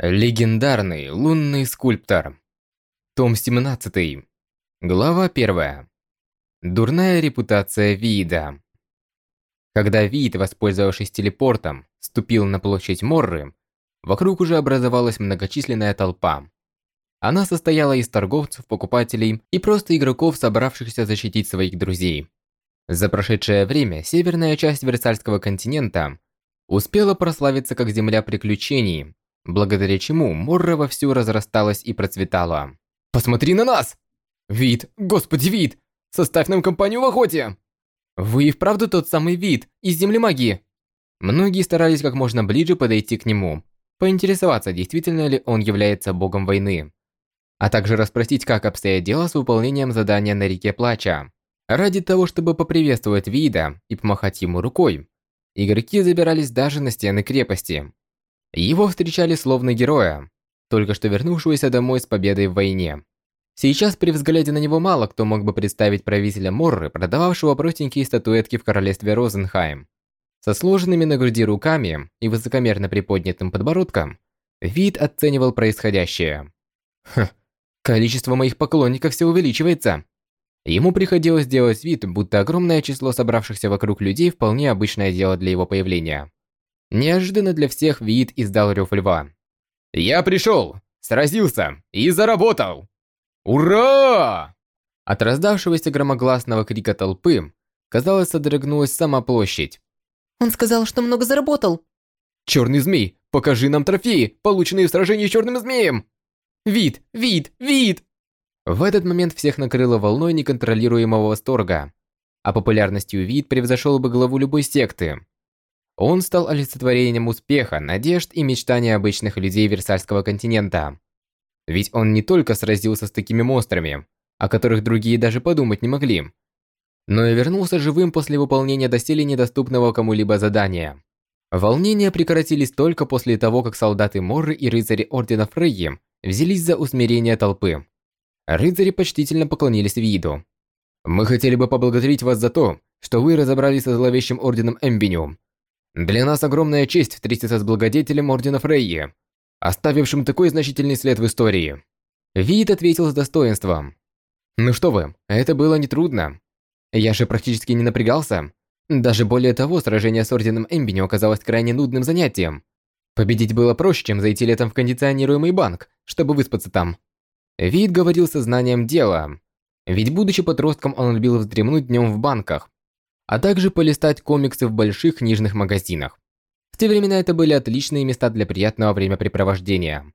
Легендарный лунный скульптор. Том 17. Глава 1. Дурная репутация Вида. Когда Вид, воспользовавшись телепортом, ступил на площадь Морры, вокруг уже образовалась многочисленная толпа. Она состояла из торговцев, покупателей и просто игроков, собравшихся защитить своих друзей. За прошедшее время северная часть Версальского континента успела прославиться как земля приключений, благодаря чему Морра вовсю разрасталась и процветала. «Посмотри на нас! Вид! Господи, вид! Составь нам компанию в охоте!» «Вы и вправду тот самый вид из земли магии!» Многие старались как можно ближе подойти к нему, поинтересоваться, действительно ли он является богом войны, а также расспросить, как обстоят дела с выполнением задания на реке Плача. Ради того, чтобы поприветствовать Вида и помахать ему рукой, игроки забирались даже на стены крепости. Его встречали словно героя, только что вернувшегося домой с победой в войне. Сейчас при взгляде на него мало кто мог бы представить правителя Морры, продававшего простенькие статуэтки в королевстве Розенхайм. Со сложенными на груди руками и высокомерно приподнятым подбородком, вид оценивал происходящее. Хм, количество моих поклонников все увеличивается. Ему приходилось делать вид, будто огромное число собравшихся вокруг людей вполне обычное дело для его появления. Неожиданно для всех вид издал рев льва. «Я пришел! Сразился! И заработал! Ура!» От раздавшегося громогласного крика толпы, казалось, содрогнулась сама площадь. Он сказал, что много заработал. «Черный змей, покажи нам трофеи, полученные в сражении с черным змеем!» «Вид! Вид! Вид!» В этот момент всех накрыло волной неконтролируемого восторга, а популярностью вид превзошел бы главу любой секты. Он стал олицетворением успеха, надежд и мечтаний обычных людей Версальского континента. Ведь он не только сразился с такими монстрами, о которых другие даже подумать не могли, но и вернулся живым после выполнения доселе недоступного кому-либо задания. Волнения прекратились только после того, как солдаты Морры и рыцари Ордена Фрейи взялись за усмирение толпы. Рыцари почтительно поклонились виду. «Мы хотели бы поблагодарить вас за то, что вы разобрались со зловещим Орденом Эмбиниум для нас огромная честь встретиться с благодетелем Ордена Фрейи, оставившим такой значительный след в истории. Вид ответил с достоинством. Ну что вы, это было нетрудно. Я же практически не напрягался. Даже более того, сражение с Орденом Эмбини оказалось крайне нудным занятием. Победить было проще, чем зайти летом в кондиционируемый банк, чтобы выспаться там. Вид говорил со знанием дела. Ведь будучи подростком, он любил вздремнуть днем в банках, а также полистать комиксы в больших книжных магазинах. В те времена это были отличные места для приятного времяпрепровождения.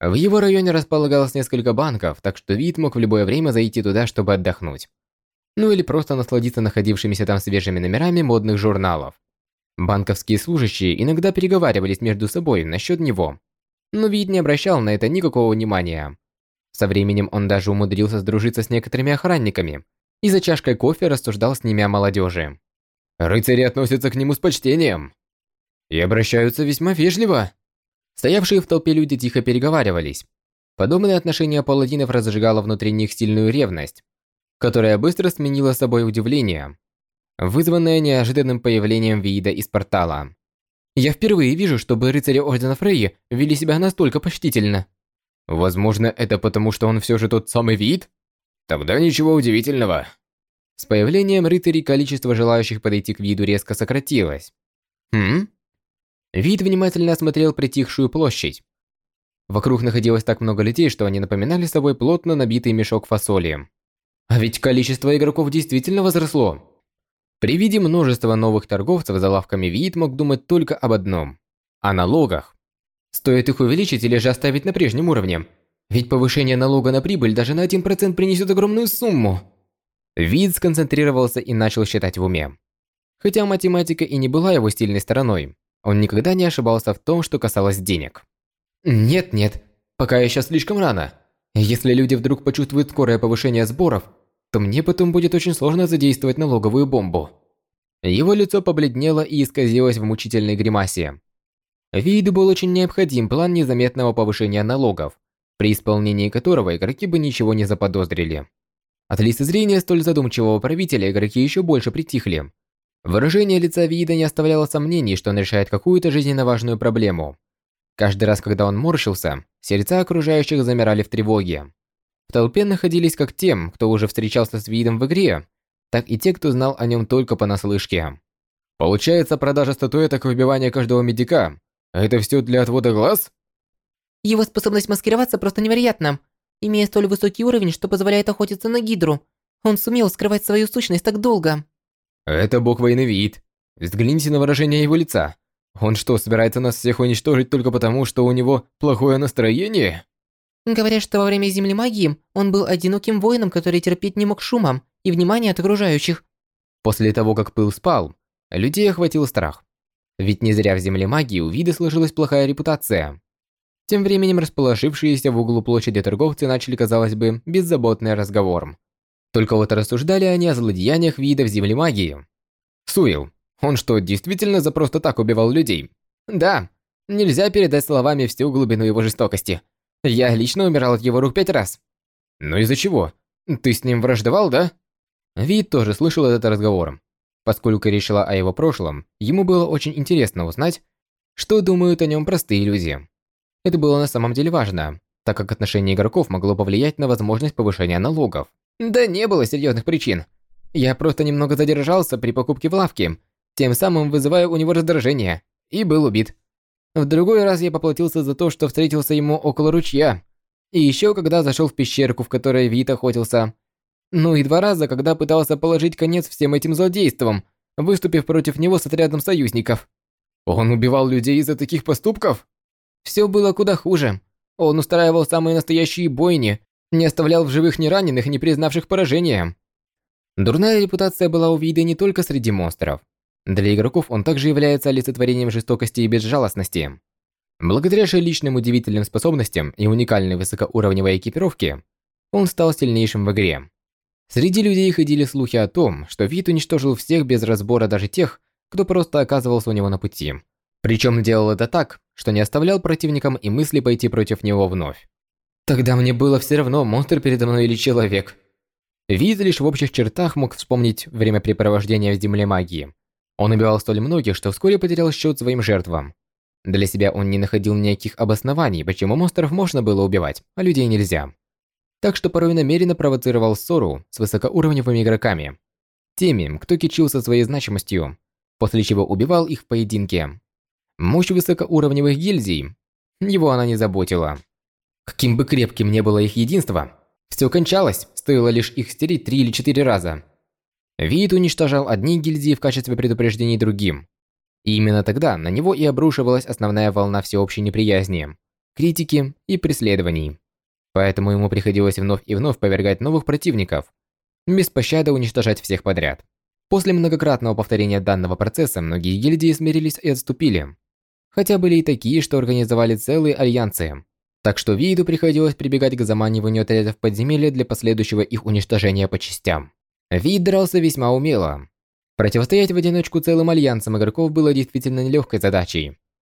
В его районе располагалось несколько банков, так что Вит мог в любое время зайти туда, чтобы отдохнуть. Ну или просто насладиться находившимися там свежими номерами модных журналов. Банковские служащие иногда переговаривались между собой насчет него, но Вит не обращал на это никакого внимания. Со временем он даже умудрился сдружиться с некоторыми охранниками, и за чашкой кофе рассуждал с ними о молодежи. Рыцари относятся к нему с почтением и обращаются весьма вежливо. Стоявшие в толпе люди тихо переговаривались. Подобное отношение паладинов разжигало внутри них сильную ревность, которая быстро сменила собой удивление, вызванное неожиданным появлением вида из портала. Я впервые вижу, чтобы рыцари Ордена Фрейи вели себя настолько почтительно. Возможно, это потому, что он все же тот самый вид? Тогда ничего удивительного. С появлением рыцарей количество желающих подойти к виду резко сократилось. Хм? Вид внимательно осмотрел притихшую площадь. Вокруг находилось так много людей, что они напоминали собой плотно набитый мешок фасоли. А ведь количество игроков действительно возросло. При виде множества новых торговцев за лавками Вид мог думать только об одном – о налогах. Стоит их увеличить или же оставить на прежнем уровне – ведь повышение налога на прибыль даже на 1% принесет огромную сумму. Вид сконцентрировался и начал считать в уме. Хотя математика и не была его сильной стороной, он никогда не ошибался в том, что касалось денег. Нет-нет, пока еще слишком рано. Если люди вдруг почувствуют скорое повышение сборов, то мне потом будет очень сложно задействовать налоговую бомбу. Его лицо побледнело и исказилось в мучительной гримасе. Виду был очень необходим план незаметного повышения налогов, при исполнении которого игроки бы ничего не заподозрили. От лицезрения столь задумчивого правителя игроки еще больше притихли. Выражение лица вида не оставляло сомнений, что он решает какую-то жизненно важную проблему. Каждый раз, когда он морщился, сердца окружающих замирали в тревоге. В толпе находились как те, кто уже встречался с видом в игре, так и те, кто знал о нем только понаслышке. Получается, продажа статуэток и выбивание каждого медика – это все для отвода глаз? Его способность маскироваться просто невероятна. Имея столь высокий уровень, что позволяет охотиться на гидру, он сумел скрывать свою сущность так долго. Это бог войны вид. Взгляните на выражение его лица. Он что, собирается нас всех уничтожить только потому, что у него плохое настроение? Говорят, что во время Земли Магии он был одиноким воином, который терпеть не мог шума и внимания от окружающих. После того, как пыл спал, людей охватил страх. Ведь не зря в Земле Магии у вида сложилась плохая репутация. Тем временем расположившиеся в углу площади торговцы начали, казалось бы, беззаботный разговор. Только вот рассуждали они о злодеяниях вида в Земле Магии. Суил, он что, действительно за просто так убивал людей? Да, нельзя передать словами всю глубину его жестокости. Я лично умирал от его рук пять раз. Ну из-за чего? Ты с ним враждовал, да? Вид тоже слышал этот разговор. Поскольку речь шла о его прошлом, ему было очень интересно узнать, что думают о нем простые люди. Это было на самом деле важно, так как отношение игроков могло повлиять на возможность повышения налогов. Да не было серьезных причин. Я просто немного задержался при покупке в лавке тем самым вызывая у него раздражение, и был убит. В другой раз я поплатился за то, что встретился ему около ручья, и еще когда зашел в пещерку, в которой Вит охотился. Ну и два раза, когда пытался положить конец всем этим злодействам, выступив против него с отрядом союзников. Он убивал людей из-за таких поступков? Все было куда хуже. Он устраивал самые настоящие бойни, не оставлял в живых ни раненых, ни признавших поражения. Дурная репутация была у Вида не только среди монстров. Для игроков он также является олицетворением жестокости и безжалостности. Благодаря же личным удивительным способностям и уникальной высокоуровневой экипировке, он стал сильнейшим в игре. Среди людей ходили слухи о том, что Вит уничтожил всех без разбора даже тех, кто просто оказывался у него на пути. Причем делал это так, что не оставлял противникам и мысли пойти против него вновь. Тогда мне было все равно, монстр передо мной или человек. Вит лишь в общих чертах мог вспомнить времяпрепровождения в земле магии, он убивал столь многих, что вскоре потерял счет своим жертвам. Для себя он не находил никаких обоснований, почему монстров можно было убивать, а людей нельзя. Так что порой намеренно провоцировал ссору с высокоуровневыми игроками. Теми, кто кичился своей значимостью, после чего убивал их в поединке. Мощь высокоуровневых гильдий его она не заботила. Каким бы крепким не было их единство, все кончалось, стоило лишь их стереть три или четыре раза. Вид уничтожал одни гильдии в качестве предупреждений другим. И именно тогда на него и обрушивалась основная волна всеобщей неприязни, критики и преследований. Поэтому ему приходилось вновь и вновь повергать новых противников, без пощады уничтожать всех подряд. После многократного повторения данного процесса многие гильдии смирились и отступили. Хотя были и такие, что организовали целые альянсы. Так что Виду приходилось прибегать к заманиванию отрядов подземелья для последующего их уничтожения по частям. Вид дрался весьма умело. Противостоять в одиночку целым альянсам игроков было действительно нелегкой задачей.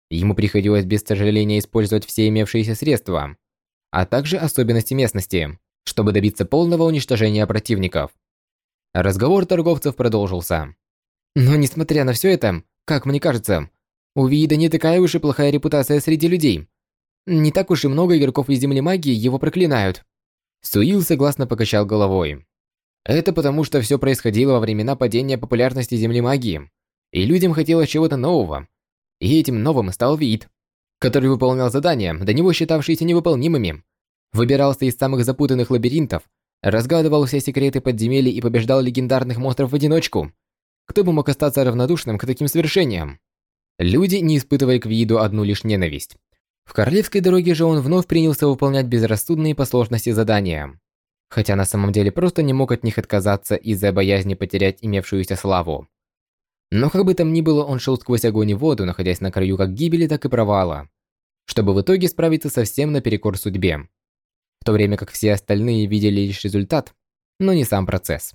Ему приходилось без сожаления использовать все имевшиеся средства, а также особенности местности, чтобы добиться полного уничтожения противников. Разговор торговцев продолжился. Но несмотря на все это, как мне кажется, у Вида не такая уж и плохая репутация среди людей. Не так уж и много игроков из Земли Магии его проклинают. Суил согласно покачал головой. Это потому, что все происходило во времена падения популярности Земли Магии, и людям хотелось чего-то нового. И этим новым стал вид, который выполнял задания, до него считавшиеся невыполнимыми, выбирался из самых запутанных лабиринтов, разгадывал все секреты подземелий и побеждал легендарных монстров в одиночку. Кто бы мог остаться равнодушным к таким свершениям? Люди не испытывали к виду одну лишь ненависть. В королевской дороге же он вновь принялся выполнять безрассудные по сложности задания хотя на самом деле просто не мог от них отказаться из-за боязни потерять имевшуюся славу. Но как бы там ни было, он шел сквозь огонь и воду, находясь на краю как гибели, так и провала, чтобы в итоге справиться совсем наперекор судьбе. В то время как все остальные видели лишь результат, но не сам процесс.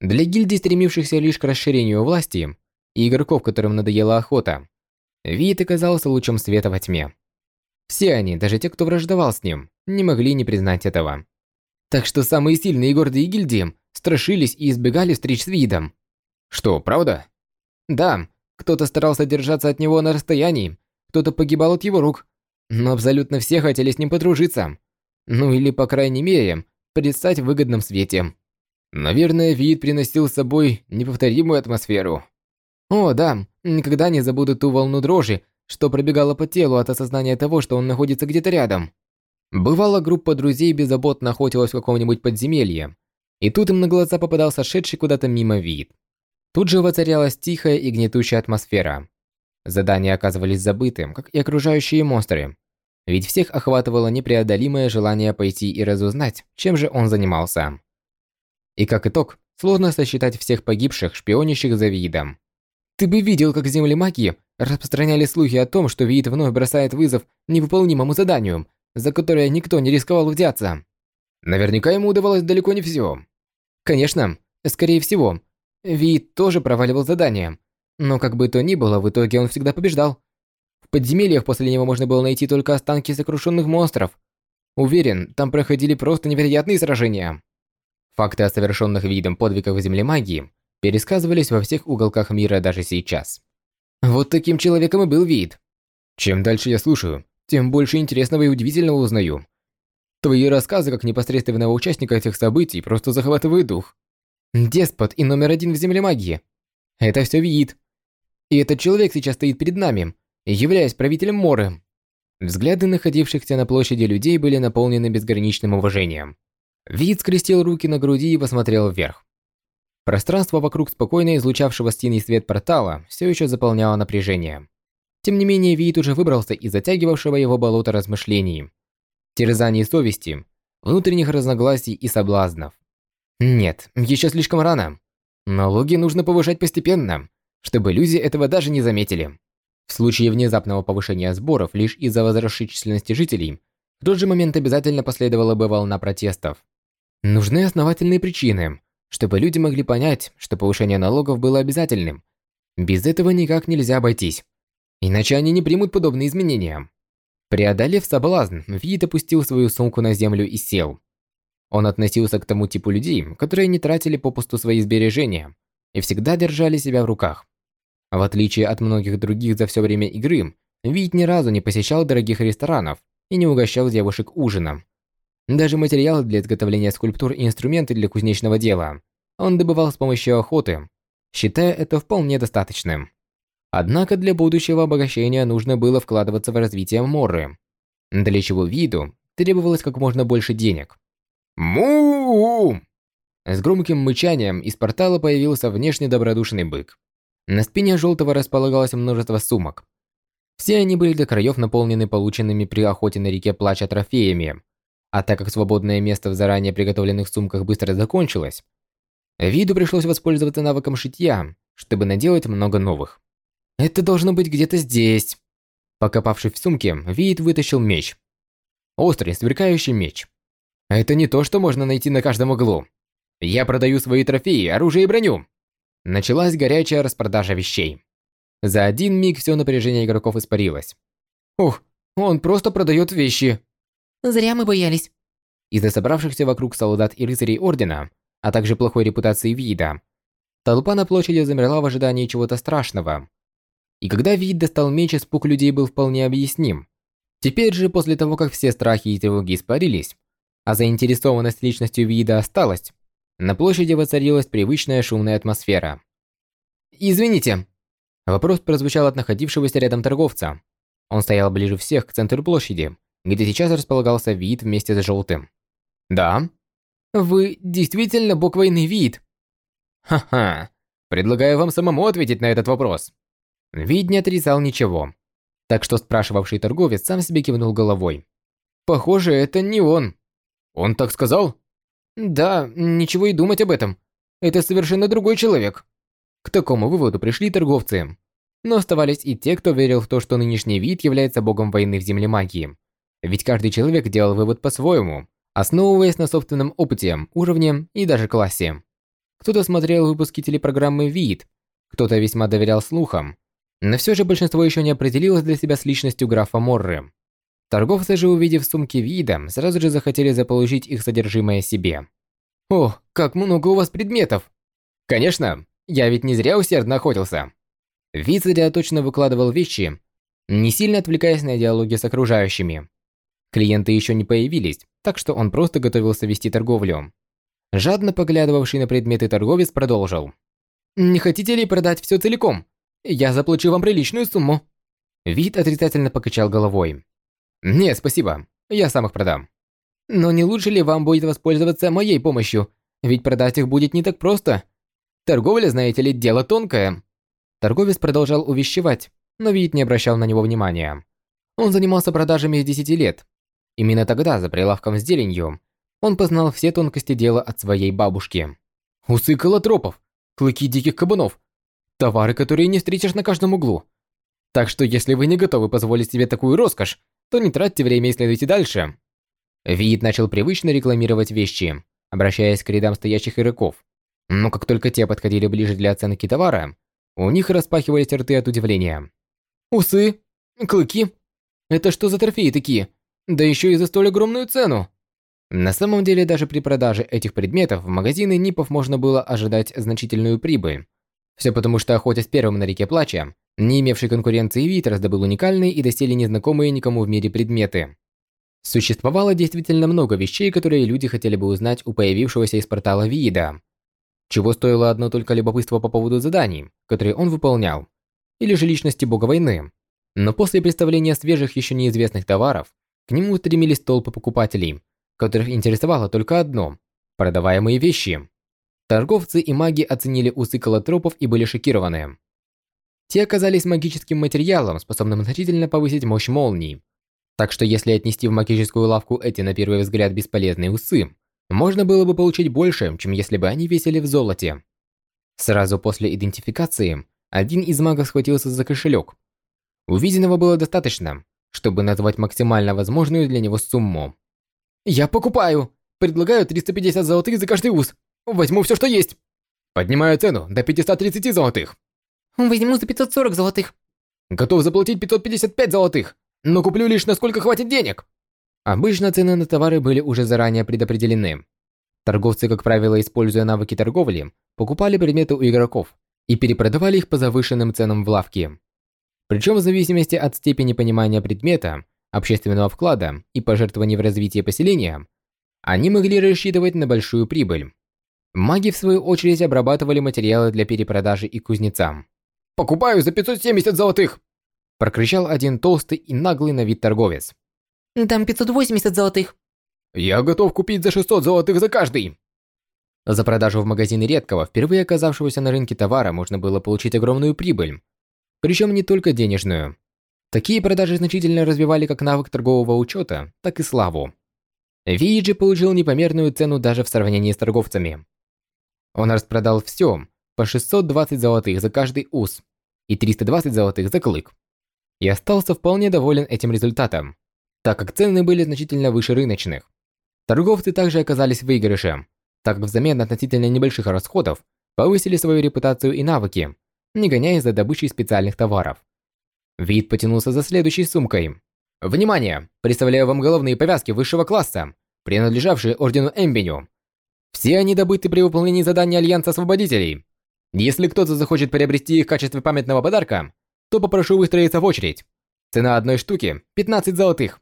Для гильдий, стремившихся лишь к расширению власти, и игроков, которым надоела охота, Вид оказался лучом света во тьме. Все они, даже те, кто враждовал с ним, не могли не признать этого. Так что самые сильные и гордые гильдии страшились и избегали встреч с видом. Что, правда? Да, кто-то старался держаться от него на расстоянии, кто-то погибал от его рук, но абсолютно все хотели с ним подружиться. Ну или, по крайней мере, предстать в выгодном свете. Наверное, вид приносил с собой неповторимую атмосферу. О, да, никогда не забуду ту волну дрожи, что пробегала по телу от осознания того, что он находится где-то рядом. Бывало, группа друзей беззаботно охотилась в каком-нибудь подземелье, и тут им на глаза попадался шедший куда-то мимо вид. Тут же воцарялась тихая и гнетущая атмосфера. Задания оказывались забытым, как и окружающие монстры, ведь всех охватывало непреодолимое желание пойти и разузнать, чем же он занимался. И как итог, сложно сосчитать всех погибших, шпионящих за видом. Ты бы видел, как земли магии распространяли слухи о том, что вид вновь бросает вызов невыполнимому заданию, за которое никто не рисковал взяться. Наверняка ему удавалось далеко не все. Конечно, скорее всего, Вид тоже проваливал задания, но как бы то ни было, в итоге он всегда побеждал. В подземельях после него можно было найти только останки сокрушенных монстров. Уверен, там проходили просто невероятные сражения. Факты о совершенных видом подвигах в земле магии пересказывались во всех уголках мира даже сейчас. Вот таким человеком и был вид. Чем дальше я слушаю, тем больше интересного и удивительного узнаю. Твои рассказы, как непосредственного участника этих событий, просто захватывают дух. Деспот и номер один в земле магии. Это все вид. И этот человек сейчас стоит перед нами, являясь правителем Моры. Взгляды находившихся на площади людей были наполнены безграничным уважением. Вид скрестил руки на груди и посмотрел вверх. Пространство вокруг спокойно излучавшего синий свет портала все еще заполняло напряжение. Тем не менее, Вид уже выбрался из затягивавшего его болота размышлений, терзаний совести, внутренних разногласий и соблазнов. Нет, еще слишком рано. Налоги нужно повышать постепенно, чтобы люди этого даже не заметили. В случае внезапного повышения сборов лишь из-за возросшей численности жителей, в тот же момент обязательно последовала бы волна протестов. Нужны основательные причины, чтобы люди могли понять, что повышение налогов было обязательным. Без этого никак нельзя обойтись. Иначе они не примут подобные изменения. Преодолев соблазн, Вид опустил свою сумку на землю и сел. Он относился к тому типу людей, которые не тратили попусту свои сбережения и всегда держали себя в руках. В отличие от многих других за все время игры, Вид ни разу не посещал дорогих ресторанов и не угощал девушек ужином. Даже материалы для изготовления скульптур и инструменты для кузнечного дела он добывал с помощью охоты, считая это вполне достаточным. Однако для будущего обогащения нужно было вкладываться в развитие Морры, для чего виду требовалось как можно больше денег. му С громким мычанием из портала появился внешне добродушный бык. На спине желтого располагалось множество сумок. Все они были до краев наполнены полученными при охоте на реке Плача трофеями. А так как свободное место в заранее приготовленных сумках быстро закончилось, Виду пришлось воспользоваться навыком шитья, чтобы наделать много новых. Это должно быть где-то здесь. Покопавшись в сумке, Вид вытащил меч. Острый, сверкающий меч. Это не то, что можно найти на каждом углу. Я продаю свои трофеи, оружие и броню. Началась горячая распродажа вещей. За один миг все напряжение игроков испарилось. Ух, он просто продает вещи. Зря мы боялись. Из-за собравшихся вокруг солдат и рыцарей Ордена, а также плохой репутации вида, толпа на площади замерла в ожидании чего-то страшного. И когда вид достал меч, испуг людей был вполне объясним. Теперь же, после того, как все страхи и тревоги испарились, а заинтересованность личностью вида осталась, на площади воцарилась привычная шумная атмосфера. «Извините!» Вопрос прозвучал от находившегося рядом торговца. Он стоял ближе всех к центру площади, где сейчас располагался вид вместе с желтым. «Да?» «Вы действительно бог войны вид?» «Ха-ха! Предлагаю вам самому ответить на этот вопрос». Вид не отрицал ничего, так что спрашивавший торговец сам себе кивнул головой. «Похоже, это не он». «Он так сказал?» Да, ничего и думать об этом. Это совершенно другой человек. К такому выводу пришли торговцы. Но оставались и те, кто верил в то, что нынешний вид является богом войны в земле магии. Ведь каждый человек делал вывод по-своему, основываясь на собственном опыте, уровне и даже классе. Кто-то смотрел выпуски телепрограммы «Вид», кто-то весьма доверял слухам, но все же большинство еще не определилось для себя с личностью графа Морры. Торговцы же, увидев сумки вида, сразу же захотели заполучить их содержимое себе. «О, как много у вас предметов!» «Конечно, я ведь не зря усердно охотился!» Вид точно выкладывал вещи, не сильно отвлекаясь на диалоги с окружающими. Клиенты еще не появились, так что он просто готовился вести торговлю. Жадно поглядывавший на предметы торговец продолжил. «Не хотите ли продать все целиком? Я заплачу вам приличную сумму». Вид отрицательно покачал головой. «Нет, спасибо. Я сам их продам». «Но не лучше ли вам будет воспользоваться моей помощью? Ведь продать их будет не так просто. Торговля, знаете ли, дело тонкое». Торговец продолжал увещевать, но Вид не обращал на него внимания. Он занимался продажами с 10 лет. Именно тогда, за прилавком с зеленью, он познал все тонкости дела от своей бабушки. Усы колотропов, клыки диких кабанов, товары, которые не встретишь на каждом углу. Так что если вы не готовы позволить себе такую роскошь, то не тратьте время и следуйте дальше. Вид начал привычно рекламировать вещи, обращаясь к рядам стоящих игроков. Но как только те подходили ближе для оценки товара, у них распахивались рты от удивления. Усы? Клыки? Это что за трофеи такие? Да еще и за столь огромную цену. На самом деле, даже при продаже этих предметов в магазины Нипов можно было ожидать значительную прибыль. Все потому, что охотясь первым на реке Плача, не имевший конкуренции вид раздобыл уникальные и доселе незнакомые никому в мире предметы. Существовало действительно много вещей, которые люди хотели бы узнать у появившегося из портала Вида. Чего стоило одно только любопытство по поводу заданий, которые он выполнял, или же личности бога войны. Но после представления свежих еще неизвестных товаров, к нему стремились толпы покупателей, которых интересовало только одно – продаваемые вещи. Торговцы и маги оценили усы колотропов и были шокированы. Те оказались магическим материалом, способным значительно повысить мощь молний. Так что если отнести в магическую лавку эти на первый взгляд бесполезные усы, можно было бы получить больше, чем если бы они весили в золоте. Сразу после идентификации, один из магов схватился за кошелек. Увиденного было достаточно, чтобы назвать максимально возможную для него сумму. «Я покупаю! Предлагаю 350 золотых за каждый ус! Возьму все, что есть!» «Поднимаю цену до 530 золотых!» «Возьму за 540 золотых!» «Готов заплатить 555 золотых, но куплю лишь насколько хватит денег!» Обычно цены на товары были уже заранее предопределены. Торговцы, как правило, используя навыки торговли, покупали предметы у игроков и перепродавали их по завышенным ценам в лавке. Причем в зависимости от степени понимания предмета, общественного вклада и пожертвований в развитие поселения, они могли рассчитывать на большую прибыль. Маги, в свою очередь, обрабатывали материалы для перепродажи и кузнецам. «Покупаю за 570 золотых!» Прокричал один толстый и наглый на вид торговец. Дам 580 золотых. Я готов купить за 600 золотых за каждый. За продажу в магазине редкого, впервые оказавшегося на рынке товара, можно было получить огромную прибыль. Причем не только денежную. Такие продажи значительно развивали как навык торгового учета, так и славу. Вииджи получил непомерную цену даже в сравнении с торговцами. Он распродал все по 620 золотых за каждый ус и 320 золотых за клык. И остался вполне доволен этим результатом так как цены были значительно выше рыночных. Торговцы также оказались в выигрыше, так как взамен относительно небольших расходов повысили свою репутацию и навыки, не гоняясь за добычей специальных товаров. Вид потянулся за следующей сумкой. Внимание! Представляю вам головные повязки высшего класса, принадлежавшие ордену Эмбеню. Все они добыты при выполнении задания Альянса Освободителей. Если кто-то захочет приобрести их в качестве памятного подарка, то попрошу выстроиться в очередь. Цена одной штуки – 15 золотых.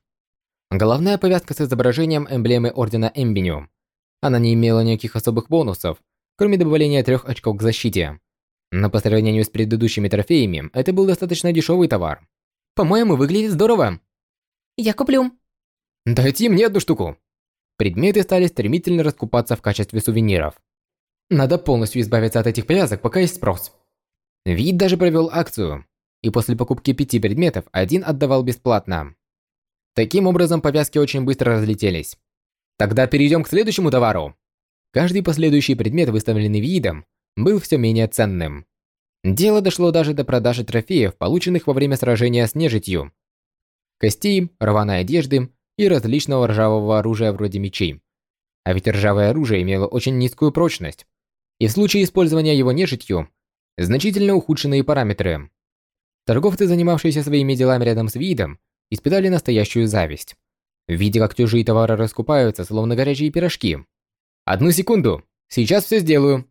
Головная повязка с изображением эмблемы Ордена Эмбиню. Она не имела никаких особых бонусов, кроме добавления трех очков к защите. Но по сравнению с предыдущими трофеями, это был достаточно дешевый товар. По-моему, выглядит здорово. Я куплю. Дайте мне одну штуку. Предметы стали стремительно раскупаться в качестве сувениров. Надо полностью избавиться от этих повязок, пока есть спрос. Вид даже провел акцию, и после покупки пяти предметов один отдавал бесплатно. Таким образом, повязки очень быстро разлетелись. Тогда перейдем к следующему товару. Каждый последующий предмет, выставленный видом, был все менее ценным. Дело дошло даже до продажи трофеев, полученных во время сражения с нежитью. Костей, рваной одежды и различного ржавого оружия вроде мечей. А ведь ржавое оружие имело очень низкую прочность. И в случае использования его нежитью, значительно ухудшенные параметры. Торговцы, занимавшиеся своими делами рядом с видом, испытали настоящую зависть. Видя, как чужие товары раскупаются, словно горячие пирожки. «Одну секунду! Сейчас все сделаю!»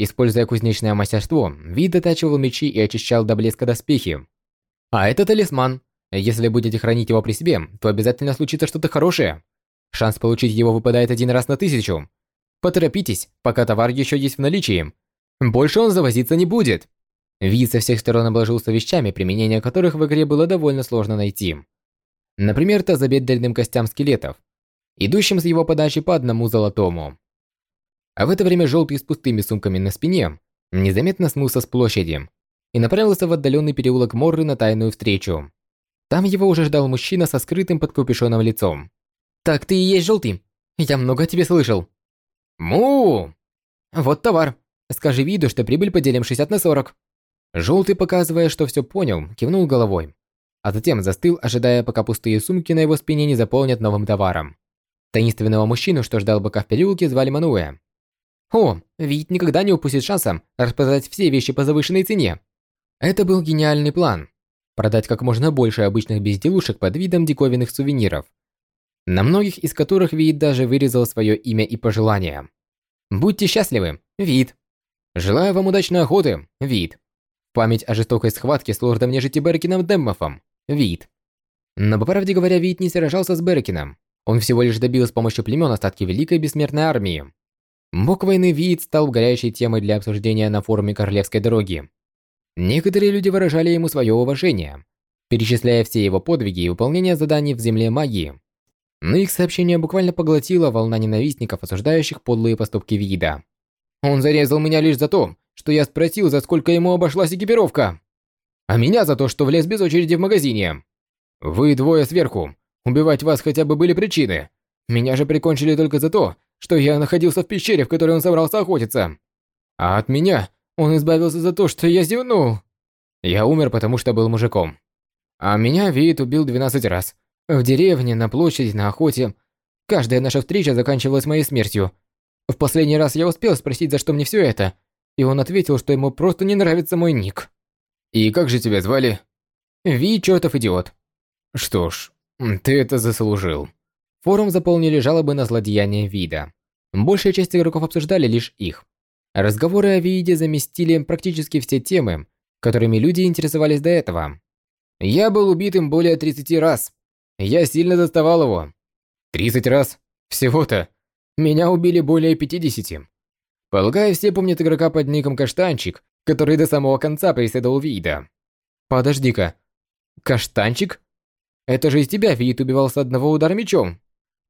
Используя кузнечное мастерство, Вид дотачивал мечи и очищал до блеска доспехи. А это талисман. Если будете хранить его при себе, то обязательно случится что-то хорошее. Шанс получить его выпадает один раз на тысячу. Поторопитесь, пока товар еще есть в наличии. Больше он завозиться не будет. Вид со всех сторон обложился вещами, применение которых в игре было довольно сложно найти. Например, тазобед дальным костям скелетов, идущим с его подачи по одному золотому. А в это время желтый с пустыми сумками на спине незаметно смылся с площади и направился в отдаленный переулок Морры на тайную встречу. Там его уже ждал мужчина со скрытым под капюшоном лицом. «Так ты и есть желтый? Я много о тебе слышал». «Му!» «Вот товар. Скажи виду, что прибыль поделим 60 на 40». Желтый, показывая, что все понял, кивнул головой, а затем застыл, ожидая, пока пустые сумки на его спине не заполнят новым товаром. Таинственного мужчину, что ждал быка в переулке, звали Мануэ. О, Вид никогда не упустит шанса распродать все вещи по завышенной цене. Это был гениальный план. Продать как можно больше обычных безделушек под видом диковинных сувениров, на многих из которых Вид даже вырезал свое имя и пожелания. Будьте счастливы, Вид. Желаю вам удачной охоты, Вид. Память о жестокой схватке с лордом нежити Беркином Деммофом, Вид. Но по правде говоря, Вид не сражался с Беркином. Он всего лишь добил с помощью племен остатки Великой Бессмертной Армии. Бог войны Виит стал горячей темой для обсуждения на форуме Королевской дороги. Некоторые люди выражали ему свое уважение, перечисляя все его подвиги и выполнение заданий в земле магии. Но их сообщение буквально поглотила волна ненавистников, осуждающих подлые поступки Вида. Он зарезал меня лишь за то, что я спросил, за сколько ему обошлась экипировка. А меня за то, что влез без очереди в магазине. Вы двое сверху. Убивать вас хотя бы были причины. Меня же прикончили только за то, что я находился в пещере, в которой он собрался охотиться. А от меня он избавился за то, что я зевнул. Я умер, потому что был мужиком. А меня Вид убил 12 раз. В деревне, на площади, на охоте. Каждая наша встреча заканчивалась моей смертью. В последний раз я успел спросить, за что мне все это, и он ответил, что ему просто не нравится мой ник. «И как же тебя звали?» «Ви, чертов идиот». «Что ж, ты это заслужил». Форум заполнили жалобы на злодеяние вида. Большая часть игроков обсуждали лишь их. Разговоры о виде заместили практически все темы, которыми люди интересовались до этого. Я был убитым более 30 раз. Я сильно доставал его. 30 раз? Всего-то. Меня убили более 50. Полагаю, все помнят игрока под ником Каштанчик, который до самого конца преследовал Вида. Подожди-ка. Каштанчик? Это же из тебя Вид убивал с одного удара мечом.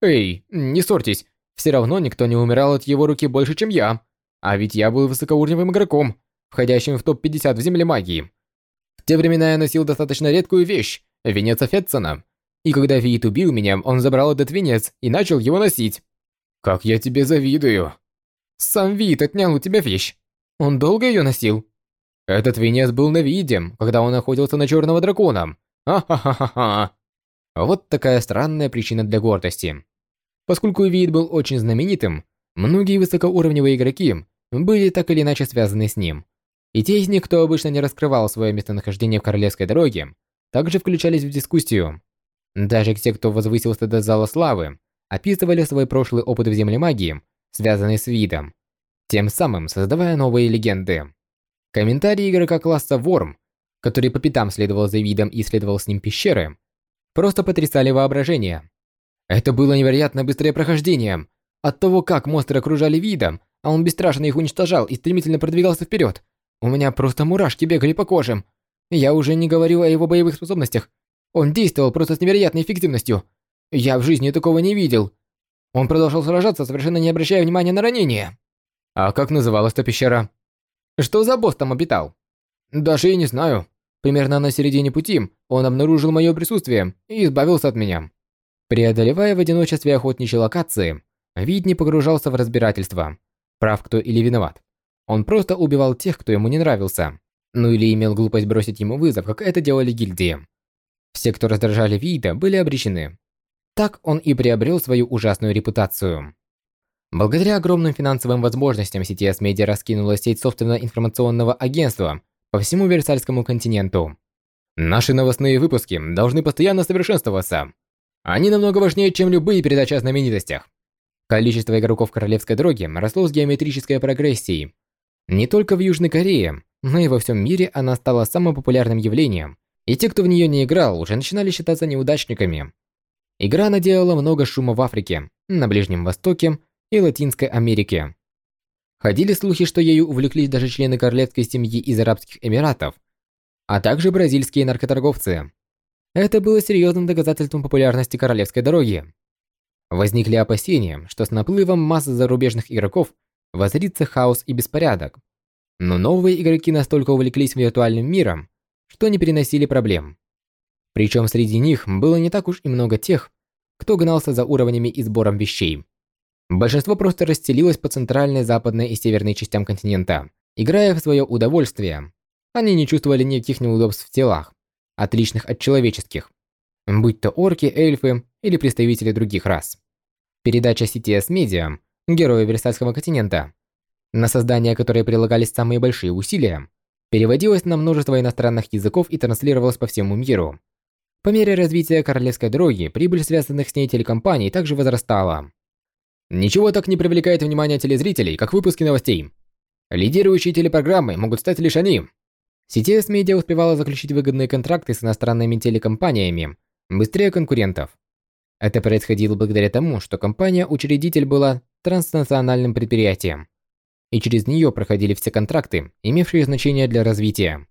Эй, не ссорьтесь. Все равно никто не умирал от его руки больше, чем я. А ведь я был высокоуровневым игроком, входящим в топ-50 в земле магии. В те времена я носил достаточно редкую вещь – венец Фетсона. И когда Виит убил меня, он забрал этот венец и начал его носить. Как я тебе завидую. Сам Виит отнял у тебя вещь. Он долго ее носил? Этот венец был на виде, когда он охотился на черного дракона. Ха-ха-ха-ха. Вот такая странная причина для гордости. Поскольку Вид был очень знаменитым, многие высокоуровневые игроки были так или иначе связаны с ним. И те из них, кто обычно не раскрывал свое местонахождение в Королевской дороге, также включались в дискуссию. Даже те, кто возвысился до Зала Славы, описывали свой прошлый опыт в земле магии, связанный с видом, тем самым создавая новые легенды. Комментарии игрока класса Ворм, который по пятам следовал за видом и исследовал с ним пещеры, просто потрясали воображение. Это было невероятно быстрое прохождение. От того, как монстры окружали видом, а он бесстрашно их уничтожал и стремительно продвигался вперед, у меня просто мурашки бегали по коже. Я уже не говорю о его боевых способностях. Он действовал просто с невероятной эффективностью. Я в жизни такого не видел. Он продолжал сражаться, совершенно не обращая внимания на ранения. А как называлась эта пещера? Что за босс там обитал? Даже и не знаю. Примерно на середине пути он обнаружил мое присутствие и избавился от меня. Преодолевая в одиночестве охотничьи локации, Вид не погружался в разбирательство, прав кто или виноват. Он просто убивал тех, кто ему не нравился. Ну или имел глупость бросить ему вызов, как это делали гильдии. Все, кто раздражали Вида, были обречены. Так он и приобрел свою ужасную репутацию. Благодаря огромным финансовым возможностям сети S-Media раскинула сеть собственного информационного агентства по всему Версальскому континенту. Наши новостные выпуски должны постоянно совершенствоваться. Они намного важнее, чем любые передачи о знаменитостях. Количество игроков Королевской дороги росло с геометрической прогрессией. Не только в Южной Корее, но и во всем мире она стала самым популярным явлением И те, кто в нее не играл, уже начинали считаться неудачниками. Игра наделала много шума в Африке, на Ближнем Востоке и Латинской Америке. Ходили слухи, что ею увлеклись даже члены королевской семьи из Арабских Эмиратов, а также бразильские наркоторговцы. Это было серьезным доказательством популярности королевской дороги. Возникли опасения, что с наплывом массы зарубежных игроков возрится хаос и беспорядок. Но новые игроки настолько увлеклись виртуальным миром, что не переносили проблем. Причем среди них было не так уж и много тех, кто гнался за уровнями и сбором вещей. Большинство просто расстелилось по центральной, западной и северной частям континента, играя в свое удовольствие. Они не чувствовали никаких неудобств в телах, отличных от человеческих, будь то орки, эльфы или представители других рас. Передача CTS Media, героя Версальского континента, на создание которой прилагались самые большие усилия, переводилась на множество иностранных языков и транслировалась по всему миру. По мере развития королевской дороги, прибыль связанных с ней телекомпаний также возрастала. Ничего так не привлекает внимание телезрителей, как выпуски новостей. Лидирующие телепрограммы могут стать лишь они. CTS Media успевала заключить выгодные контракты с иностранными телекомпаниями быстрее конкурентов. Это происходило благодаря тому, что компания-учредитель была транснациональным предприятием, и через нее проходили все контракты, имевшие значение для развития.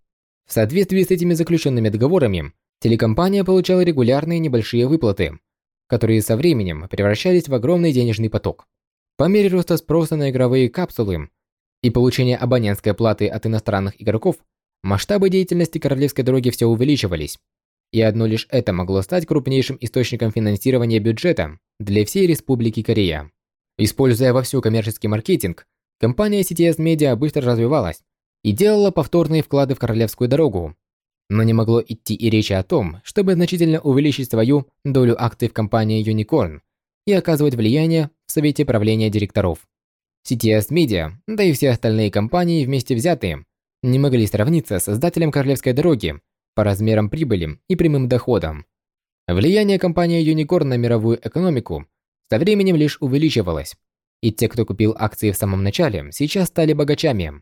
В соответствии с этими заключенными договорами, телекомпания получала регулярные небольшие выплаты, которые со временем превращались в огромный денежный поток. По мере роста спроса на игровые капсулы и получения абонентской платы от иностранных игроков, масштабы деятельности королевской дороги все увеличивались. И одно лишь это могло стать крупнейшим источником финансирования бюджета для всей Республики Корея. Используя вовсю коммерческий маркетинг, компания CTS Media быстро развивалась и делала повторные вклады в королевскую дорогу, но не могло идти и речи о том, чтобы значительно увеличить свою долю акций в компании Unicorn и оказывать влияние в совете правления директоров. CTS Media, да и все остальные компании вместе взятые, не могли сравниться с создателем Королевской дороги по размерам прибыли и прямым доходам. Влияние компании Unicorn на мировую экономику со временем лишь увеличивалось, и те, кто купил акции в самом начале, сейчас стали богачами.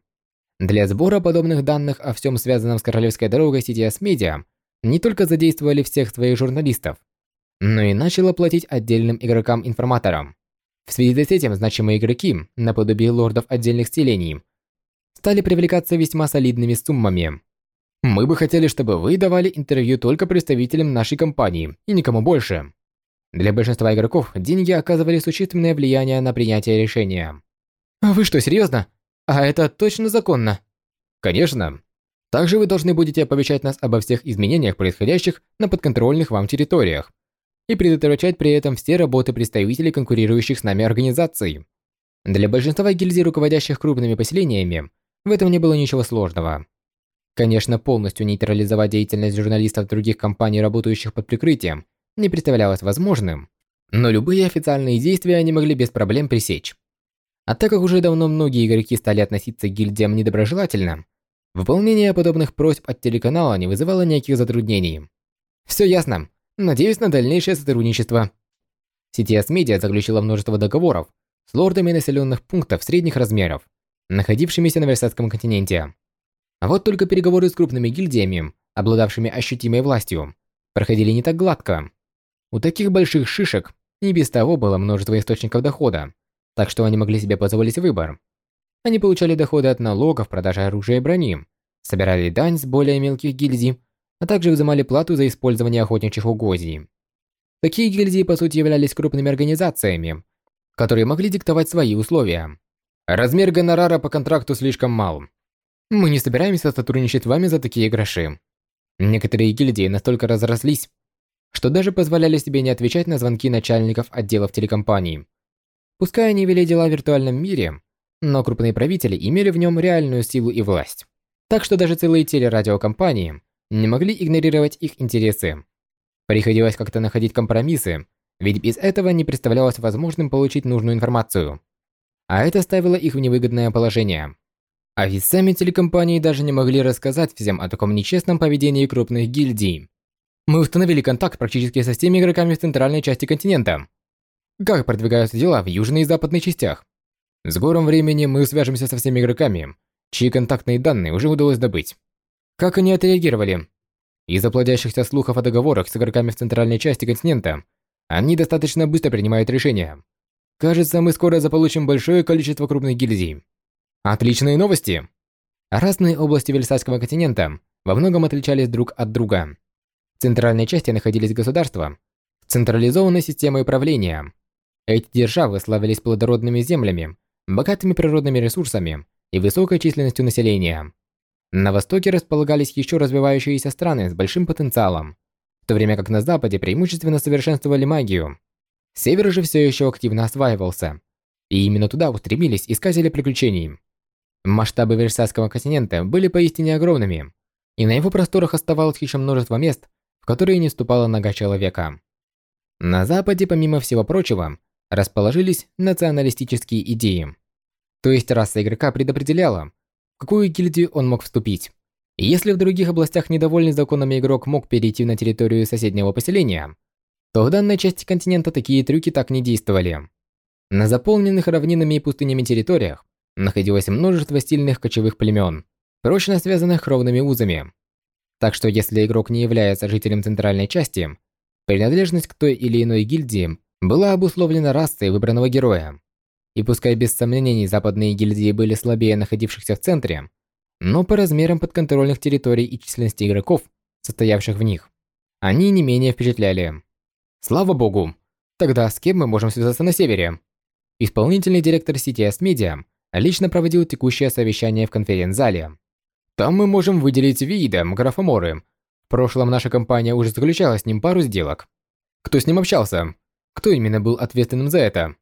Для сбора подобных данных о всем связанном с королевской дорогой CTS Media не только задействовали всех своих журналистов, но и начало платить отдельным игрокам-информаторам. В связи с этим значимые игроки, наподобие лордов отдельных селений, стали привлекаться весьма солидными суммами. Мы бы хотели, чтобы вы давали интервью только представителям нашей компании и никому больше. Для большинства игроков деньги оказывали существенное влияние на принятие решения. А вы что, серьезно? А это точно законно? Конечно. Также вы должны будете оповещать нас обо всех изменениях, происходящих на подконтрольных вам территориях, и предотвращать при этом все работы представителей конкурирующих с нами организаций. Для большинства гильдий, руководящих крупными поселениями, в этом не было ничего сложного. Конечно, полностью нейтрализовать деятельность журналистов других компаний, работающих под прикрытием, не представлялось возможным, но любые официальные действия они могли без проблем пресечь. А так как уже давно многие игроки стали относиться к гильдиям недоброжелательно, выполнение подобных просьб от телеканала не вызывало никаких затруднений. Все ясно. Надеюсь на дальнейшее сотрудничество. CTS Media заключила множество договоров с лордами населенных пунктов средних размеров, находившимися на Версальском континенте. А вот только переговоры с крупными гильдиями, обладавшими ощутимой властью, проходили не так гладко. У таких больших шишек и без того было множество источников дохода, так что они могли себе позволить выбор. Они получали доходы от налогов, продажи оружия и брони, собирали дань с более мелких гильдий, а также взимали плату за использование охотничьих угодий. Такие гильдии, по сути, являлись крупными организациями, которые могли диктовать свои условия. Размер гонорара по контракту слишком мал. Мы не собираемся сотрудничать с вами за такие гроши. Некоторые гильдии настолько разрослись, что даже позволяли себе не отвечать на звонки начальников отделов телекомпаний. Пускай они вели дела в виртуальном мире, но крупные правители имели в нем реальную силу и власть. Так что даже целые телерадиокомпании не могли игнорировать их интересы. Приходилось как-то находить компромиссы, ведь без этого не представлялось возможным получить нужную информацию. А это ставило их в невыгодное положение. А ведь сами телекомпании даже не могли рассказать всем о таком нечестном поведении крупных гильдий. Мы установили контакт практически со всеми игроками в центральной части континента. Как продвигаются дела в южной и западной частях? В скором времени мы свяжемся со всеми игроками, чьи контактные данные уже удалось добыть. Как они отреагировали? Из-за плодящихся слухов о договорах с игроками в центральной части континента, они достаточно быстро принимают решения. Кажется, мы скоро заполучим большое количество крупных гильдий. Отличные новости! Разные области Версальского континента во многом отличались друг от друга. В центральной части находились государства с централизованной системой управления. Эти державы славились плодородными землями, богатыми природными ресурсами и высокой численностью населения. На востоке располагались еще развивающиеся страны с большим потенциалом, в то время как на западе преимущественно совершенствовали магию. Север же все еще активно осваивался, и именно туда устремились искатели приключений. Масштабы Версальского континента были поистине огромными, и на его просторах оставалось еще множество мест, в которые не ступала нога человека. На западе, помимо всего прочего, расположились националистические идеи. То есть раса игрока предопределяла, в какую гильдию он мог вступить. И если в других областях недовольный законами игрок мог перейти на территорию соседнего поселения, то в данной части континента такие трюки так не действовали. На заполненных равнинами и пустынями территориях находилось множество стильных кочевых племен, прочно связанных кровными узами. Так что если игрок не является жителем центральной части, принадлежность к той или иной гильдии была обусловлена расой выбранного героя. И пускай без сомнений западные гильдии были слабее находившихся в центре, но по размерам подконтрольных территорий и численности игроков, состоявших в них, они не менее впечатляли. Слава богу! Тогда с кем мы можем связаться на севере? Исполнительный директор CTS Media лично проводил текущее совещание в конференц-зале. Там мы можем выделить вида Графоморы. В прошлом наша компания уже заключала с ним пару сделок. Кто с ним общался? Кто именно был ответственным за это?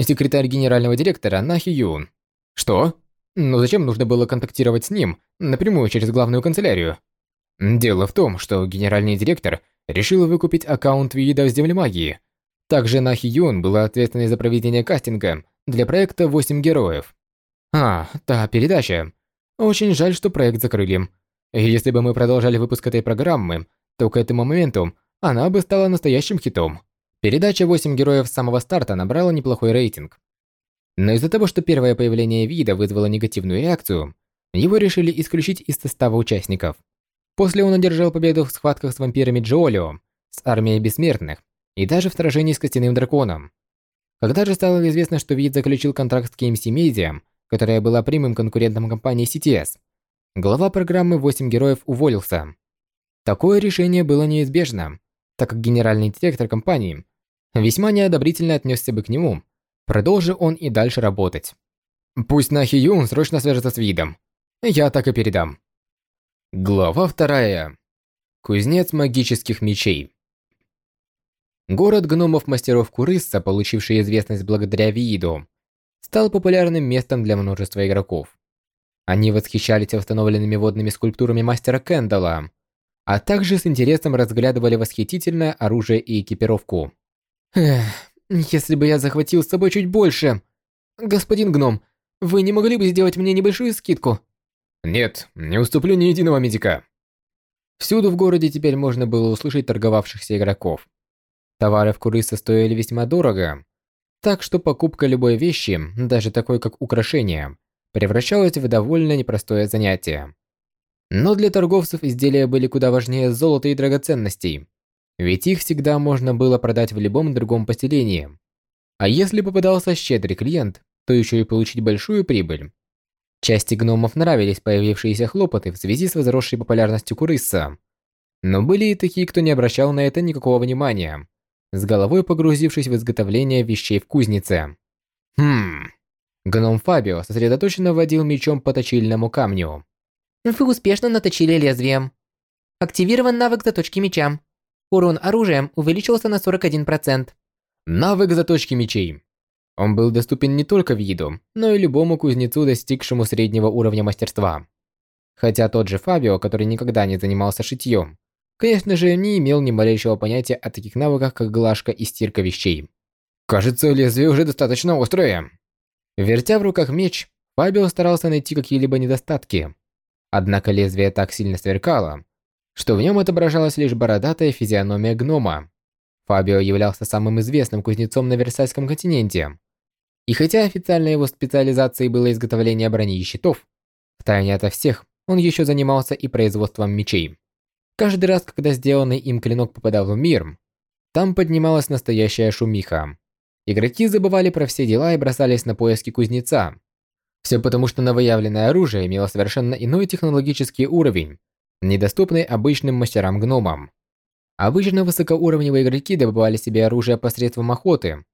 Секретарь генерального директора Нахи Юн. Что? Но зачем нужно было контактировать с ним напрямую через главную канцелярию? Дело в том, что генеральный директор решил выкупить аккаунт вида в земле магии. Также Нахи Юн была ответственной за проведение кастинга для проекта «8 героев». А, та передача. Очень жаль, что проект закрыли. Если бы мы продолжали выпуск этой программы, то к этому моменту она бы стала настоящим хитом. Передача «8 героев» с самого старта набрала неплохой рейтинг. Но из-за того, что первое появление вида вызвало негативную реакцию, его решили исключить из состава участников. После он одержал победу в схватках с вампирами Джоолио, с армией бессмертных и даже в сражении с костяным драконом. Когда же стало известно, что вид заключил контракт с KMC Media, которая была прямым конкурентом компании CTS, глава программы «8 героев» уволился. Такое решение было неизбежно, так как генеральный директор компании весьма неодобрительно отнесся бы к нему, продолжил он и дальше работать. Пусть Нахи Юн срочно свяжется с видом. Я так и передам. Глава вторая. Кузнец магических мечей. Город гномов-мастеров Курысса, получивший известность благодаря виду, стал популярным местом для множества игроков. Они восхищались установленными водными скульптурами мастера Кэндала, а также с интересом разглядывали восхитительное оружие и экипировку. Эх, если бы я захватил с собой чуть больше. Господин гном, вы не могли бы сделать мне небольшую скидку? Нет, не уступлю ни единого медика. Всюду в городе теперь можно было услышать торговавшихся игроков. Товары в Курыса стоили весьма дорого, так что покупка любой вещи, даже такой как украшение, превращалась в довольно непростое занятие. Но для торговцев изделия были куда важнее золота и драгоценностей. Ведь их всегда можно было продать в любом другом поселении. А если попадался щедрый клиент, то еще и получить большую прибыль. Части гномов нравились появившиеся хлопоты в связи с возросшей популярностью Курыса. Но были и такие, кто не обращал на это никакого внимания, с головой погрузившись в изготовление вещей в кузнице. Хм. Гном Фабио сосредоточенно водил мечом по точильному камню. Вы успешно наточили лезвием. Активирован навык заточки меча. Урон оружием увеличился на 41%. Навык заточки мечей. Он был доступен не только виду, но и любому кузнецу, достигшему среднего уровня мастерства. Хотя тот же Фабио, который никогда не занимался шитьем, конечно же, не имел ни малейшего понятия о таких навыках, как глажка и стирка вещей. Кажется, лезвие уже достаточно острое. Вертя в руках меч, Фабио старался найти какие-либо недостатки. Однако лезвие так сильно сверкало, что в нем отображалась лишь бородатая физиономия гнома. Фабио являлся самым известным кузнецом на Версальском континенте. И хотя официально его специализацией было изготовление брони и щитов, втайне ото всех он еще занимался и производством мечей. Каждый раз, когда сделанный им клинок попадал в мир, там поднималась настоящая шумиха. Игроки забывали про все дела и бросались на поиски кузнеца. Все потому, что новоявленное оружие имело совершенно иной технологический уровень, недоступный обычным мастерам-гномам. Обычно высокоуровневые игроки добывали себе оружие посредством охоты,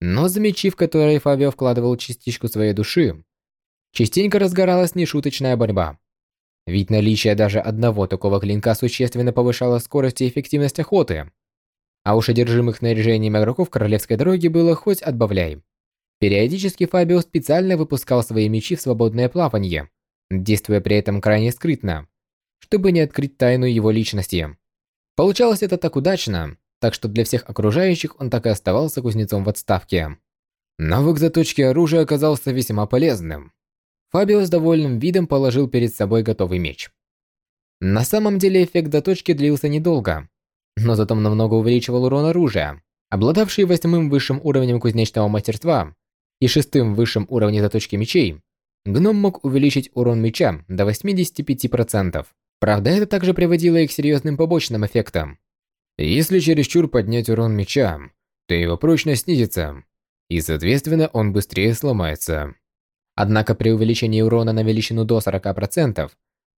но за мечи, в которые Фабио вкладывал частичку своей души, частенько разгоралась нешуточная борьба. Ведь наличие даже одного такого клинка существенно повышало скорость и эффективность охоты. А уж одержимых снаряжением игроков королевской дороги было хоть отбавляй. Периодически Фабио специально выпускал свои мечи в свободное плавание, действуя при этом крайне скрытно, чтобы не открыть тайну его личности. Получалось это так удачно, так что для всех окружающих он так и оставался кузнецом в отставке. Навык заточки оружия оказался весьма полезным. Фабио с довольным видом положил перед собой готовый меч. На самом деле эффект заточки длился недолго, но зато намного увеличивал урон оружия. Обладавший восьмым высшим уровнем кузнечного мастерства и шестым высшим уровнем заточки мечей, гном мог увеличить урон меча до 85%. Правда, это также приводило и к серьезным побочным эффектам. Если чересчур поднять урон меча, то его прочность снизится, и, соответственно, он быстрее сломается. Однако при увеличении урона на величину до 40%,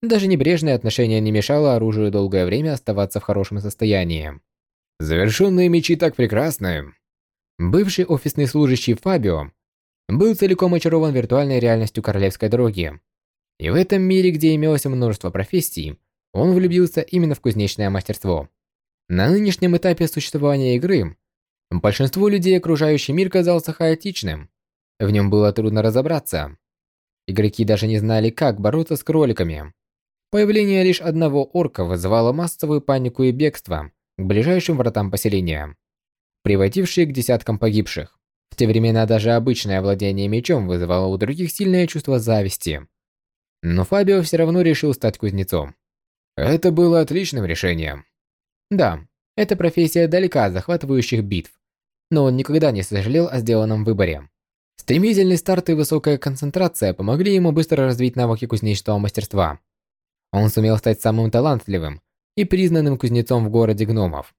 даже небрежное отношение не мешало оружию долгое время оставаться в хорошем состоянии. Завершенные мечи так прекрасны. Бывший офисный служащий Фабио был целиком очарован виртуальной реальностью королевской дороги. И в этом мире, где имелось множество профессий, он влюбился именно в кузнечное мастерство. На нынешнем этапе существования игры большинству людей окружающий мир казался хаотичным, в нем было трудно разобраться. Игроки даже не знали, как бороться с кроликами. Появление лишь одного орка вызывало массовую панику и бегство к ближайшим вратам поселения, приводившие к десяткам погибших. В те времена даже обычное владение мечом вызывало у других сильное чувство зависти. Но Фабио все равно решил стать кузнецом. Это было отличным решением. Да, эта профессия далека от захватывающих битв, но он никогда не сожалел о сделанном выборе. Стремительный старт и высокая концентрация помогли ему быстро развить навыки кузнечного мастерства. Он сумел стать самым талантливым и признанным кузнецом в городе гномов.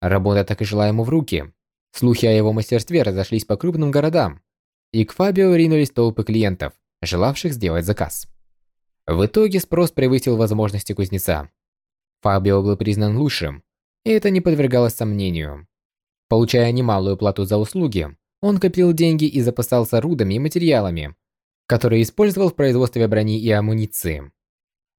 Работа так и шла ему в руки. Слухи о его мастерстве разошлись по крупным городам, и к Фабио ринулись толпы клиентов, желавших сделать заказ. В итоге спрос превысил возможности кузнеца. Фабио был признан лучшим, и это не подвергалось сомнению. Получая немалую плату за услуги, он копил деньги и запасался рудами и материалами, которые использовал в производстве брони и амуниции.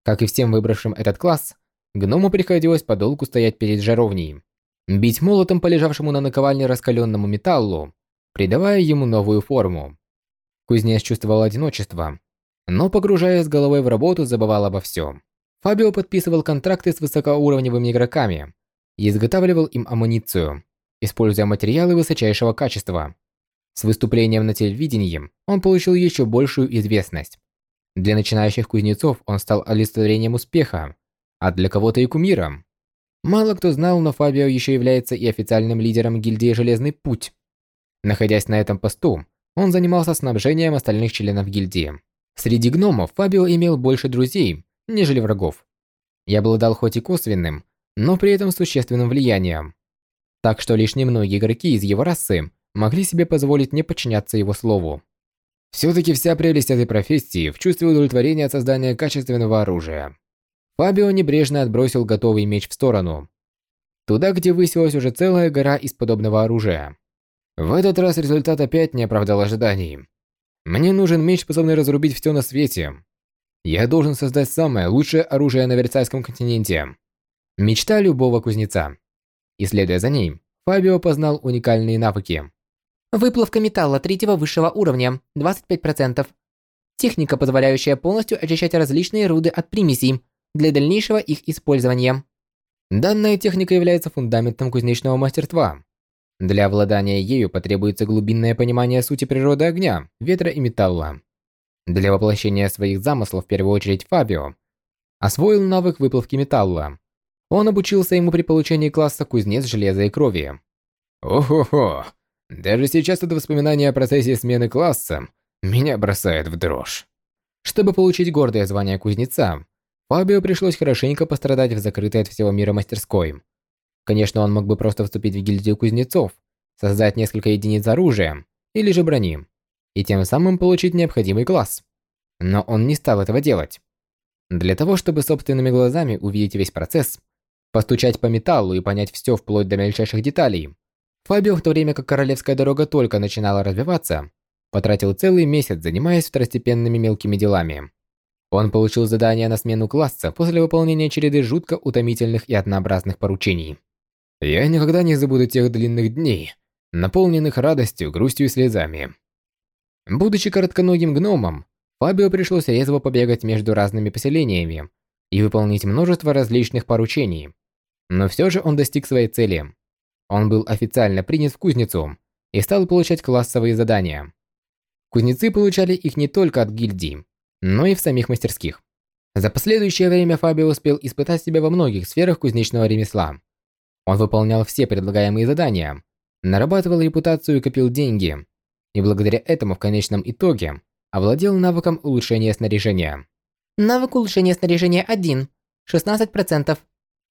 Как и всем выбравшим этот класс, гному приходилось подолгу стоять перед жаровней, бить молотом по лежавшему на наковальне раскаленному металлу, придавая ему новую форму. Кузнец чувствовал одиночество, но, погружаясь головой в работу, забывал обо всем. Фабио подписывал контракты с высокоуровневыми игроками и изготавливал им амуницию, используя материалы высочайшего качества. С выступлением на телевидении он получил еще большую известность. Для начинающих кузнецов он стал олицетворением успеха, а для кого-то и кумиром. Мало кто знал, но Фабио еще является и официальным лидером гильдии «Железный путь». Находясь на этом посту, он занимался снабжением остальных членов гильдии. Среди гномов Фабио имел больше друзей, нежели врагов. Я обладал хоть и косвенным, но при этом существенным влиянием. Так что лишь немногие игроки из его расы могли себе позволить не подчиняться его слову. Все-таки вся прелесть этой профессии в чувстве удовлетворения от создания качественного оружия. Фабио небрежно отбросил готовый меч в сторону. Туда, где высилась уже целая гора из подобного оружия. В этот раз результат опять не оправдал ожиданий. Мне нужен меч, способный разрубить все на свете. Я должен создать самое лучшее оружие на Версальском континенте. Мечта любого кузнеца. Исследуя за ней, Фабио познал уникальные навыки. Выплавка металла третьего высшего уровня – 25%. Техника, позволяющая полностью очищать различные руды от примесей для дальнейшего их использования. Данная техника является фундаментом кузнечного мастерства. Для обладания ею потребуется глубинное понимание сути природы огня, ветра и металла. Для воплощения своих замыслов в первую очередь Фабио освоил навык выплавки металла. Он обучился ему при получении класса кузнец железа и крови. Ого-го, даже сейчас это воспоминание о процессе смены класса меня бросает в дрожь. Чтобы получить гордое звание кузнеца, Фабио пришлось хорошенько пострадать в закрытой от всего мира мастерской. Конечно, он мог бы просто вступить в гильдию кузнецов, создать несколько единиц оружия или же брони, и тем самым получить необходимый класс. Но он не стал этого делать. Для того, чтобы собственными глазами увидеть весь процесс, постучать по металлу и понять все вплоть до мельчайших деталей, Фабио, в то время как королевская дорога только начинала развиваться, потратил целый месяц, занимаясь второстепенными мелкими делами. Он получил задание на смену класса после выполнения череды жутко утомительных и однообразных поручений. Я никогда не забуду тех длинных дней, наполненных радостью, грустью и слезами. Будучи коротконогим гномом, Фабио пришлось резво побегать между разными поселениями и выполнить множество различных поручений. Но все же он достиг своей цели. Он был официально принят в кузницу и стал получать классовые задания. Кузнецы получали их не только от гильдии, но и в самих мастерских. За последующее время Фабио успел испытать себя во многих сферах кузнечного ремесла. Он выполнял все предлагаемые задания, нарабатывал репутацию и копил деньги, и благодаря этому в конечном итоге овладел навыком улучшения снаряжения. Навык улучшения снаряжения 1, 16%.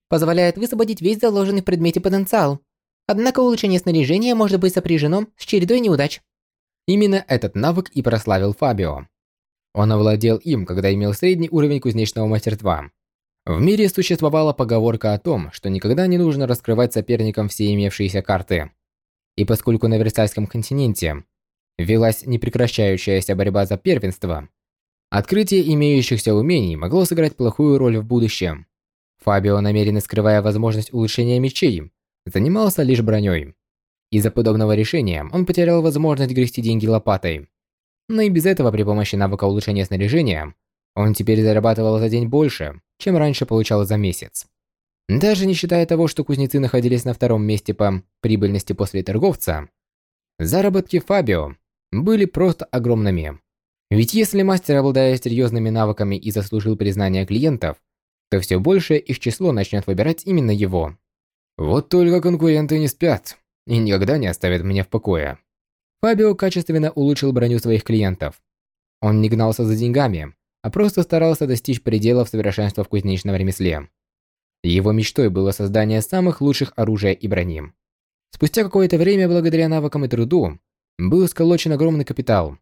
Позволяет высвободить весь заложенный в предмете потенциал. Однако улучшение снаряжения может быть сопряжено с чередой неудач. Именно этот навык и прославил Фабио. Он овладел им, когда имел средний уровень кузнечного мастерства. В мире существовала поговорка о том, что никогда не нужно раскрывать соперникам все имевшиеся карты. И поскольку на Версальском континенте велась непрекращающаяся борьба за первенство. Открытие имеющихся умений могло сыграть плохую роль в будущем. Фабио, намеренно скрывая возможность улучшения мечей, занимался лишь броней. Из-за подобного решения он потерял возможность грести деньги лопатой. Но и без этого при помощи навыка улучшения снаряжения он теперь зарабатывал за день больше, чем раньше получал за месяц. Даже не считая того, что кузнецы находились на втором месте по прибыльности после торговца, заработки Фабио были просто огромными. Ведь если мастер обладает серьезными навыками и заслужил признание клиентов, то все большее их число начнет выбирать именно его. Вот только конкуренты не спят и никогда не оставят меня в покое. Фабио качественно улучшил броню своих клиентов. Он не гнался за деньгами, а просто старался достичь пределов совершенства в кузнечном ремесле. Его мечтой было создание самых лучших оружия и брони. Спустя какое-то время, благодаря навыкам и труду, был сколочен огромный капитал,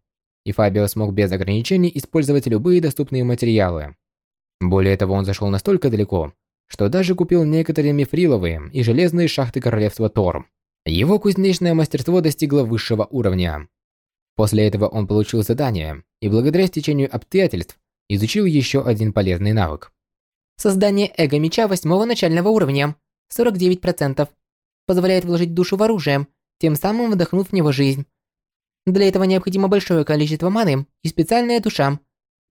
и Фабио смог без ограничений использовать любые доступные материалы. Более того, он зашел настолько далеко, что даже купил некоторые мифриловые и железные шахты королевства Тор. Его кузнечное мастерство достигло высшего уровня. После этого он получил задание и благодаря стечению обстоятельств изучил еще один полезный навык. Создание эго-меча восьмого начального уровня, 49%. Позволяет вложить душу в оружие, тем самым вдохнув в него жизнь. Для этого необходимо большое количество маны и специальная душа.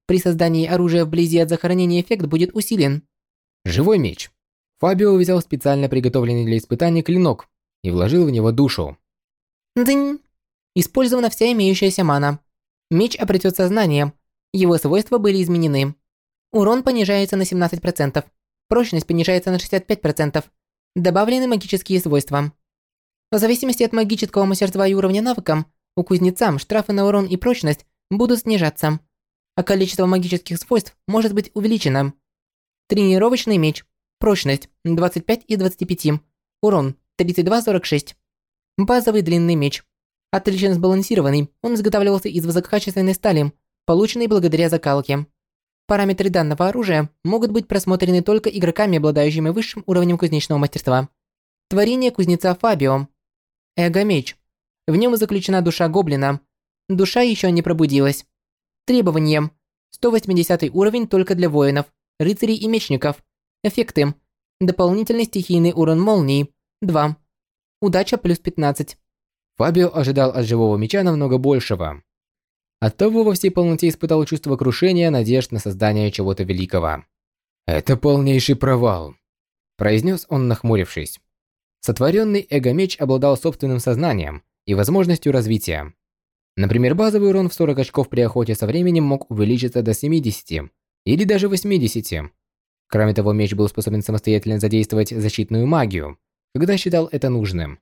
При создании оружия вблизи от захоронения эффект будет усилен. Живой меч. Фабио взял специально приготовленный для испытания клинок и вложил в него душу. Дынь. Использована вся имеющаяся мана. Меч обретет сознание. Его свойства были изменены. Урон понижается на 17%. Прочность понижается на 65%. Добавлены магические свойства. В зависимости от магического мастерства и уровня навыка, у кузнеца штрафы на урон и прочность будут снижаться, а количество магических свойств может быть увеличено. Тренировочный меч. Прочность 25 из 25. Урон 32-46. Базовый длинный меч. Отлично сбалансированный, он изготавливался из высококачественной стали, полученной благодаря закалке. Параметры данного оружия могут быть просмотрены только игроками, обладающими высшим уровнем кузнечного мастерства. Творение кузнеца Фабио. Эго-меч. В нем заключена душа гоблина. Душа еще не пробудилась. Требования. 180 уровень только для воинов, рыцарей и мечников. Эффекты. Дополнительный стихийный урон молнии. 2. Удача плюс 15. Фабио ожидал от живого меча намного большего. Оттого во всей полноте испытал чувство крушения надежд на создание чего-то великого. «Это полнейший провал», – произнес он, нахмурившись. Сотворенный эго-меч обладал собственным сознанием и возможностью развития. Например, базовый урон в 40 очков при охоте со временем мог увеличиться до 70 или даже 80. Кроме того, меч был способен самостоятельно задействовать защитную магию, когда считал это нужным.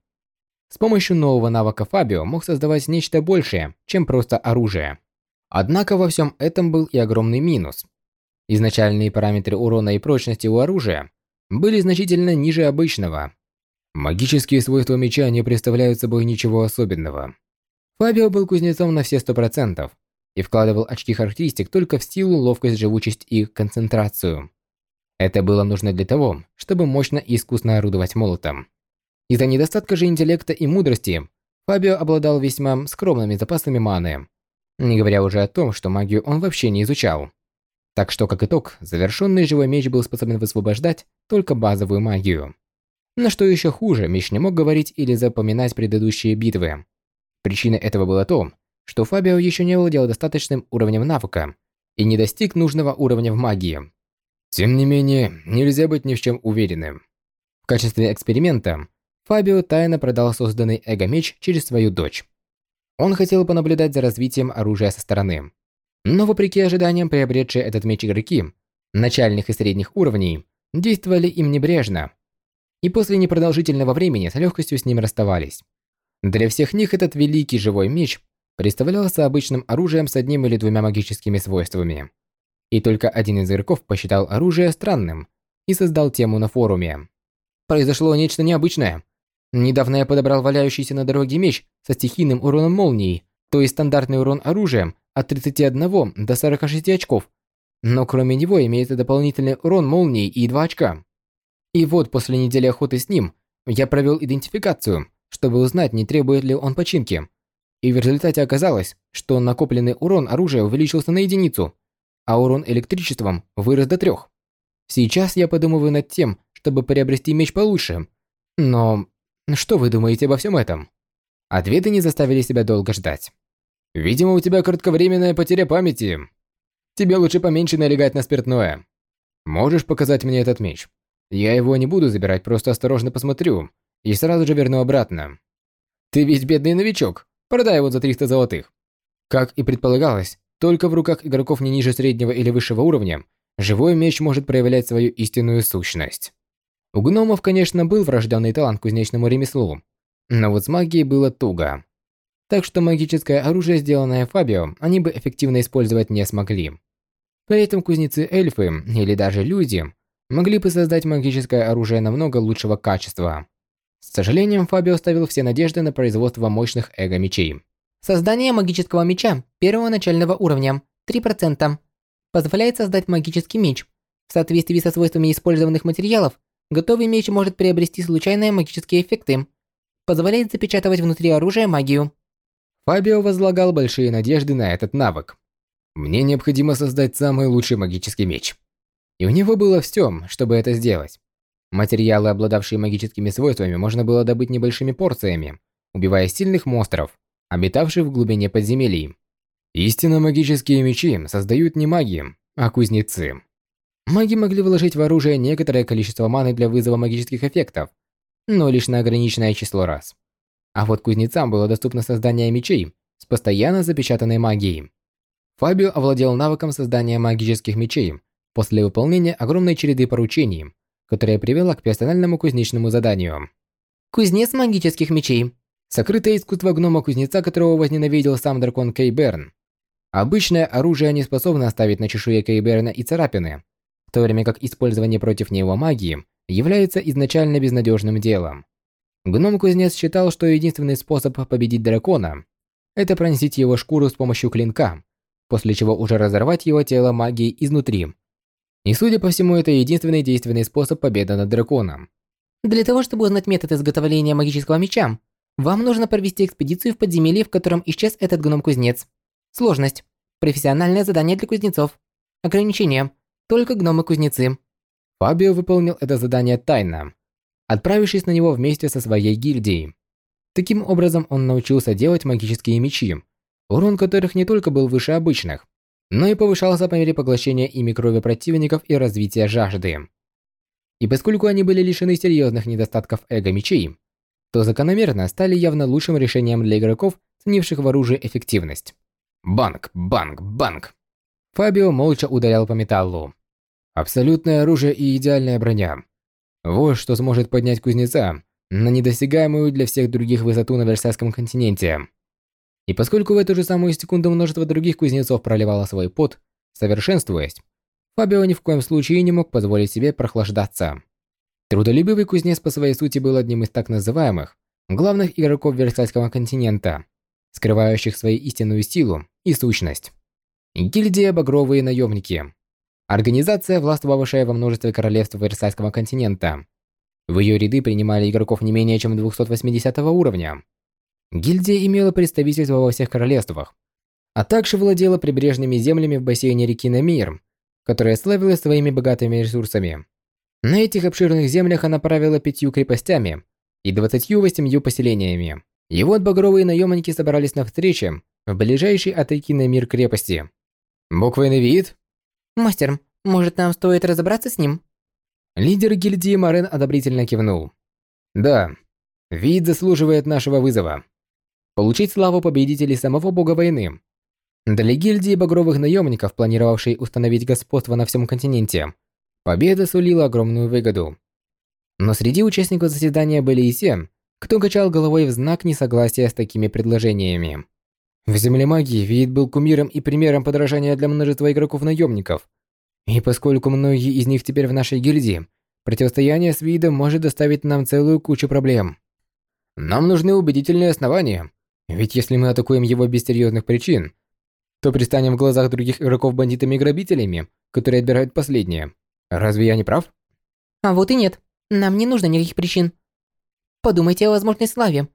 С помощью нового навыка Фабио мог создавать нечто большее, чем просто оружие. Однако во всем этом был и огромный минус. Изначальные параметры урона и прочности у оружия были значительно ниже обычного. Магические свойства меча не представляют собой ничего особенного. Фабио был кузнецом на все 100% и вкладывал очки характеристик только в силу, ловкость, живучесть и концентрацию. Это было нужно для того, чтобы мощно и искусно орудовать молотом. Из-за недостатка же интеллекта и мудрости, Фабио обладал весьма скромными запасами маны, не говоря уже о том, что магию он вообще не изучал. Так что, как итог, завершенный живой меч был способен высвобождать только базовую магию. Но что еще хуже, меч не мог говорить или запоминать предыдущие битвы. Причиной этого было то, что Фабио еще не владел достаточным уровнем навыка и не достиг нужного уровня в магии. Тем не менее, нельзя быть ни в чем уверенным. В качестве эксперимента Фабио тайно продал созданный эго-меч через свою дочь. Он хотел понаблюдать за развитием оружия со стороны. Но вопреки ожиданиям, приобретшие этот меч игроки, начальных и средних уровней, действовали им небрежно. И после непродолжительного времени с легкостью с ним расставались. Для всех них этот великий живой меч представлялся обычным оружием с одним или двумя магическими свойствами. И только один из игроков посчитал оружие странным и создал тему на форуме. Произошло нечто необычное. Недавно я подобрал валяющийся на дороге меч со стихийным уроном молнии, то есть стандартный урон оружием от 31 до 46 очков. Но кроме него имеется дополнительный урон молнии и 2 очка. И вот после недели охоты с ним, я провел идентификацию, чтобы узнать, не требует ли он починки. И в результате оказалось, что накопленный урон оружия увеличился на единицу, а урон электричеством вырос до трех. Сейчас я подумываю над тем, чтобы приобрести меч получше. Но что вы думаете обо всем этом? Ответы не заставили себя долго ждать. Видимо, у тебя кратковременная потеря памяти. Тебе лучше поменьше налегать на спиртное. Можешь показать мне этот меч? Я его не буду забирать, просто осторожно посмотрю и сразу же верну обратно. Ты ведь бедный новичок. Продай его за 300 золотых. Как и предполагалось, только в руках игроков не ниже среднего или высшего уровня живой меч может проявлять свою истинную сущность. У гномов, конечно, был врожденный талант к кузнечному ремеслу, но вот с магией было туго. Так что магическое оружие, сделанное Фабио, они бы эффективно использовать не смогли. При этом кузнецы-эльфы, или даже люди, могли бы создать магическое оружие намного лучшего качества. С сожалением, Фабио ставил все надежды на производство мощных эго-мечей. Создание магического меча первого начального уровня 3%. Позволяет создать магический меч. В соответствии со свойствами использованных материалов, готовый меч может приобрести случайные магические эффекты. Позволяет запечатывать внутри оружия магию. Фабио возлагал большие надежды на этот навык. Мне необходимо создать самый лучший магический меч. И у него было все, чтобы это сделать. Материалы, обладавшие магическими свойствами, можно было добыть небольшими порциями, убивая сильных монстров, обитавших в глубине подземелий. Истинно магические мечи создают не маги, а кузнецы. Маги могли вложить в оружие некоторое количество маны для вызова магических эффектов, но лишь на ограниченное число раз. А вот кузнецам было доступно создание мечей с постоянно запечатанной магией. Фабио овладел навыком создания магических мечей после выполнения огромной череды поручений, которая привела к персональному кузнечному заданию. Кузнец магических мечей. Сокрытое искусство гнома-кузнеца, которого возненавидел сам дракон Кейберн. Обычное оружие не способно оставить на чешуе Кейберна и царапины, в то время как использование против него магии является изначально безнадежным делом. Гном-кузнец считал, что единственный способ победить дракона – это пронзить его шкуру с помощью клинка, после чего уже разорвать его тело магией изнутри и судя по всему, это единственный действенный способ победы над драконом. Для того, чтобы узнать метод изготовления магического меча, вам нужно провести экспедицию в подземелье, в котором исчез этот гном-кузнец. Сложность. Профессиональное задание для кузнецов. Ограничение. Только гномы-кузнецы. Фабио выполнил это задание тайно, отправившись на него вместе со своей гильдией. Таким образом, он научился делать магические мечи, урон которых не только был выше обычных, но и повышался по мере поглощения ими крови противников и развития жажды. И поскольку они были лишены серьезных недостатков эго-мечей, то закономерно стали явно лучшим решением для игроков, ценивших в оружии эффективность. Банк, банк, банк. Фабио молча ударял по металлу. Абсолютное оружие и идеальная броня. Вот что сможет поднять кузнеца на недосягаемую для всех других высоту на Версальском континенте. И поскольку в эту же самую секунду множество других кузнецов проливало свой пот, совершенствуясь, Фабио ни в коем случае не мог позволить себе прохлаждаться. Трудолюбивый кузнец по своей сути был одним из так называемых главных игроков Версальского континента, скрывающих свою истинную силу и сущность. Гильдия Багровые наемники. Организация, властвовавшая во множестве королевств Версальского континента. В ее ряды принимали игроков не менее чем 280 уровня. Гильдия имела представительство во всех королевствах, а также владела прибрежными землями в бассейне реки Намир, которая славилась своими богатыми ресурсами. На этих обширных землях она правила пятью крепостями и двадцатью восемью поселениями. И вот багровые наемники собрались на встрече в ближайшей от реки Намир крепости. Буквенный вид? Мастер, может нам стоит разобраться с ним? Лидер гильдии Марен одобрительно кивнул. Да, вид заслуживает нашего вызова. Получить славу победителей самого бога войны. Для гильдии багровых наемников, планировавшей установить господство на всем континенте, победа сулила огромную выгоду. Но среди участников заседания были и те, кто качал головой в знак несогласия с такими предложениями. В земле магии Вид был кумиром и примером подражания для множества игроков-наемников, и поскольку многие из них теперь в нашей гильдии, противостояние с видом может доставить нам целую кучу проблем. Нам нужны убедительные основания, ведь если мы атакуем его без серьезных причин, то пристанем в глазах других игроков бандитами и грабителями, которые отбирают последние. Разве я не прав? А вот и нет. Нам не нужно никаких причин. Подумайте о возможной славе.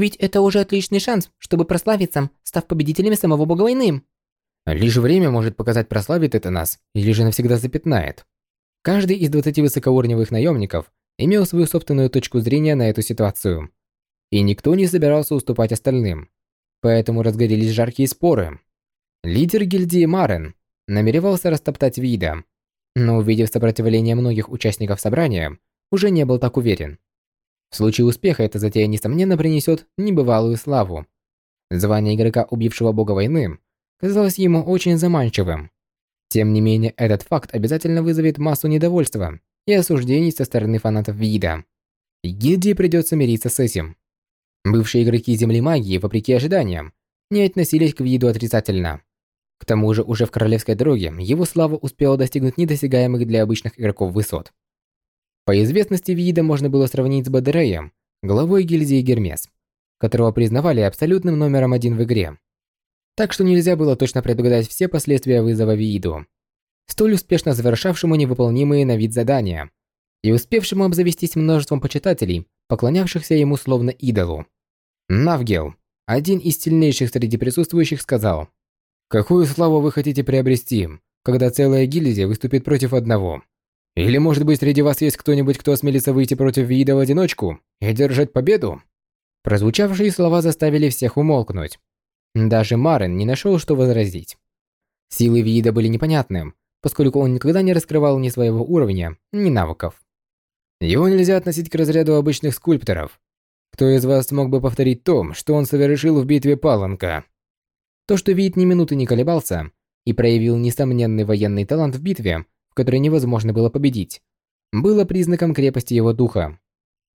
Ведь это уже отличный шанс, чтобы прославиться, став победителями самого бога войны. Лишь время может показать, прославит это нас, или же навсегда запятнает. Каждый из 20 высокоуровневых наемников имел свою собственную точку зрения на эту ситуацию. И никто не собирался уступать остальным. Поэтому разгорелись жаркие споры. Лидер гильдии Марен намеревался растоптать Вида, но увидев сопротивление многих участников собрания, уже не был так уверен. В случае успеха эта затея несомненно принесет небывалую славу. Звание игрока, убившего бога войны, казалось ему очень заманчивым. Тем не менее, этот факт обязательно вызовет массу недовольства и осуждений со стороны фанатов вида. гильдии придется мириться с этим. Бывшие игроки Земли Магии, вопреки ожиданиям, не относились к виду отрицательно. К тому же, уже в Королевской дороге его слава успела достигнуть недосягаемых для обычных игроков высот. По известности вида можно было сравнить с Бадереем, главой гильдии Гермес, которого признавали абсолютным номером один в игре так что нельзя было точно предугадать все последствия вызова Вииду, столь успешно завершавшему невыполнимые на вид задания и успевшему обзавестись множеством почитателей, поклонявшихся ему словно идолу. Навгел, один из сильнейших среди присутствующих, сказал, «Какую славу вы хотите приобрести, когда целая гильдия выступит против одного? Или, может быть, среди вас есть кто-нибудь, кто осмелится выйти против Виида в одиночку и держать победу?» Прозвучавшие слова заставили всех умолкнуть, даже Марен не нашел, что возразить. Силы Виида были непонятным, поскольку он никогда не раскрывал ни своего уровня, ни навыков. Его нельзя относить к разряду обычных скульпторов. Кто из вас смог бы повторить то, что он совершил в битве Паланка? То, что Виит ни минуты не колебался и проявил несомненный военный талант в битве, которой невозможно было победить, было признаком крепости его духа.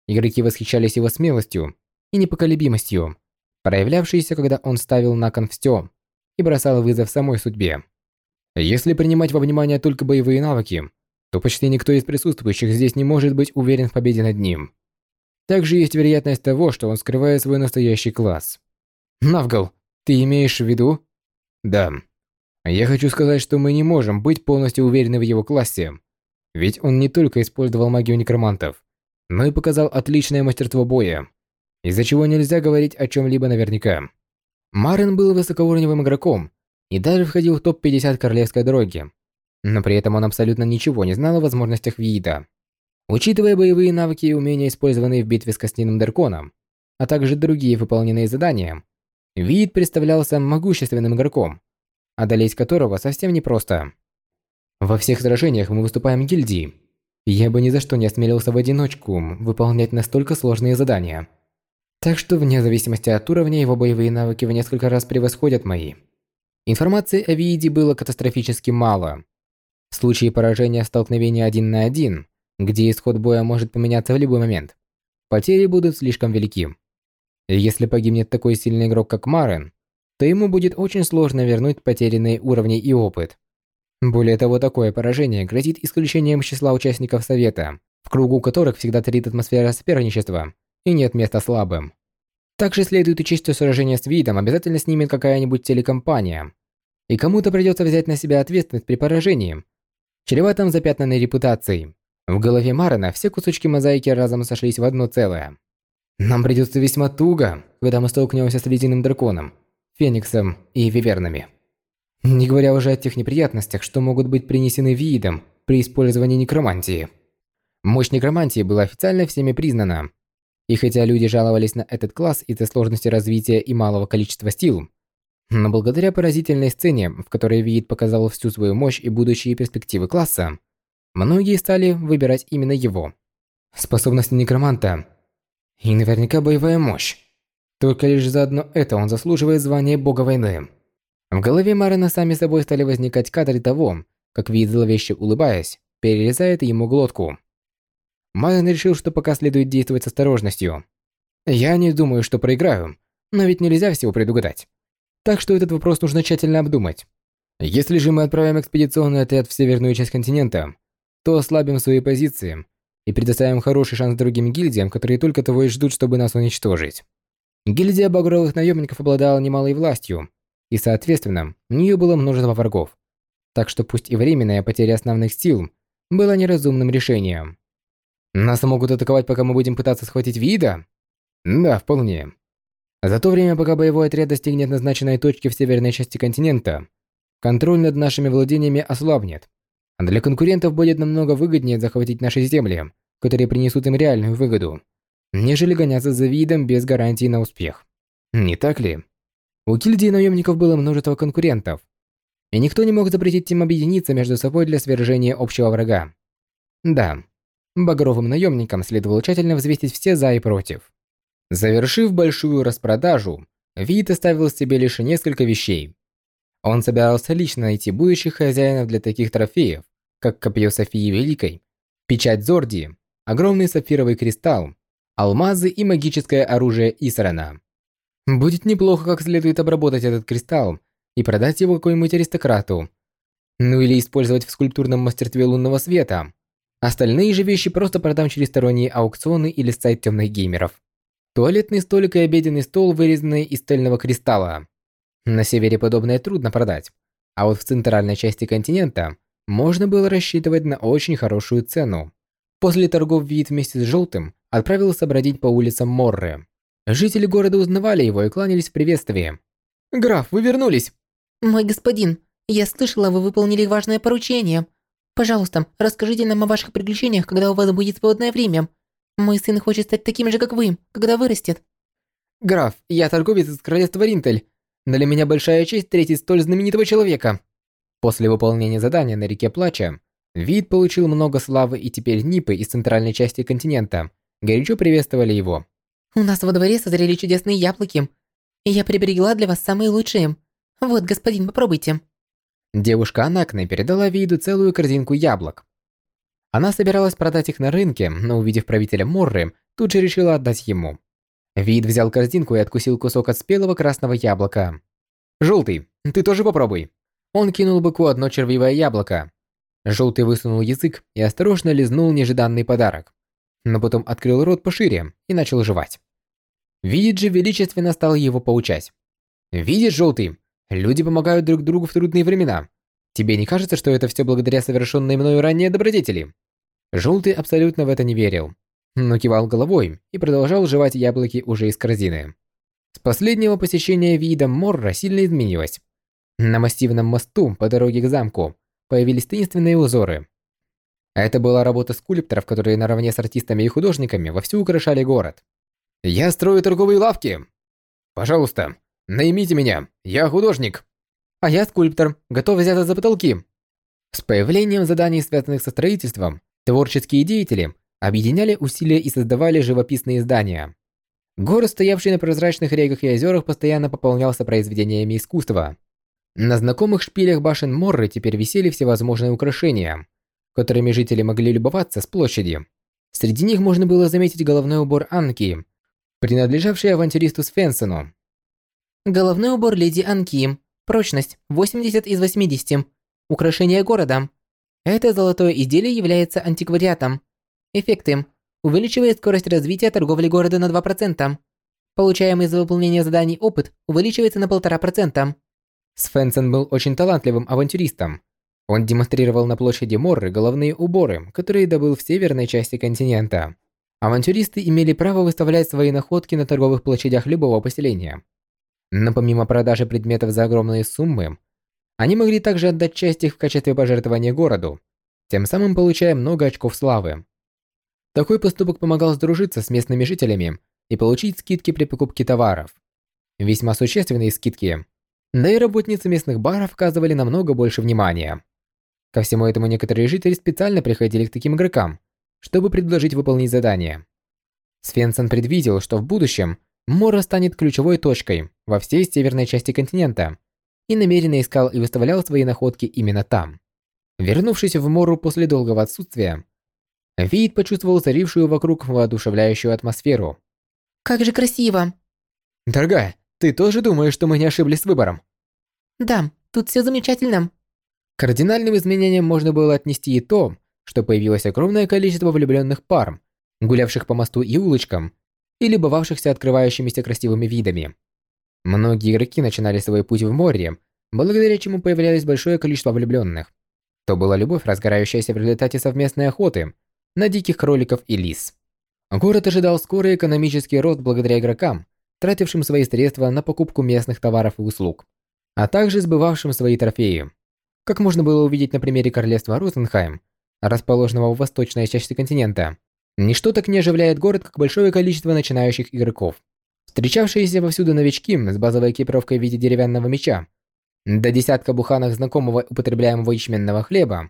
Игроки восхищались его смелостью и непоколебимостью, проявлявшийся, когда он ставил на кон все и бросал вызов самой судьбе. Если принимать во внимание только боевые навыки, то почти никто из присутствующих здесь не может быть уверен в победе над ним. Также есть вероятность того, что он скрывает свой настоящий класс. Навгал, ты имеешь в виду? Да. Я хочу сказать, что мы не можем быть полностью уверены в его классе. Ведь он не только использовал магию некромантов, но и показал отличное мастерство боя из-за чего нельзя говорить о чем-либо наверняка. Марин был высокоуровневым игроком и даже входил в топ-50 королевской дороги, но при этом он абсолютно ничего не знал о возможностях Виида. Учитывая боевые навыки и умения, использованные в битве с Костяным Драконом, а также другие выполненные задания, Виид представлялся могущественным игроком, одолеть которого совсем непросто. Во всех сражениях мы выступаем гильдии. Я бы ни за что не осмелился в одиночку выполнять настолько сложные задания. Так что вне зависимости от уровня его боевые навыки в несколько раз превосходят мои. Информации о Вииде было катастрофически мало. В случае поражения столкновения один на один, где исход боя может поменяться в любой момент, потери будут слишком велики. Если погибнет такой сильный игрок, как Марен, то ему будет очень сложно вернуть потерянные уровни и опыт. Более того, такое поражение грозит исключением числа участников Совета, в кругу которых всегда царит атмосфера соперничества и нет места слабым. Также следует учесть, что сражение с видом обязательно снимет какая-нибудь телекомпания, и кому-то придется взять на себя ответственность при поражении, чреватом запятнанной репутацией. В голове Марена все кусочки мозаики разом сошлись в одно целое. Нам придется весьма туго, когда мы столкнемся с ледяным драконом, фениксом и вивернами. Не говоря уже о тех неприятностях, что могут быть принесены видом при использовании некромантии. Мощь некромантии была официально всеми признана. И хотя люди жаловались на этот класс из-за сложности развития и малого количества сил, но благодаря поразительной сцене, в которой Виит показал всю свою мощь и будущие перспективы класса, многие стали выбирать именно его. Способность некроманта и наверняка боевая мощь. Только лишь за одно это он заслуживает звания бога войны. В голове Марина сами собой стали возникать кадры того, как вид зловеще улыбаясь, перерезает ему глотку. Марин решил, что пока следует действовать с осторожностью. Я не думаю, что проиграю, но ведь нельзя всего предугадать. Так что этот вопрос нужно тщательно обдумать. Если же мы отправим экспедиционный отряд в северную часть континента, то ослабим свои позиции и предоставим хороший шанс другим гильдиям, которые только того и ждут, чтобы нас уничтожить. Гильдия багровых наемников обладала немалой властью, и, соответственно, у нее было множество врагов. Так что пусть и временная потеря основных сил была неразумным решением. Нас могут атаковать, пока мы будем пытаться схватить вида? Да, вполне. За то время, пока боевой отряд достигнет назначенной точки в северной части континента, контроль над нашими владениями ослабнет. А для конкурентов будет намного выгоднее захватить наши земли, которые принесут им реальную выгоду, нежели гоняться за видом без гарантии на успех. Не так ли? У гильдии наемников было множество конкурентов, и никто не мог запретить им объединиться между собой для свержения общего врага. Да, багровым наемникам следовало тщательно взвесить все за и против. Завершив большую распродажу, Вит оставил себе лишь несколько вещей. Он собирался лично найти будущих хозяинов для таких трофеев, как копье Софии Великой, печать Зорди, огромный сапфировый кристалл, алмазы и магическое оружие Исрана. Будет неплохо как следует обработать этот кристалл и продать его какому-нибудь аристократу. Ну или использовать в скульптурном мастерстве лунного света. Остальные же вещи просто продам через сторонние аукционы или сайт темных геймеров. Туалетный столик и обеденный стол, вырезанные из стального кристалла. На севере подобное трудно продать, а вот в центральной части континента можно было рассчитывать на очень хорошую цену. После торгов вид вместе с Желтым отправился бродить по улицам Морры. Жители города узнавали его и кланялись в приветствии. «Граф, вы вернулись!» «Мой господин, я слышала, вы выполнили важное поручение. Пожалуйста, расскажите нам о ваших приключениях, когда у вас будет свободное время. Мой сын хочет стать таким же, как вы, когда вырастет». «Граф, я торговец из королевства Ринтель. Для меня большая честь встретить столь знаменитого человека». После выполнения задания на реке Плача, Вид получил много славы и теперь Нипы из центральной части континента горячо приветствовали его. У нас во дворе созрели чудесные яблоки. Я приберегла для вас самые лучшие. Вот, господин, попробуйте». Девушка Анакне передала Виду целую корзинку яблок. Она собиралась продать их на рынке, но увидев правителя Морры, тут же решила отдать ему. Вид взял корзинку и откусил кусок от спелого красного яблока. «Желтый, ты тоже попробуй». Он кинул быку одно червивое яблоко. Желтый высунул язык и осторожно лизнул нежданный подарок но потом открыл рот пошире и начал жевать. Видит же величественно стал его поучать. «Видишь, Желтый, люди помогают друг другу в трудные времена. Тебе не кажется, что это все благодаря совершенной мною ранее добродетели?» Желтый абсолютно в это не верил, но кивал головой и продолжал жевать яблоки уже из корзины. С последнего посещения вида Морра сильно изменилось. На массивном мосту по дороге к замку появились таинственные узоры, это была работа скульпторов, которые наравне с артистами и художниками вовсю украшали город. «Я строю торговые лавки! Пожалуйста, наймите меня, я художник!» «А я скульптор, готов взяться за потолки!» С появлением заданий, связанных со строительством, творческие деятели объединяли усилия и создавали живописные здания. Город, стоявший на прозрачных реках и озерах, постоянно пополнялся произведениями искусства. На знакомых шпилях башен Морры теперь висели всевозможные украшения – которыми жители могли любоваться с площади. Среди них можно было заметить головной убор Анки, принадлежавший авантюристу Свенсону. Головной убор леди Анки. Прочность 80 из 80. Украшение города. Это золотое изделие является антиквариатом. Эффекты. Увеличивает скорость развития торговли города на 2%. Получаемый за выполнение заданий опыт увеличивается на 1,5%. Свенсон был очень талантливым авантюристом. Он демонстрировал на площади Морры головные уборы, которые добыл в северной части континента. Авантюристы имели право выставлять свои находки на торговых площадях любого поселения. Но помимо продажи предметов за огромные суммы, они могли также отдать часть их в качестве пожертвования городу, тем самым получая много очков славы. Такой поступок помогал сдружиться с местными жителями и получить скидки при покупке товаров. Весьма существенные скидки. Да и работницы местных баров оказывали намного больше внимания. Ко всему этому некоторые жители специально приходили к таким игрокам, чтобы предложить выполнить задание. Свенсон предвидел, что в будущем Мора станет ключевой точкой во всей северной части континента – и намеренно искал и выставлял свои находки именно там. Вернувшись в Мору после долгого отсутствия, Вид почувствовал царившую вокруг воодушевляющую атмосферу. «Как же красиво!» «Дорогая, ты тоже думаешь, что мы не ошиблись с выбором?» «Да, тут все замечательно». Кардинальным изменением можно было отнести и то, что появилось огромное количество влюбленных пар, гулявших по мосту и улочкам, и любовавшихся открывающимися красивыми видами. Многие игроки начинали свой путь в море, благодаря чему появлялось большое количество влюбленных. То была любовь, разгорающаяся в результате совместной охоты на диких кроликов и лис. Город ожидал скорый экономический рост благодаря игрокам, тратившим свои средства на покупку местных товаров и услуг, а также сбывавшим свои трофеи. Как можно было увидеть на примере королевства Ротенхайм, расположенного в восточной части континента, ничто так не оживляет город, как большое количество начинающих игроков. Встречавшиеся повсюду новички с базовой экипировкой в виде деревянного меча, до десятка буханок знакомого употребляемого ячменного хлеба,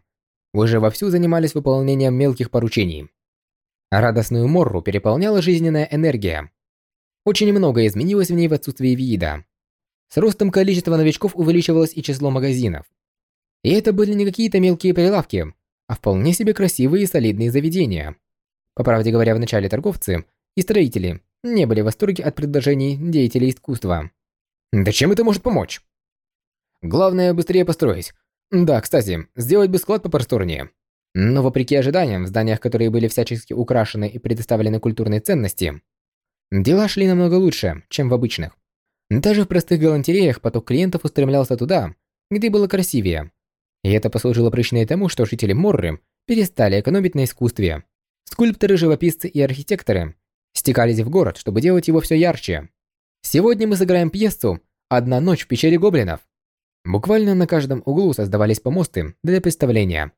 уже вовсю занимались выполнением мелких поручений. Радостную Морру переполняла жизненная энергия. Очень многое изменилось в ней в отсутствии вида. С ростом количества новичков увеличивалось и число магазинов. И это были не какие-то мелкие прилавки, а вполне себе красивые и солидные заведения. По правде говоря, в начале торговцы и строители не были в восторге от предложений деятелей искусства. Да чем это может помочь? Главное, быстрее построить. Да, кстати, сделать бы склад попросторнее. Но вопреки ожиданиям, в зданиях, которые были всячески украшены и предоставлены культурные ценности, дела шли намного лучше, чем в обычных. Даже в простых галантереях поток клиентов устремлялся туда, где было красивее. И это послужило причиной тому, что жители Морры перестали экономить на искусстве. Скульпторы, живописцы и архитекторы стекались в город, чтобы делать его все ярче. Сегодня мы сыграем пьесу «Одна ночь в пещере гоблинов». Буквально на каждом углу создавались помосты для представления.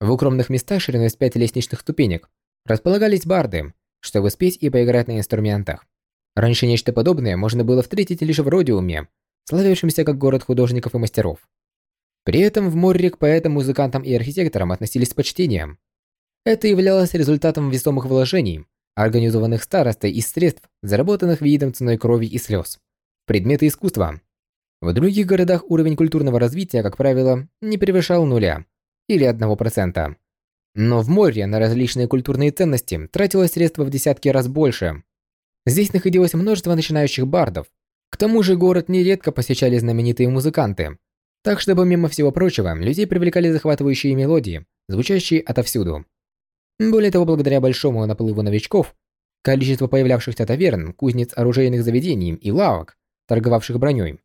В укромных местах шириной с пять лестничных ступенек располагались барды, чтобы спеть и поиграть на инструментах. Раньше нечто подобное можно было встретить лишь в Родиуме, славившемся как город художников и мастеров. При этом в Морре к поэтам, музыкантам и архитекторам относились с почтением. Это являлось результатом весомых вложений, организованных старостой из средств, заработанных видом ценой крови и слез. Предметы искусства. В других городах уровень культурного развития, как правило, не превышал нуля или 1%. Но в море на различные культурные ценности тратилось средства в десятки раз больше. Здесь находилось множество начинающих бардов. К тому же город нередко посещали знаменитые музыканты. Так что, помимо всего прочего, людей привлекали захватывающие мелодии, звучащие отовсюду. Более того, благодаря большому наплыву новичков, количество появлявшихся таверн, кузнец оружейных заведений и лавок, торговавших броней,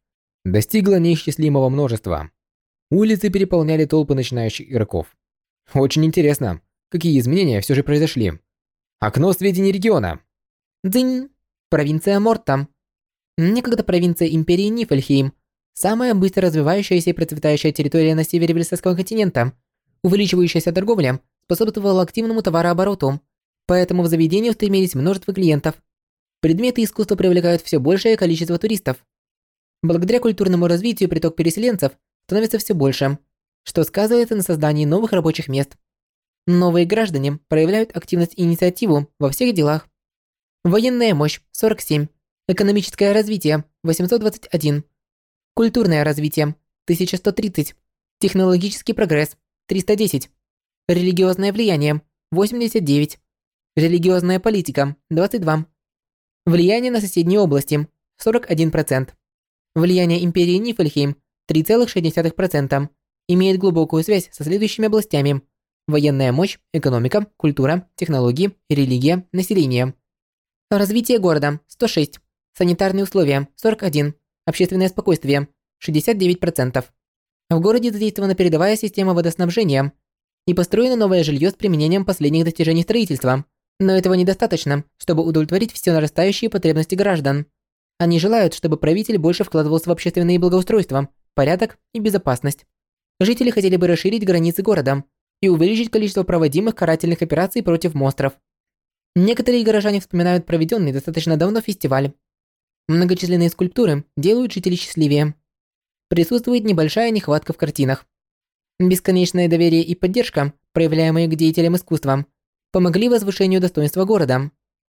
достигло неисчислимого множества. Улицы переполняли толпы начинающих игроков. Очень интересно, какие изменения все же произошли. Окно сведений региона. Дзынь. Провинция Морта. Некогда провинция Империи Нифельхейм. Самая быстро развивающаяся и процветающая территория на севере Вельсовского континента. Увеличивающаяся торговля способствовала активному товарообороту, поэтому в заведении устремились множество клиентов. Предметы искусства привлекают все большее количество туристов. Благодаря культурному развитию приток переселенцев становится все больше, что сказывается на создании новых рабочих мест. Новые граждане проявляют активность и инициативу во всех делах. Военная мощь – 47. Экономическое развитие – 821. Культурное развитие – 1130. Технологический прогресс – 310. Религиозное влияние – 89. Религиозная политика – 22. Влияние на соседние области – 41%. Влияние империи Нифльхейм – 3,6%. имеет глубокую связь со следующими областями. Военная мощь, экономика, культура, технологии, религия, население. Развитие города – 106. Санитарные условия – 41. Общественное спокойствие – 69%. В городе задействована передовая система водоснабжения и построено новое жилье с применением последних достижений строительства. Но этого недостаточно, чтобы удовлетворить все нарастающие потребности граждан. Они желают, чтобы правитель больше вкладывался в общественные благоустройства, порядок и безопасность. Жители хотели бы расширить границы города и увеличить количество проводимых карательных операций против монстров. Некоторые горожане вспоминают проведенный достаточно давно фестиваль. Многочисленные скульптуры делают жителей счастливее. Присутствует небольшая нехватка в картинах. Бесконечное доверие и поддержка, проявляемые к деятелям искусства, помогли возвышению достоинства города.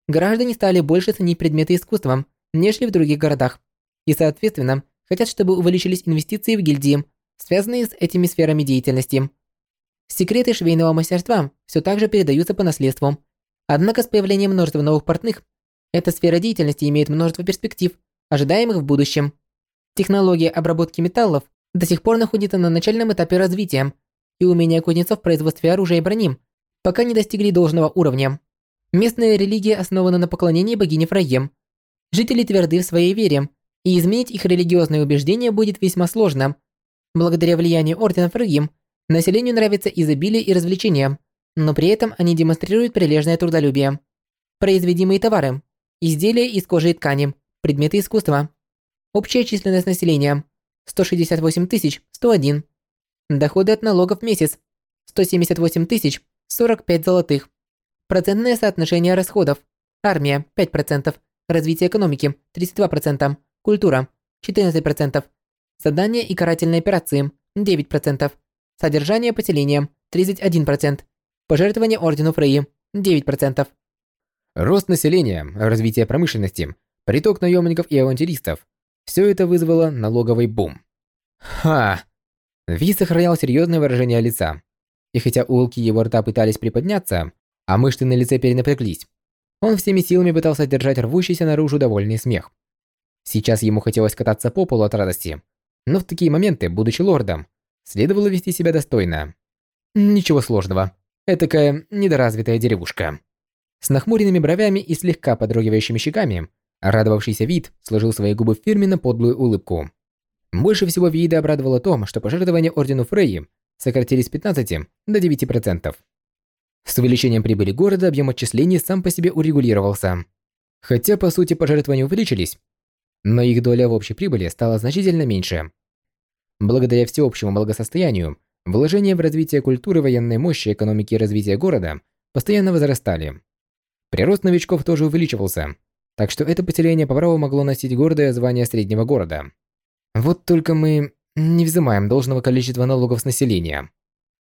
Граждане стали больше ценить предметы искусства, нежели в других городах, и, соответственно, хотят, чтобы увеличились инвестиции в гильдии, связанные с этими сферами деятельности. Секреты швейного мастерства все так же передаются по наследству, Однако с появлением множества новых портных, эта сфера деятельности имеет множество перспектив, ожидаемых в будущем. Технология обработки металлов до сих пор находится на начальном этапе развития, и умения кузнецов в производстве оружия и брони пока не достигли должного уровня. Местная религия основана на поклонении богине Фраем. Жители тверды в своей вере, и изменить их религиозные убеждения будет весьма сложно. Благодаря влиянию Ордена Фраем, населению нравится изобилие и развлечения – но при этом они демонстрируют прилежное трудолюбие. Произведимые товары. Изделия из кожи и ткани. Предметы искусства. Общая численность населения. 168 101. Доходы от налогов в месяц. 178 тысяч 45 золотых. Процентное соотношение расходов. Армия 5%. Развитие экономики 32%. Культура 14%. Задания и карательные операции 9%. Содержание поселения 31%. Пожертвования Ордену Фрейи – 9%. Рост населения, развитие промышленности, приток наемников и авантюристов – все это вызвало налоговый бум. Ха! Ви сохранял серьезное выражение лица. И хотя улки его рта пытались приподняться, а мышцы на лице перенапряглись, он всеми силами пытался держать рвущийся наружу довольный смех. Сейчас ему хотелось кататься по полу от радости, но в такие моменты, будучи лордом, следовало вести себя достойно. Ничего сложного. Этакая недоразвитая деревушка. С нахмуренными бровями и слегка подрогивающими щеками, радовавшийся вид сложил свои губы в фирменно подлую улыбку. Больше всего вида обрадовало то, что пожертвования Ордену Фрейи сократились с 15 до 9%. С увеличением прибыли города объем отчислений сам по себе урегулировался. Хотя, по сути, пожертвования увеличились, но их доля в общей прибыли стала значительно меньше. Благодаря всеобщему благосостоянию, Вложения в развитие культуры, военной мощи, экономики и развития города постоянно возрастали. Прирост новичков тоже увеличивался, так что это поселение по праву могло носить гордое звание среднего города. Вот только мы не взимаем должного количества налогов с населения.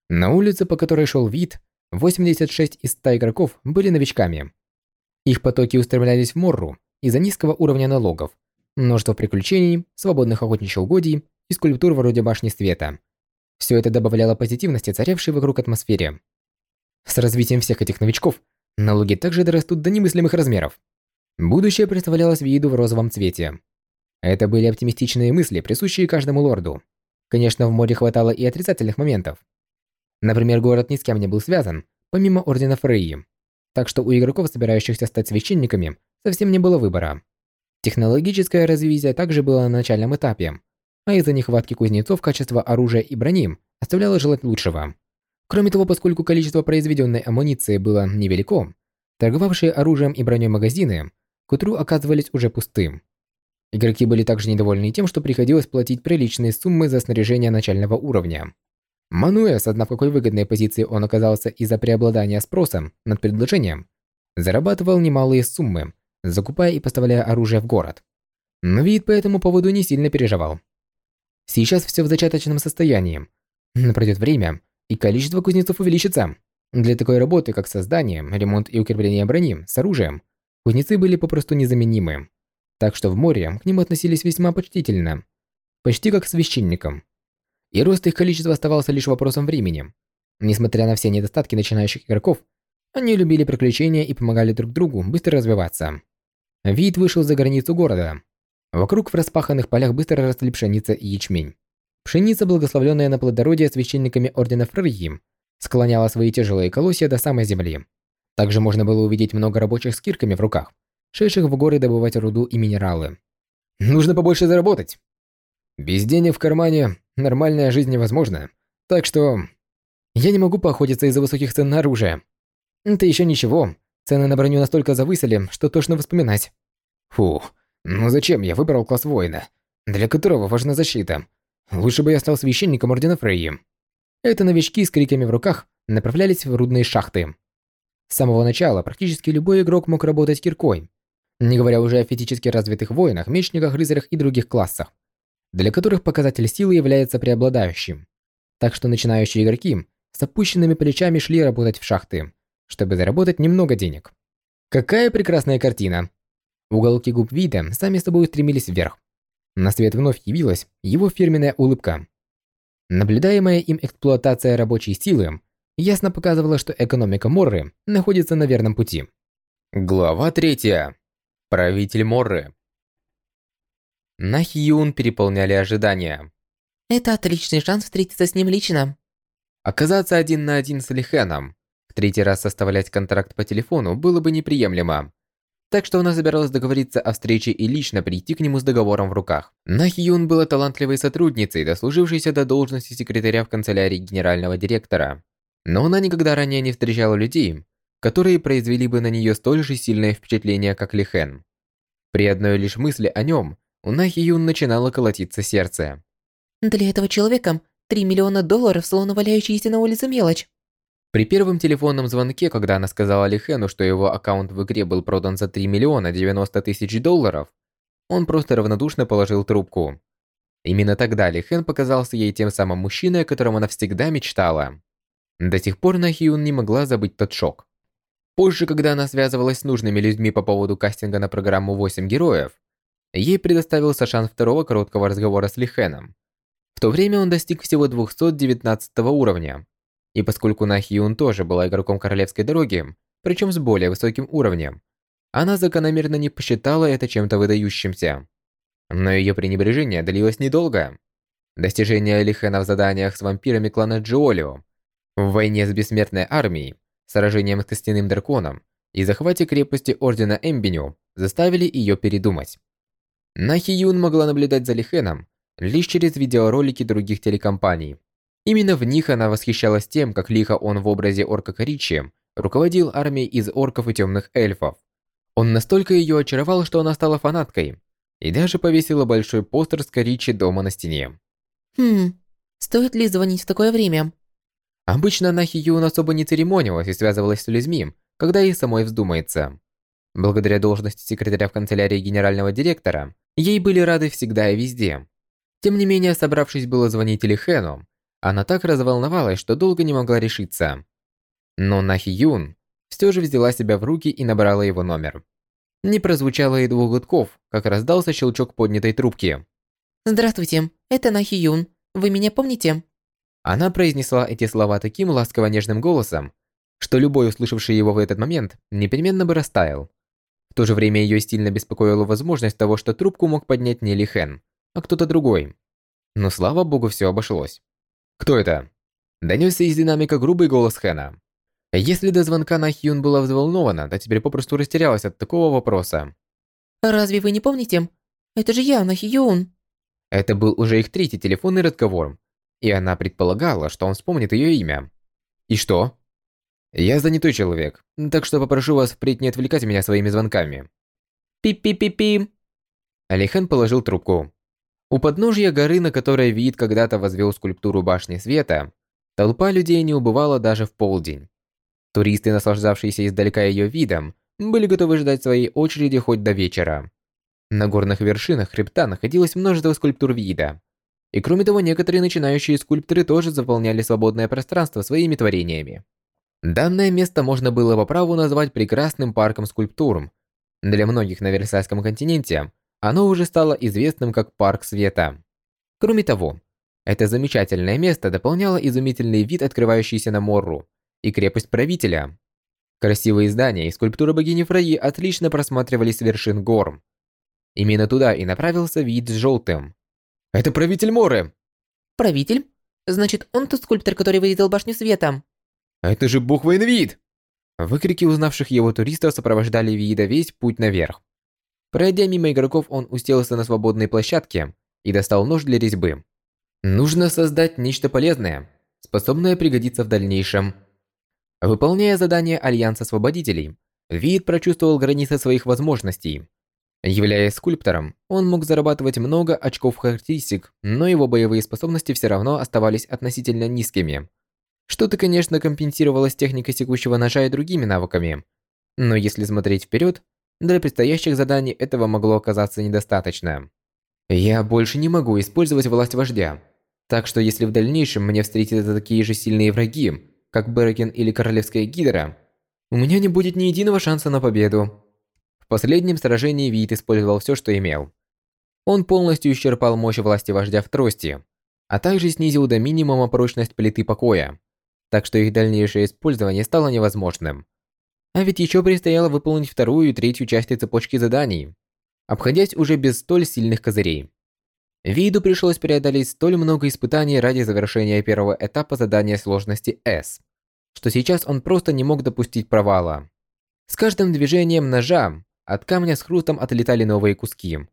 На улице, по которой шел вид, 86 из 100 игроков были новичками. Их потоки устремлялись в Морру из-за низкого уровня налогов, множество приключений, свободных охотничьих угодий и скульптур вроде башни света – все это добавляло позитивности царевшей вокруг атмосфере. С развитием всех этих новичков, налоги также дорастут до немыслимых размеров. Будущее представлялось виду в розовом цвете. Это были оптимистичные мысли, присущие каждому лорду. Конечно, в море хватало и отрицательных моментов. Например, город ни с кем не был связан, помимо Ордена Фрейи. Так что у игроков, собирающихся стать священниками, совсем не было выбора. Технологическое развитие также было на начальном этапе, а из-за нехватки кузнецов качество оружия и брони оставляло желать лучшего. Кроме того, поскольку количество произведенной амуниции было невелико, торговавшие оружием и броней магазины к утру оказывались уже пустым. Игроки были также недовольны тем, что приходилось платить приличные суммы за снаряжение начального уровня. Мануэ, в какой выгодной позиции он оказался из-за преобладания спроса над предложением, зарабатывал немалые суммы, закупая и поставляя оружие в город. Но вид по этому поводу не сильно переживал. Сейчас все в зачаточном состоянии. Но пройдет время, и количество кузнецов увеличится. Для такой работы, как создание, ремонт и укрепление брони с оружием, кузнецы были попросту незаменимы. Так что в море к ним относились весьма почтительно. Почти как к священникам. И рост их количества оставался лишь вопросом времени. Несмотря на все недостатки начинающих игроков, они любили приключения и помогали друг другу быстро развиваться. Вид вышел за границу города, Вокруг в распаханных полях быстро росли пшеница и ячмень. Пшеница, благословленная на плодородие священниками Ордена Фрейи, склоняла свои тяжелые колосья до самой земли. Также можно было увидеть много рабочих с кирками в руках, шедших в горы добывать руду и минералы. Нужно побольше заработать. Без денег в кармане нормальная жизнь невозможна. Так что я не могу поохотиться из-за высоких цен на оружие. Это еще ничего. Цены на броню настолько завысили, что тошно вспоминать. Фу, ну зачем я выбрал класс воина, для которого важна защита? Лучше бы я стал священником Ордена Фрейи. Это новички с криками в руках направлялись в рудные шахты. С самого начала практически любой игрок мог работать киркой, не говоря уже о физически развитых воинах, мечниках, рыцарях и других классах, для которых показатель силы является преобладающим. Так что начинающие игроки с опущенными плечами шли работать в шахты, чтобы заработать немного денег. Какая прекрасная картина! Уголки губ вида сами с собой устремились вверх. На свет вновь явилась его фирменная улыбка. Наблюдаемая им эксплуатация рабочей силы ясно показывала, что экономика Морры находится на верном пути. Глава третья. Правитель Морры. Нахиюн переполняли ожидания. Это отличный шанс встретиться с ним лично. Оказаться один на один с Лихеном, в третий раз составлять контракт по телефону было бы неприемлемо. Так что она собиралась договориться о встрече и лично прийти к нему с договором в руках. Нахиюн была талантливой сотрудницей, дослужившейся до должности секретаря в канцелярии генерального директора. Но она никогда ранее не встречала людей, которые произвели бы на нее столь же сильное впечатление, как Ли Хэн. При одной лишь мысли о нем у Нахи Юн начинало колотиться сердце. Для этого человека 3 миллиона долларов словно валяющиеся на улице мелочь. При первом телефонном звонке, когда она сказала Ли Хэну, что его аккаунт в игре был продан за 3 миллиона 90 тысяч долларов, он просто равнодушно положил трубку. Именно тогда Ли Хэн показался ей тем самым мужчиной, о котором она всегда мечтала. До сих пор Нахиюн не могла забыть тот шок. Позже, когда она связывалась с нужными людьми по поводу кастинга на программу «8 героев», ей предоставился шанс второго короткого разговора с Лихеном. В то время он достиг всего 219 уровня. И поскольку Нахиюн тоже была игроком королевской дороги, причем с более высоким уровнем, она закономерно не посчитала это чем-то выдающимся. Но ее пренебрежение длилось недолго. Достижение Лихена в заданиях с вампирами клана Джиолио, в войне с бессмертной армией сражением с костяным драконом и захвате крепости Ордена Эмбиню заставили ее передумать. Нахи Юн могла наблюдать за Лихеном лишь через видеоролики других телекомпаний. Именно в них она восхищалась тем, как лихо он в образе орка Коричи руководил армией из орков и темных эльфов. Он настолько ее очаровал, что она стала фанаткой и даже повесила большой постер с Коричи дома на стене. Хм, стоит ли звонить в такое время? Обычно Нахи Юн особо не церемонилась и связывалась с людьми, когда ей самой вздумается. Благодаря должности секретаря в канцелярии генерального директора, ей были рады всегда и везде. Тем не менее, собравшись было звонить Лихену, она так разволновалась, что долго не могла решиться. Но Нахи Юн все же взяла себя в руки и набрала его номер. Не прозвучало и двух гудков, как раздался щелчок поднятой трубки. «Здравствуйте, это Нахи Юн. Вы меня помните?» Она произнесла эти слова таким ласково-нежным голосом, что любой, услышавший его в этот момент, непременно бы растаял. В то же время ее сильно беспокоила возможность того, что трубку мог поднять не Ли Хэн, а кто-то другой. Но слава богу, все обошлось. «Кто это?» Донесся из динамика грубый голос Хэна. Если до звонка на Хьюн была взволнована, то теперь попросту растерялась от такого вопроса. «Разве вы не помните? Это же я, Нахиюн!» Это был уже их третий телефонный разговор, и она предполагала, что он вспомнит ее имя. И что? Я занятой человек, так что попрошу вас впредь не отвлекать меня своими звонками. Пип-пип-пип-пип. Алихан положил трубку. У подножья горы, на которой вид когда-то возвел скульптуру башни света, толпа людей не убывала даже в полдень. Туристы, наслаждавшиеся издалека ее видом, были готовы ждать своей очереди хоть до вечера. На горных вершинах хребта находилось множество скульптур вида, и кроме того, некоторые начинающие скульпторы тоже заполняли свободное пространство своими творениями. Данное место можно было по праву назвать прекрасным парком скульптур. Для многих на Версальском континенте оно уже стало известным как Парк Света. Кроме того, это замечательное место дополняло изумительный вид, открывающийся на Морру, и крепость правителя. Красивые здания и скульптуры богини Фраи отлично просматривались с вершин гор. Именно туда и направился вид с желтым, это правитель Моры!» Правитель? Значит, он тот скульптор, который вырезал башню света. Это же бог Вейнвид! Выкрики узнавших его туристов сопровождали Вида весь путь наверх. Пройдя мимо игроков, он уселся на свободной площадке и достал нож для резьбы. Нужно создать нечто полезное, способное пригодиться в дальнейшем. Выполняя задание Альянса Освободителей, Вид прочувствовал границы своих возможностей. Являясь скульптором, он мог зарабатывать много очков характеристик, но его боевые способности все равно оставались относительно низкими. Что-то, конечно, компенсировалось техникой секущего ножа и другими навыками. Но если смотреть вперед, для предстоящих заданий этого могло оказаться недостаточно. Я больше не могу использовать власть вождя. Так что если в дальнейшем мне встретятся такие же сильные враги, как Берген или Королевская Гидра, у меня не будет ни единого шанса на победу. В последнем сражении Вит использовал все, что имел. Он полностью исчерпал мощь власти вождя в трости, а также снизил до минимума прочность плиты покоя так что их дальнейшее использование стало невозможным. А ведь еще предстояло выполнить вторую и третью части цепочки заданий, обходясь уже без столь сильных козырей. Виду пришлось преодолеть столь много испытаний ради завершения первого этапа задания сложности S, что сейчас он просто не мог допустить провала. С каждым движением ножа от камня с хрустом отлетали новые куски.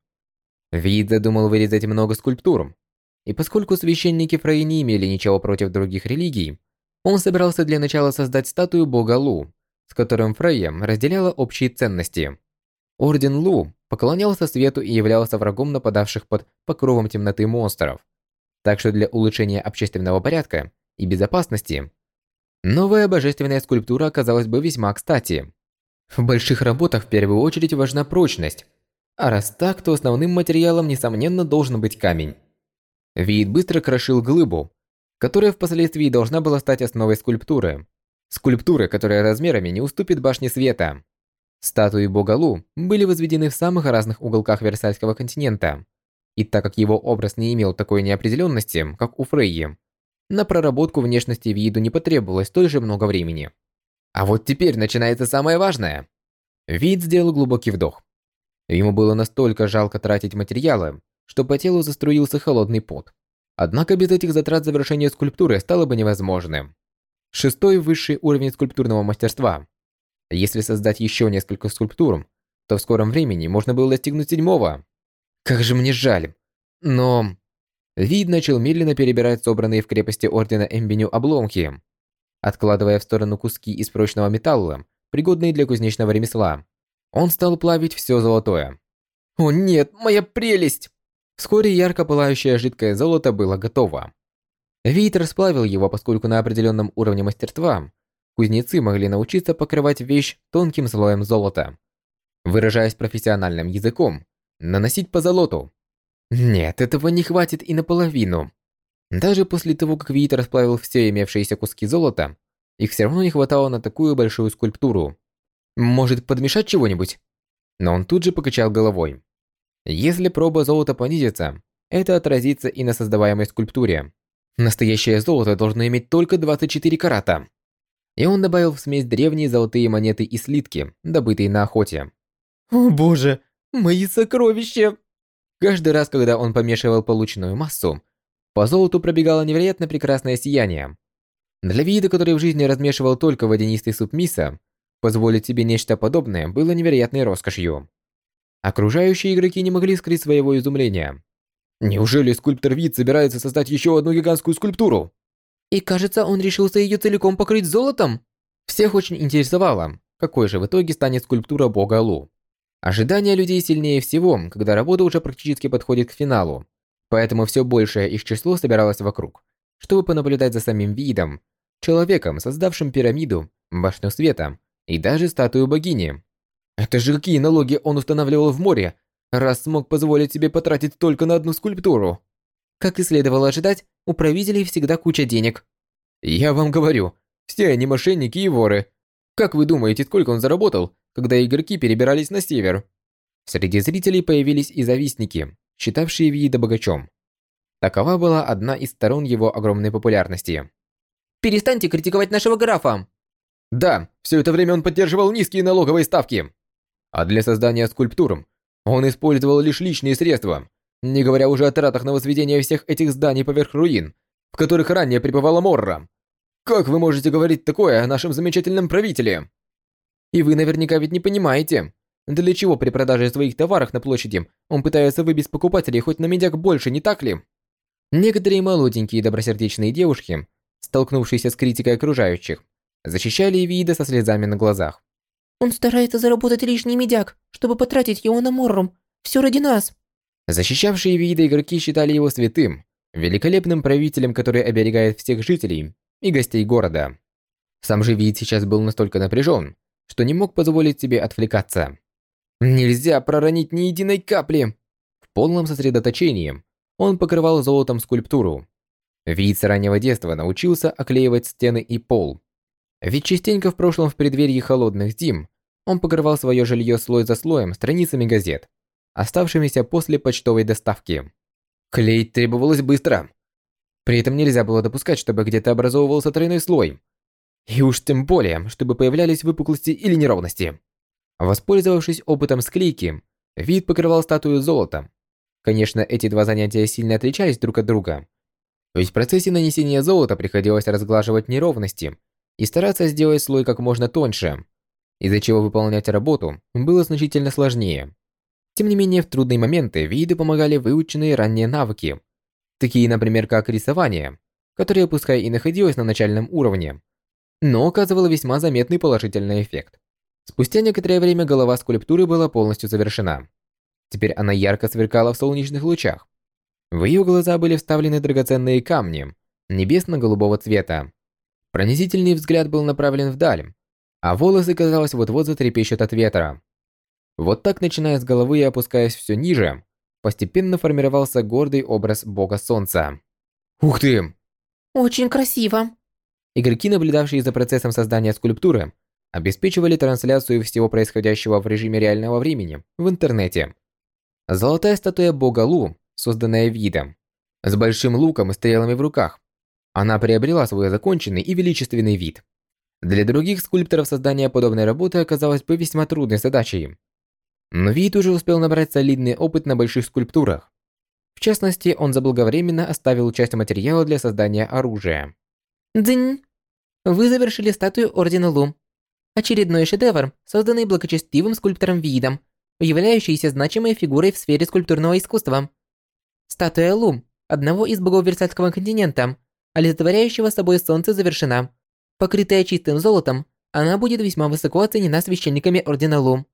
Вид задумал вырезать много скульптур, и поскольку священники Фрей не имели ничего против других религий, он собирался для начала создать статую бога Лу, с которым Фрейя разделяла общие ценности. Орден Лу поклонялся свету и являлся врагом нападавших под покровом темноты монстров. Так что для улучшения общественного порядка и безопасности новая божественная скульптура оказалась бы весьма кстати. В больших работах в первую очередь важна прочность, а раз так, то основным материалом, несомненно, должен быть камень. Вид быстро крошил глыбу, которая впоследствии должна была стать основой скульптуры. Скульптуры, которая размерами не уступит башне света. Статуи бога Лу были возведены в самых разных уголках Версальского континента. И так как его образ не имел такой неопределенности, как у Фрейи, на проработку внешности виду не потребовалось столь же много времени. А вот теперь начинается самое важное. Вид сделал глубокий вдох. Ему было настолько жалко тратить материалы, что по телу заструился холодный пот. Однако без этих затрат завершение скульптуры стало бы невозможным. Шестой высший уровень скульптурного мастерства. Если создать еще несколько скульптур, то в скором времени можно было достигнуть седьмого. Как же мне жаль. Но... Вид начал медленно перебирать собранные в крепости Ордена Эмбеню обломки, откладывая в сторону куски из прочного металла, пригодные для кузнечного ремесла. Он стал плавить все золотое. «О нет, моя прелесть!» Вскоре ярко пылающее жидкое золото было готово. Вид расплавил его, поскольку на определенном уровне мастерства кузнецы могли научиться покрывать вещь тонким слоем золота. Выражаясь профессиональным языком, наносить по золоту. Нет, этого не хватит и наполовину. Даже после того, как Вит расплавил все имевшиеся куски золота, их все равно не хватало на такую большую скульптуру. Может, подмешать чего-нибудь? Но он тут же покачал головой. Если проба золота понизится, это отразится и на создаваемой скульптуре. Настоящее золото должно иметь только 24 карата. И он добавил в смесь древние золотые монеты и слитки, добытые на охоте. О боже, мои сокровища! Каждый раз, когда он помешивал полученную массу, по золоту пробегало невероятно прекрасное сияние. Для вида, который в жизни размешивал только водянистый суп миса, позволить себе нечто подобное было невероятной роскошью. Окружающие игроки не могли скрыть своего изумления. Неужели скульптор Вид собирается создать еще одну гигантскую скульптуру? И кажется, он решился ее целиком покрыть золотом? Всех очень интересовало, какой же в итоге станет скульптура бога Лу. Ожидания людей сильнее всего, когда работа уже практически подходит к финалу. Поэтому все большее их число собиралось вокруг, чтобы понаблюдать за самим видом, человеком, создавшим пирамиду, башню света и даже статую богини. Это же какие налоги он устанавливал в море, раз смог позволить себе потратить только на одну скульптуру? Как и следовало ожидать, у правителей всегда куча денег. Я вам говорю, все они мошенники и воры. Как вы думаете, сколько он заработал, когда игроки перебирались на север? Среди зрителей появились и завистники, считавшие Виида богачом. Такова была одна из сторон его огромной популярности. «Перестаньте критиковать нашего графа!» Да, все это время он поддерживал низкие налоговые ставки. А для создания скульптур он использовал лишь личные средства, не говоря уже о тратах на возведение всех этих зданий поверх руин, в которых ранее пребывала Морра. Как вы можете говорить такое о нашем замечательном правителе? И вы наверняка ведь не понимаете, для чего при продаже своих товаров на площади он пытается выбить покупателей хоть на медяк больше, не так ли? Некоторые молоденькие добросердечные девушки, столкнувшиеся с критикой окружающих, защищали Эвиида со слезами на глазах. Он старается заработать лишний медяк, чтобы потратить его на Моррум. Все ради нас. Защищавшие Эвиида игроки считали его святым, великолепным правителем, который оберегает всех жителей и гостей города. Сам же Виид сейчас был настолько напряжен, что не мог позволить себе отвлекаться. Нельзя проронить ни единой капли. В полном сосредоточении он покрывал золотом скульптуру. Вид с раннего детства научился оклеивать стены и пол. Ведь частенько в прошлом в преддверии холодных зим он покрывал свое жилье слой за слоем страницами газет, оставшимися после почтовой доставки. Клеить требовалось быстро. При этом нельзя было допускать, чтобы где-то образовывался тройной слой. И уж тем более, чтобы появлялись выпуклости или неровности. Воспользовавшись опытом склейки, вид покрывал статую золотом. Конечно, эти два занятия сильно отличались друг от друга. Ведь в процессе нанесения золота приходилось разглаживать неровности и стараться сделать слой как можно тоньше, из-за чего выполнять работу было значительно сложнее. Тем не менее, в трудные моменты виды помогали выученные ранее навыки, такие, например, как рисование, которое пускай и находилось на начальном уровне, но оказывало весьма заметный положительный эффект. Спустя некоторое время голова скульптуры была полностью завершена. Теперь она ярко сверкала в солнечных лучах. В ее глаза были вставлены драгоценные камни, небесно-голубого цвета. Пронизительный взгляд был направлен вдаль, а волосы, казалось, вот-вот затрепещут от ветра. Вот так, начиная с головы и опускаясь все ниже, постепенно формировался гордый образ бога солнца. Ух ты! Очень красиво. Игроки, наблюдавшие за процессом создания скульптуры, обеспечивали трансляцию всего происходящего в режиме реального времени в интернете. Золотая статуя бога Лу, созданная видом, с большим луком и стрелами в руках, она приобрела свой законченный и величественный вид. Для других скульпторов создание подобной работы оказалось бы весьма трудной задачей. Но Вид уже успел набрать солидный опыт на больших скульптурах. В частности, он заблаговременно оставил часть материала для создания оружия. Дзинь! Вы завершили статую Ордена Лу. Очередной шедевр, созданный благочестивым скульптором Видом, являющийся значимой фигурой в сфере скульптурного искусства. Статуя Лу, одного из богов Версальского континента, олицетворяющего собой солнце, завершена. Покрытая чистым золотом, она будет весьма высоко оценена священниками Ордена Лу.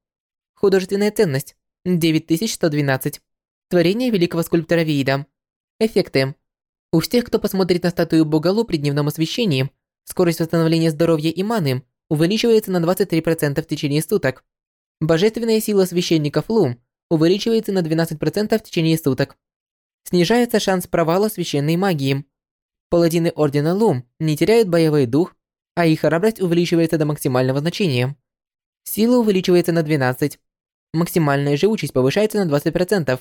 Художественная ценность – 9112. Творение великого скульптора Виида. Эффекты. У всех, кто посмотрит на статую бога Лу при дневном освещении, скорость восстановления здоровья и маны увеличивается на 23% в течение суток. Божественная сила священников Лу увеличивается на 12% в течение суток. Снижается шанс провала священной магии. Паладины Ордена Лу не теряют боевой дух, а их храбрость увеличивается до максимального значения. Сила увеличивается на 12. Максимальная живучесть повышается на 20%.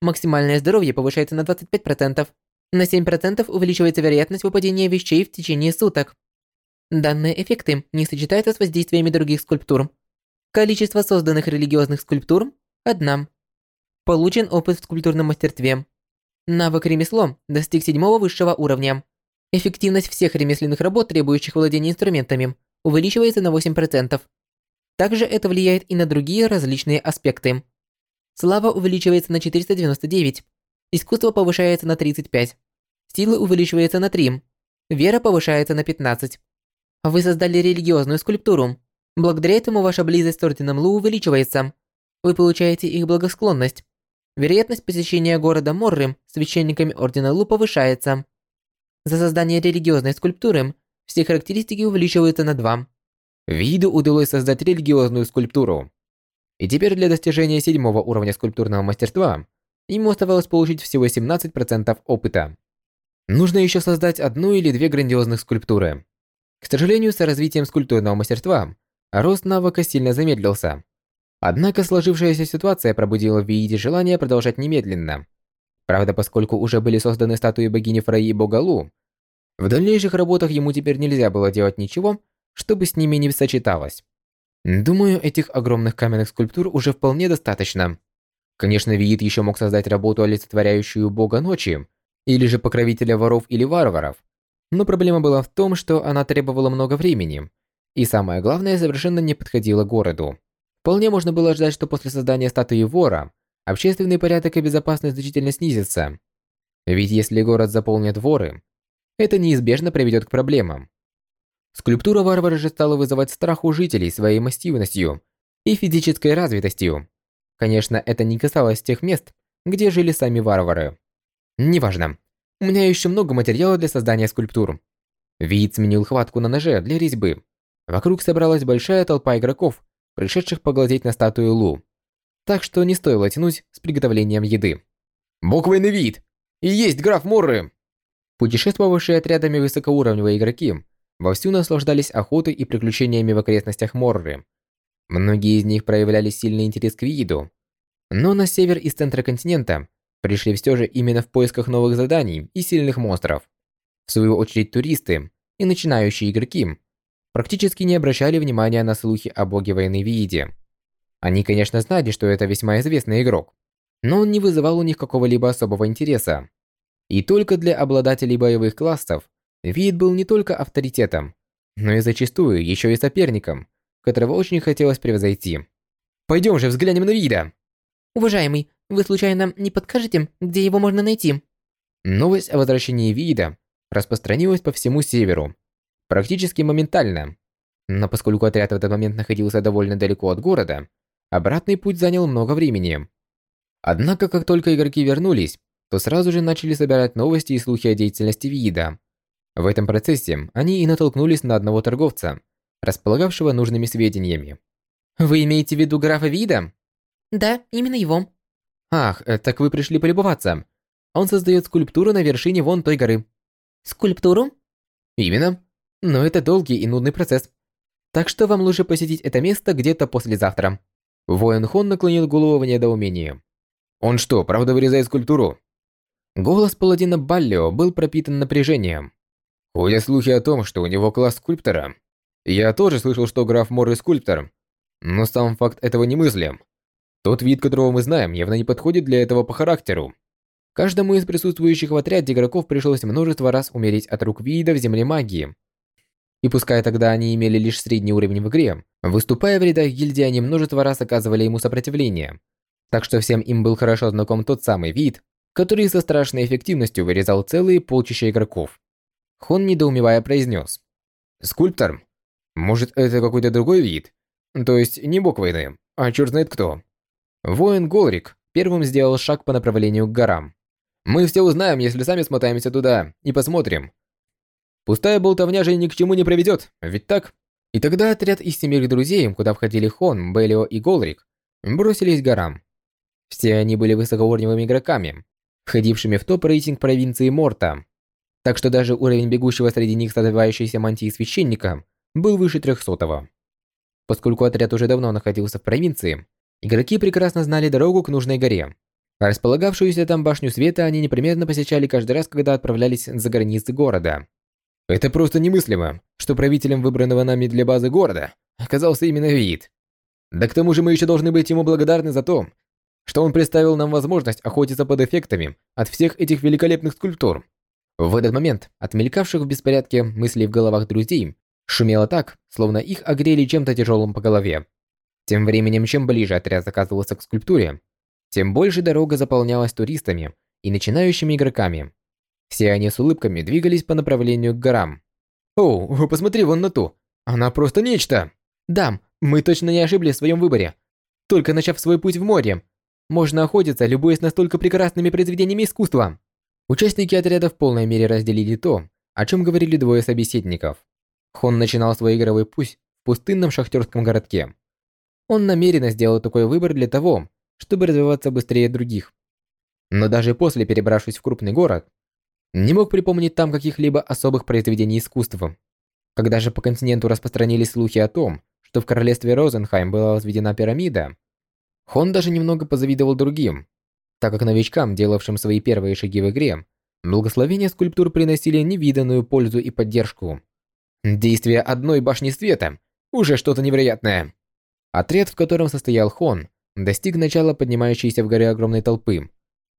Максимальное здоровье повышается на 25%. На 7% увеличивается вероятность выпадения вещей в течение суток. Данные эффекты не сочетаются с воздействиями других скульптур. Количество созданных религиозных скульптур – одна. Получен опыт в скульптурном мастерстве. Навык ремесло достиг седьмого высшего уровня. Эффективность всех ремесленных работ, требующих владения инструментами, увеличивается на 8%. Также это влияет и на другие различные аспекты. Слава увеличивается на 499, искусство повышается на 35, сила увеличивается на 3, вера повышается на 15. Вы создали религиозную скульптуру. Благодаря этому ваша близость с Орденом Лу увеличивается. Вы получаете их благосклонность. Вероятность посещения города Морры священниками Ордена Лу повышается. За создание религиозной скульптуры все характеристики увеличиваются на 2. Виду удалось создать религиозную скульптуру. И теперь для достижения седьмого уровня скульптурного мастерства ему оставалось получить всего 17% опыта. Нужно еще создать одну или две грандиозных скульптуры. К сожалению, с развитием скульптурного мастерства рост навыка сильно замедлился. Однако сложившаяся ситуация пробудила в Вииде желание продолжать немедленно. Правда, поскольку уже были созданы статуи богини Фраи и бога Лу, в дальнейших работах ему теперь нельзя было делать ничего, чтобы с ними не сочеталось. Думаю, этих огромных каменных скульптур уже вполне достаточно. Конечно, Виит еще мог создать работу, олицетворяющую бога ночи, или же покровителя воров или варваров. Но проблема была в том, что она требовала много времени, и самое главное, совершенно не подходила городу. Вполне можно было ждать, что после создания статуи вора, общественный порядок и безопасность значительно снизятся. Ведь если город заполнят воры, это неизбежно приведет к проблемам. Скульптура варвара же стала вызывать страх у жителей своей массивностью и физической развитостью. Конечно, это не касалось тех мест, где жили сами варвары. Неважно. У меня еще много материала для создания скульптур. Вид сменил хватку на ноже для резьбы. Вокруг собралась большая толпа игроков, пришедших поглазеть на статую Лу. Так что не стоило тянуть с приготовлением еды. «Буквенный вид! И есть граф Морры!» Путешествовавшие отрядами высокоуровневые игроки вовсю наслаждались охотой и приключениями в окрестностях Морры, Многие из них проявляли сильный интерес к виду, но на север из центра континента пришли все же именно в поисках новых заданий и сильных монстров. В свою очередь туристы и начинающие игроки практически не обращали внимания на слухи о боге войны Вииде. Они, конечно, знали, что это весьма известный игрок, но он не вызывал у них какого-либо особого интереса. И только для обладателей боевых классов Вид был не только авторитетом, но и зачастую еще и соперником – которого очень хотелось превзойти. «Пойдем же взглянем на вида!» «Уважаемый, вы случайно не подскажете, где его можно найти?» Новость о возвращении вида распространилась по всему северу. Практически моментально. Но поскольку отряд в этот момент находился довольно далеко от города, обратный путь занял много времени. Однако, как только игроки вернулись, то сразу же начали собирать новости и слухи о деятельности вида. В этом процессе они и натолкнулись на одного торговца, располагавшего нужными сведениями. «Вы имеете в виду графа Вида?» «Да, именно его». «Ах, э, так вы пришли полюбоваться. Он создает скульптуру на вершине вон той горы». «Скульптуру?» «Именно. Но это долгий и нудный процесс. Так что вам лучше посетить это место где-то послезавтра». Воин Хон наклонил голову в недоумении. «Он что, правда вырезает скульптуру?» Голос паладина Баллио был пропитан напряжением. Ходят слухи о том, что у него класс скульптора. Я тоже слышал, что граф Моррей скульптор, но сам факт этого немыслим. Тот вид, которого мы знаем, явно не подходит для этого по характеру. Каждому из присутствующих в отряде игроков пришлось множество раз умереть от рук вида в земле магии. И пускай тогда они имели лишь средний уровень в игре, выступая в рядах гильдии, они множество раз оказывали ему сопротивление. Так что всем им был хорошо знаком тот самый вид, который со страшной эффективностью вырезал целые полчища игроков. Хон, недоумевая, произнес. «Скульптор, может, это какой-то другой вид? То есть не бог войны, а черт знает кто. Воин Голрик первым сделал шаг по направлению к горам. Мы все узнаем, если сами смотаемся туда и посмотрим. Пустая болтовня же ни к чему не приведет, ведь так? И тогда отряд из семерых друзей, куда входили Хон, Белио и Голрик, бросились к горам. Все они были высокоуровневыми игроками, входившими в топ-рейтинг провинции Морта. Так что даже уровень бегущего среди них с мантии священника был выше 300-го. Поскольку отряд уже давно находился в провинции, игроки прекрасно знали дорогу к нужной горе. А располагавшуюся там башню света они непременно посещали каждый раз, когда отправлялись за границы города. Это просто немыслимо, что правителем выбранного нами для базы города оказался именно Вид. Да к тому же мы еще должны быть ему благодарны за то, что он представил нам возможность охотиться под эффектами от всех этих великолепных скульптур. В этот момент, от мелькавших в беспорядке мыслей в головах друзей, Шумело так, словно их огрели чем-то тяжелым по голове. Тем временем, чем ближе отряд оказывался к скульптуре, тем больше дорога заполнялась туристами и начинающими игроками. Все они с улыбками двигались по направлению к горам. «Оу, посмотри вон на ту! Она просто нечто!» «Да, мы точно не ошиблись в своем выборе. Только начав свой путь в море, можно охотиться, любуясь настолько прекрасными произведениями искусства». Участники отряда в полной мере разделили то, о чем говорили двое собеседников. Хон начинал свой игровой путь в пустынном шахтерском городке. Он намеренно сделал такой выбор для того, чтобы развиваться быстрее других. Но даже после, перебравшись в крупный город, не мог припомнить там каких-либо особых произведений искусства. Когда же по континенту распространились слухи о том, что в королевстве Розенхайм была возведена пирамида, Хон даже немного позавидовал другим, так как новичкам, делавшим свои первые шаги в игре, благословения скульптур приносили невиданную пользу и поддержку. Действие одной башни света – уже что-то невероятное. Отряд, в котором состоял Хон, достиг начала поднимающейся в горы огромной толпы.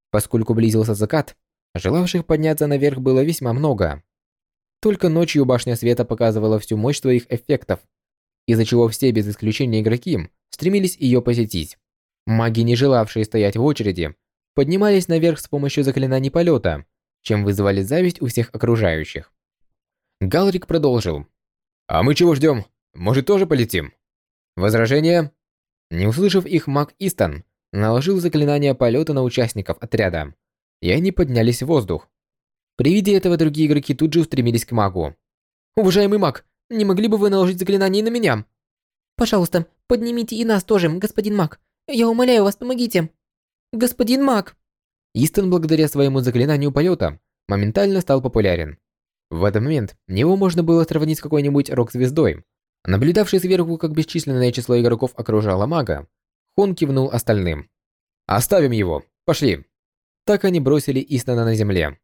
Поскольку близился закат, желавших подняться наверх было весьма много. Только ночью башня света показывала всю мощь своих эффектов, из-за чего все без исключения игроки стремились ее посетить. Маги, не желавшие стоять в очереди, поднимались наверх с помощью заклинаний полета, чем вызывали зависть у всех окружающих. Галрик продолжил. «А мы чего ждем? Может, тоже полетим?» Возражение? Не услышав их, маг Истон наложил заклинание полета на участников отряда, и они поднялись в воздух. При виде этого другие игроки тут же устремились к магу. «Уважаемый маг, не могли бы вы наложить заклинание на меня?» «Пожалуйста, поднимите и нас тоже, господин маг. Я умоляю вас, помогите!» «Господин маг!» Истон, благодаря своему заклинанию полета, моментально стал популярен. В этот момент него можно было сравнить с какой-нибудь рок-звездой. Наблюдавший сверху, как бесчисленное число игроков окружало мага, Хон кивнул остальным. «Оставим его, пошли!» Так они бросили Истона на земле.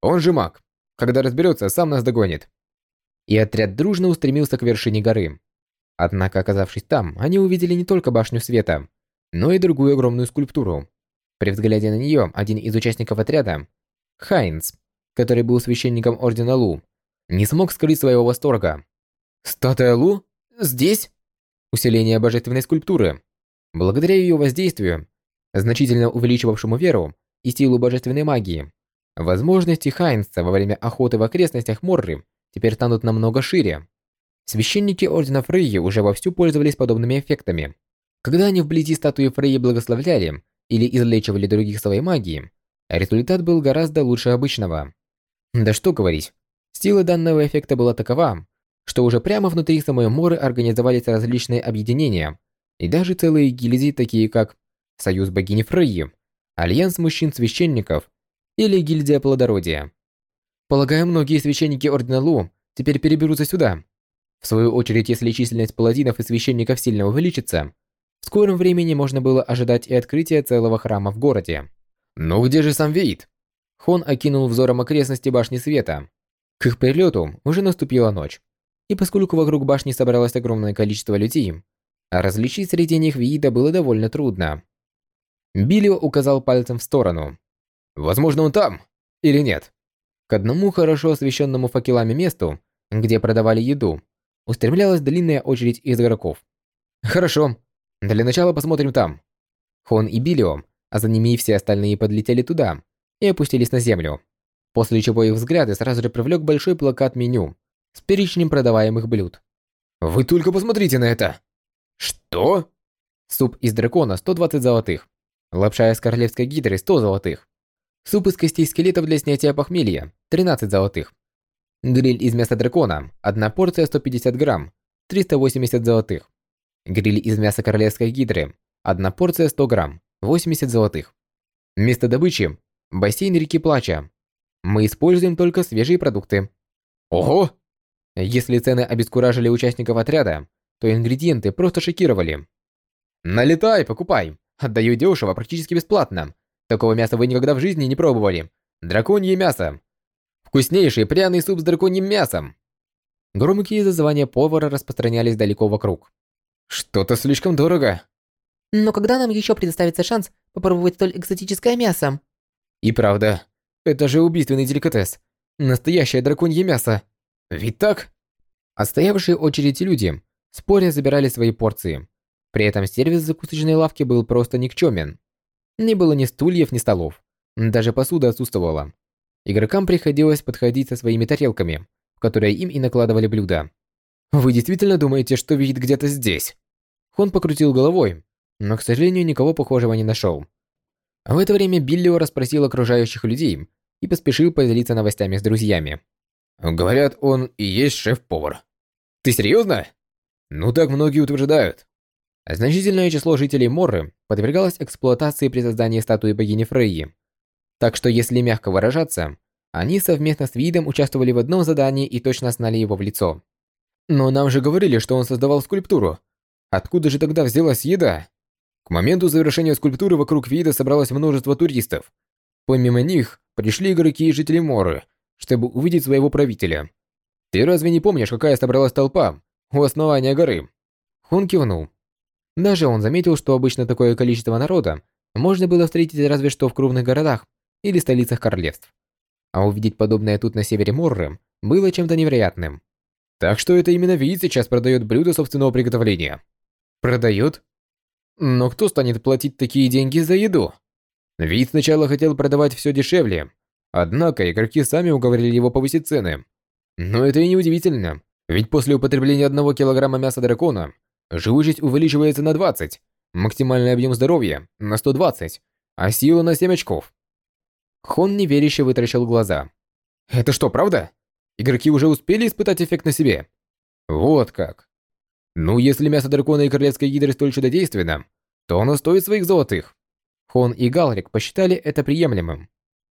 «Он же маг. Когда разберется, сам нас догонит». И отряд дружно устремился к вершине горы. Однако, оказавшись там, они увидели не только башню света, но и другую огромную скульптуру. При взгляде на нее один из участников отряда, Хайнц, который был священником Ордена Лу, не смог скрыть своего восторга. «Статуя Лу? Здесь?» Усиление божественной скульптуры. Благодаря ее воздействию, значительно увеличивавшему веру и силу божественной магии, возможности Хайнца во время охоты в окрестностях Морры теперь станут намного шире. Священники Ордена Фрейи уже вовсю пользовались подобными эффектами. Когда они вблизи статуи Фрейи благословляли или излечивали других своей магией, результат был гораздо лучше обычного. Да что говорить, сила данного эффекта была такова, что уже прямо внутри самой Моры организовались различные объединения и даже целые гильдии, такие как Союз богини Фрейи, Альянс мужчин-священников или Гильдия плодородия. Полагаю, многие священники Ордена Лу теперь переберутся сюда. В свою очередь, если численность паладинов и священников сильно увеличится, в скором времени можно было ожидать и открытия целого храма в городе. «Ну где же сам Вейт?» Хон окинул взором окрестности башни света. К их прилету уже наступила ночь. И поскольку вокруг башни собралось огромное количество людей, различить среди них Виида было довольно трудно. Биллио указал пальцем в сторону. «Возможно, он там. Или нет?» К одному хорошо освещенному факелами месту, где продавали еду, устремлялась длинная очередь из игроков. «Хорошо. Для начала посмотрим там». Хон и Биллио, а за ними и все остальные подлетели туда и опустились на землю. После чего их взгляды сразу же привлек большой плакат меню с перечнем продаваемых блюд. «Вы только посмотрите на это!» «Что?» Суп из дракона 120 золотых. Лапша из королевской гидры 100 золотых. Суп из костей скелетов для снятия похмелья 13 золотых. Гриль из мяса дракона, одна порция 150 грамм, 380 золотых. Гриль из мяса королевской гидры, одна порция 100 грамм, 80 золотых. Место добычи – бассейн реки Плача. Мы используем только свежие продукты. Ого! Если цены обескуражили участников отряда, то ингредиенты просто шокировали. Налетай, покупай. Отдаю дешево, практически бесплатно. Такого мяса вы никогда в жизни не пробовали. Драконье мясо. Вкуснейший пряный суп с драконьим мясом. Громкие зазвания повара распространялись далеко вокруг. Что-то слишком дорого. Но когда нам еще предоставится шанс попробовать столь экзотическое мясо? И правда, это же убийственный деликатес. Настоящее драконье мясо. Ведь так? Отстоявшие очередь люди, споря забирали свои порции. При этом сервис закусочной лавки был просто никчемен. Не было ни стульев, ни столов. Даже посуда отсутствовала. Игрокам приходилось подходить со своими тарелками, в которые им и накладывали блюда. «Вы действительно думаете, что видит где-то здесь?» Хон покрутил головой, но, к сожалению, никого похожего не нашел. В это время Биллио расспросил окружающих людей и поспешил поделиться новостями с друзьями. Говорят, он и есть шеф-повар. Ты серьезно? Ну так многие утверждают. Значительное число жителей Морры подвергалось эксплуатации при создании статуи богини Фрейи. Так что, если мягко выражаться, они совместно с Видом участвовали в одном задании и точно знали его в лицо. Но нам же говорили, что он создавал скульптуру. Откуда же тогда взялась еда? К моменту завершения скульптуры вокруг Вида собралось множество туристов. Помимо них, пришли игроки и жители Моры, чтобы увидеть своего правителя. Ты разве не помнишь, какая собралась толпа у основания горы? Хун кивнул. Даже он заметил, что обычно такое количество народа можно было встретить разве что в крупных городах или столицах королевств. А увидеть подобное тут на севере Морры было чем-то невероятным. Так что это именно Вид сейчас продает блюда собственного приготовления. Продает? Но кто станет платить такие деньги за еду? Вид сначала хотел продавать все дешевле, однако игроки сами уговорили его повысить цены. Но это и не удивительно, ведь после употребления одного килограмма мяса дракона живучесть увеличивается на 20, максимальный объем здоровья на 120, а сила на 7 очков. Хон неверяще вытаращил глаза. Это что, правда? Игроки уже успели испытать эффект на себе? Вот как. Ну, если мясо дракона и королевской гидры столь чудодейственно, то оно стоит своих золотых. Хон и Галрик посчитали это приемлемым.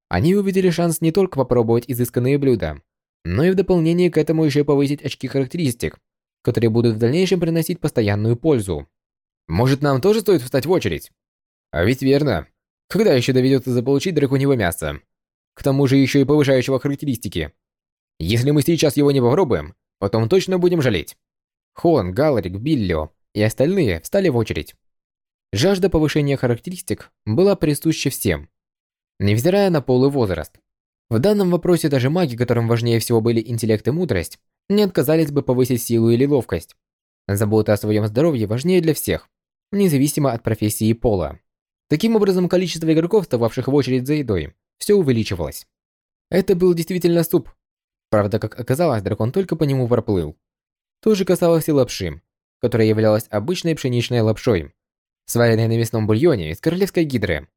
Они увидели шанс не только попробовать изысканные блюда, но и в дополнение к этому еще повысить очки характеристик, которые будут в дальнейшем приносить постоянную пользу. Может, нам тоже стоит встать в очередь? А ведь верно. Когда еще доведется заполучить драконьего мяса? К тому же еще и повышающего характеристики. Если мы сейчас его не попробуем, потом точно будем жалеть. Хон, Галрик, Биллио и остальные встали в очередь. Жажда повышения характеристик была присуща всем, невзирая на пол и возраст. В данном вопросе даже маги, которым важнее всего были интеллект и мудрость, не отказались бы повысить силу или ловкость. Забота о своем здоровье важнее для всех, независимо от профессии и пола. Таким образом, количество игроков, встававших в очередь за едой, все увеличивалось. Это был действительно суп. Правда, как оказалось, дракон только по нему проплыл. То же касалось и лапши, которая являлась обычной пшеничной лапшой, сваренной на мясном бульоне из королевской гидры.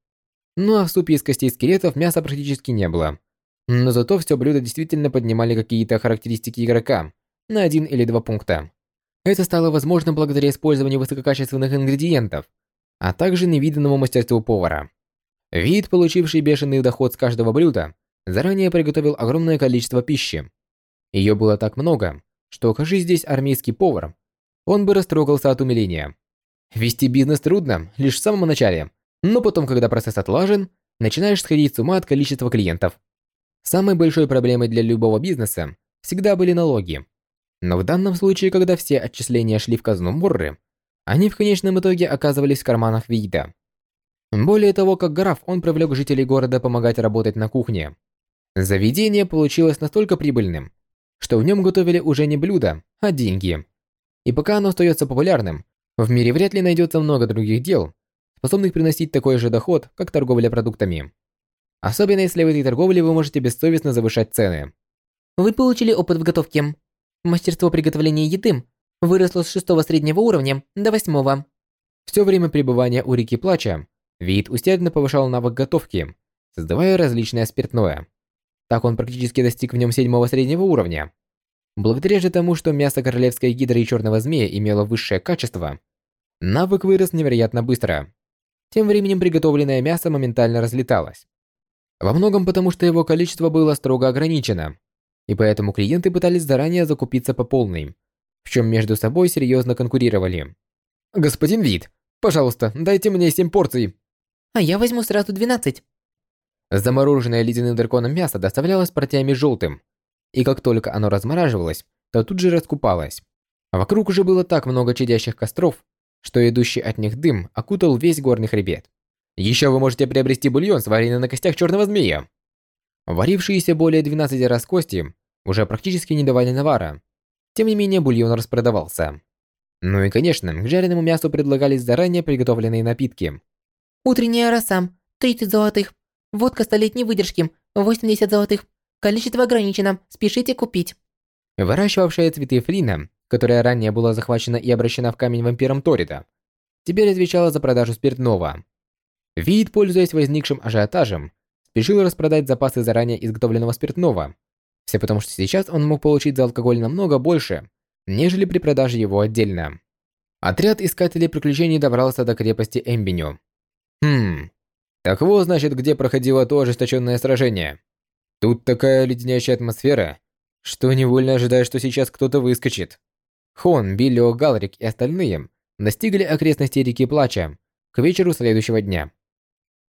Ну а в супе из костей скелетов мяса практически не было. Но зато все блюда действительно поднимали какие-то характеристики игрока на один или два пункта. Это стало возможно благодаря использованию высококачественных ингредиентов, а также невиданному мастерству повара. Вид, получивший бешеный доход с каждого блюда, заранее приготовил огромное количество пищи. Ее было так много, что окажись здесь армейский повар, он бы растрогался от умиления. Вести бизнес трудно лишь в самом начале, но потом, когда процесс отлажен, начинаешь сходить с ума от количества клиентов. Самой большой проблемой для любого бизнеса всегда были налоги. Но в данном случае, когда все отчисления шли в казну Мурры, они в конечном итоге оказывались в карманах Вида. Более того, как граф, он привлек жителей города помогать работать на кухне. Заведение получилось настолько прибыльным, что в нем готовили уже не блюда, а деньги. И пока оно остается популярным, в мире вряд ли найдется много других дел, способных приносить такой же доход, как торговля продуктами. Особенно если в этой торговле вы можете бессовестно завышать цены. Вы получили опыт в готовке. Мастерство приготовления еды выросло с шестого среднего уровня до восьмого. Все время пребывания у реки Плача, вид усердно повышал навык готовки, создавая различное спиртное. Так он практически достиг в нем седьмого среднего уровня. Благодаря же тому, что мясо королевской гидры и черного змея имело высшее качество, навык вырос невероятно быстро. Тем временем приготовленное мясо моментально разлеталось. Во многом потому, что его количество было строго ограничено, и поэтому клиенты пытались заранее закупиться по полной, в чем между собой серьезно конкурировали. «Господин Вид, пожалуйста, дайте мне 7 порций!» «А я возьму сразу 12!» Замороженное ледяным драконом мясо доставлялось партиями желтым, и как только оно размораживалось, то тут же раскупалось. Вокруг уже было так много чадящих костров, что идущий от них дым окутал весь горный хребет. Еще вы можете приобрести бульон, сваренный на костях черного змея. Варившиеся более 12 раз кости уже практически не давали навара. Тем не менее, бульон распродавался. Ну и, конечно, к жареному мясу предлагались заранее приготовленные напитки. Утренняя роса, 30 золотых. Водка столетней выдержки, 80 золотых. Количество ограничено, спешите купить. Выращивавшая цветы Флина, которая ранее была захвачена и обращена в камень вампиром Торида, теперь отвечала за продажу спиртного. Вид, пользуясь возникшим ажиотажем, спешил распродать запасы заранее изготовленного спиртного. Все потому, что сейчас он мог получить за алкоголь намного больше, нежели при продаже его отдельно. Отряд искателей приключений добрался до крепости Эмбиню. Хм, так вот, значит, где проходило то ожесточенное сражение. Тут такая леденящая атмосфера, что невольно ожидаешь, что сейчас кто-то выскочит. Хон, Биллио, Галрик и остальные достигли окрестностей реки Плача к вечеру следующего дня.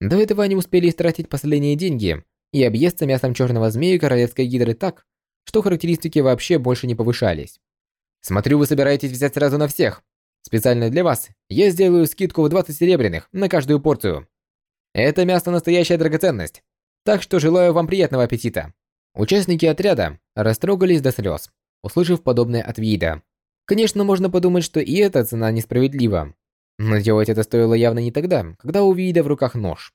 До этого они успели истратить последние деньги и объесться мясом черного змея королевской гидры так, что характеристики вообще больше не повышались. Смотрю, вы собираетесь взять сразу на всех. Специально для вас я сделаю скидку в 20 серебряных на каждую порцию. Это мясо настоящая драгоценность, так что желаю вам приятного аппетита. Участники отряда растрогались до слез, услышав подобное от Вида. Конечно, можно подумать, что и эта цена несправедлива. Но делать это стоило явно не тогда, когда у Вида в руках нож.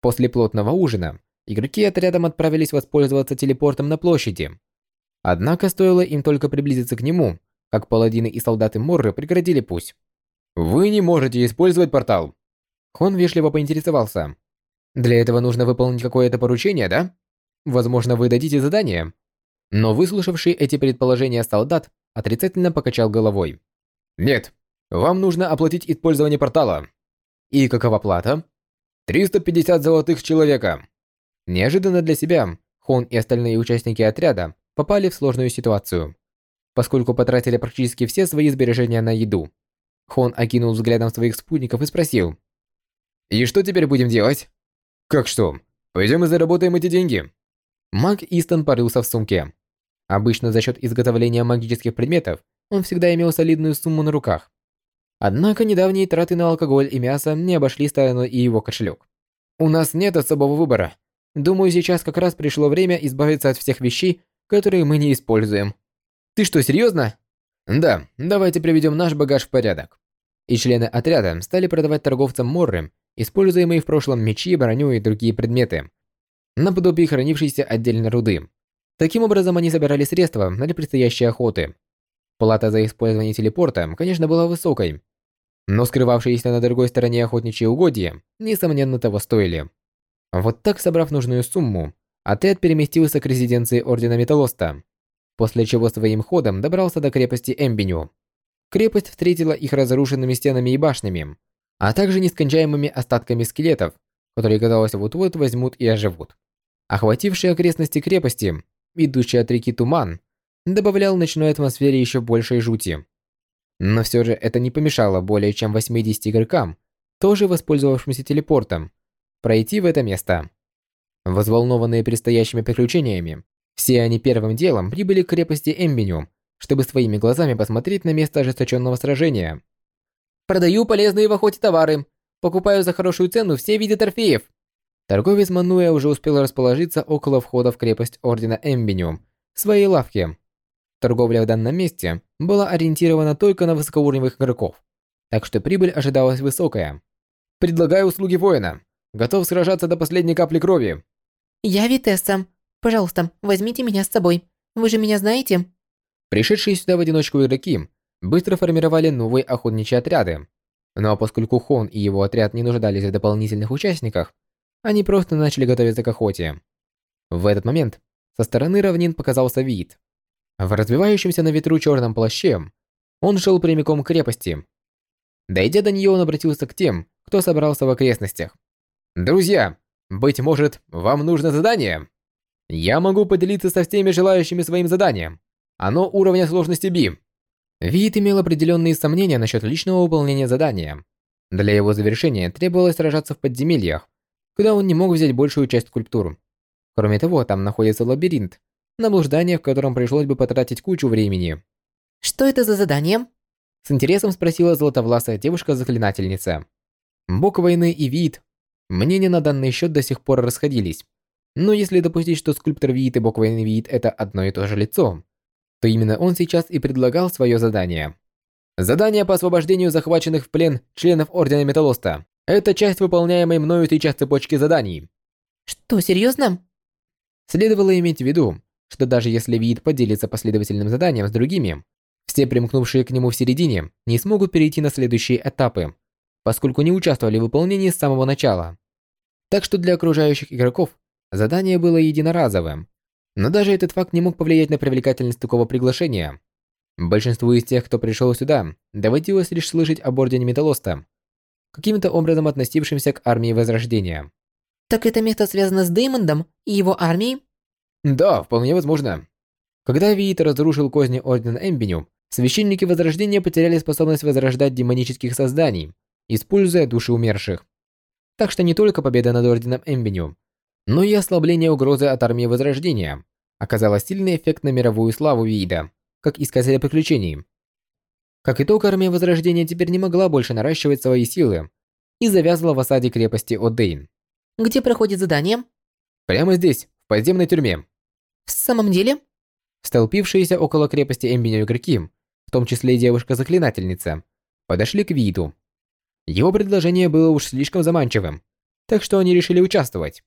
После плотного ужина игроки отрядом отправились воспользоваться телепортом на площади. Однако стоило им только приблизиться к нему, как паладины и солдаты Морры преградили путь. «Вы не можете использовать портал!» Хон вежливо поинтересовался. «Для этого нужно выполнить какое-то поручение, да? Возможно, вы дадите задание?» Но выслушавший эти предположения солдат отрицательно покачал головой. «Нет, вам нужно оплатить использование портала». «И какова плата?» «350 золотых человека». Неожиданно для себя, Хон и остальные участники отряда попали в сложную ситуацию поскольку потратили практически все свои сбережения на еду. Хон окинул взглядом своих спутников и спросил. «И что теперь будем делать?» «Как что? Пойдем и заработаем эти деньги». Маг Истон порылся в сумке. Обычно за счет изготовления магических предметов он всегда имел солидную сумму на руках. Однако недавние траты на алкоголь и мясо не обошли стороной и его кошелек. «У нас нет особого выбора. Думаю, сейчас как раз пришло время избавиться от всех вещей, которые мы не используем», ты что, серьезно? Да, давайте приведем наш багаж в порядок. И члены отряда стали продавать торговцам Морры используемые в прошлом мечи, броню и другие предметы, наподобие хранившейся отдельно руды. Таким образом, они собирали средства для предстоящей охоты. Плата за использование телепорта, конечно, была высокой, но скрывавшиеся на другой стороне охотничьи угодья, несомненно, того стоили. Вот так, собрав нужную сумму, отряд переместился к резиденции Ордена Металлоста после чего своим ходом добрался до крепости Эмбиню. Крепость встретила их разрушенными стенами и башнями, а также нескончаемыми остатками скелетов, которые, казалось, вот-вот возьмут и оживут. Охвативший окрестности крепости, идущий от реки туман, добавлял ночной атмосфере еще большей жути. Но все же это не помешало более чем 80 игрокам, тоже воспользовавшимся телепортом, пройти в это место. Возволнованные предстоящими приключениями, все они первым делом прибыли к крепости Эмбиню, чтобы своими глазами посмотреть на место ожесточенного сражения. «Продаю полезные в охоте товары. Покупаю за хорошую цену все виды торфеев». Торговец Мануя уже успел расположиться около входа в крепость Ордена Эмбиню, в своей лавке. Торговля в данном месте была ориентирована только на высокоуровневых игроков, так что прибыль ожидалась высокая. «Предлагаю услуги воина. Готов сражаться до последней капли крови». «Я Витесса. Пожалуйста, возьмите меня с собой. Вы же меня знаете?» Пришедшие сюда в одиночку игроки быстро формировали новые охотничьи отряды. Но поскольку Хон и его отряд не нуждались в дополнительных участниках, они просто начали готовиться к охоте. В этот момент со стороны равнин показался вид. В развивающемся на ветру черном плаще он шел прямиком к крепости. Дойдя до нее, он обратился к тем, кто собрался в окрестностях. «Друзья, быть может, вам нужно задание?» Я могу поделиться со всеми желающими своим заданием. Оно уровня сложности B. Вид имел определенные сомнения насчет личного выполнения задания. Для его завершения требовалось сражаться в подземельях, куда он не мог взять большую часть скульптур. Кроме того, там находится лабиринт, на блуждание в котором пришлось бы потратить кучу времени. «Что это за задание?» С интересом спросила золотовласая девушка-заклинательница. Бог войны и вид. Мнения на данный счет до сих пор расходились. Но если допустить, что скульптор видит и бог войны видит это одно и то же лицо, то именно он сейчас и предлагал свое задание. Задание по освобождению захваченных в плен членов Ордена Металлоста. Это часть выполняемой мною сейчас цепочки заданий. Что, серьезно? Следовало иметь в виду, что даже если Виит поделится последовательным заданием с другими, все примкнувшие к нему в середине не смогут перейти на следующие этапы, поскольку не участвовали в выполнении с самого начала. Так что для окружающих игроков Задание было единоразовым, но даже этот факт не мог повлиять на привлекательность такого приглашения. Большинству из тех, кто пришел сюда, доводилось лишь слышать об Ордене Металлоста, каким-то образом относившимся к армии Возрождения. Так это место связано с Деймондом и его армией? Да, вполне возможно. Когда Виит разрушил козни Ордена Эмбиню, священники Возрождения потеряли способность возрождать демонических созданий, используя души умерших. Так что не только победа над Орденом Эмбиню, но и ослабление угрозы от армии Возрождения оказало сильный эффект на мировую славу Виида, как искателя приключений. Как итог, армия Возрождения теперь не могла больше наращивать свои силы и завязла в осаде крепости Одейн. Где проходит задание? Прямо здесь, в подземной тюрьме. В самом деле? Столпившиеся около крепости Эмбиня игроки, в том числе и девушка-заклинательница, подошли к Вииту. Его предложение было уж слишком заманчивым, так что они решили участвовать.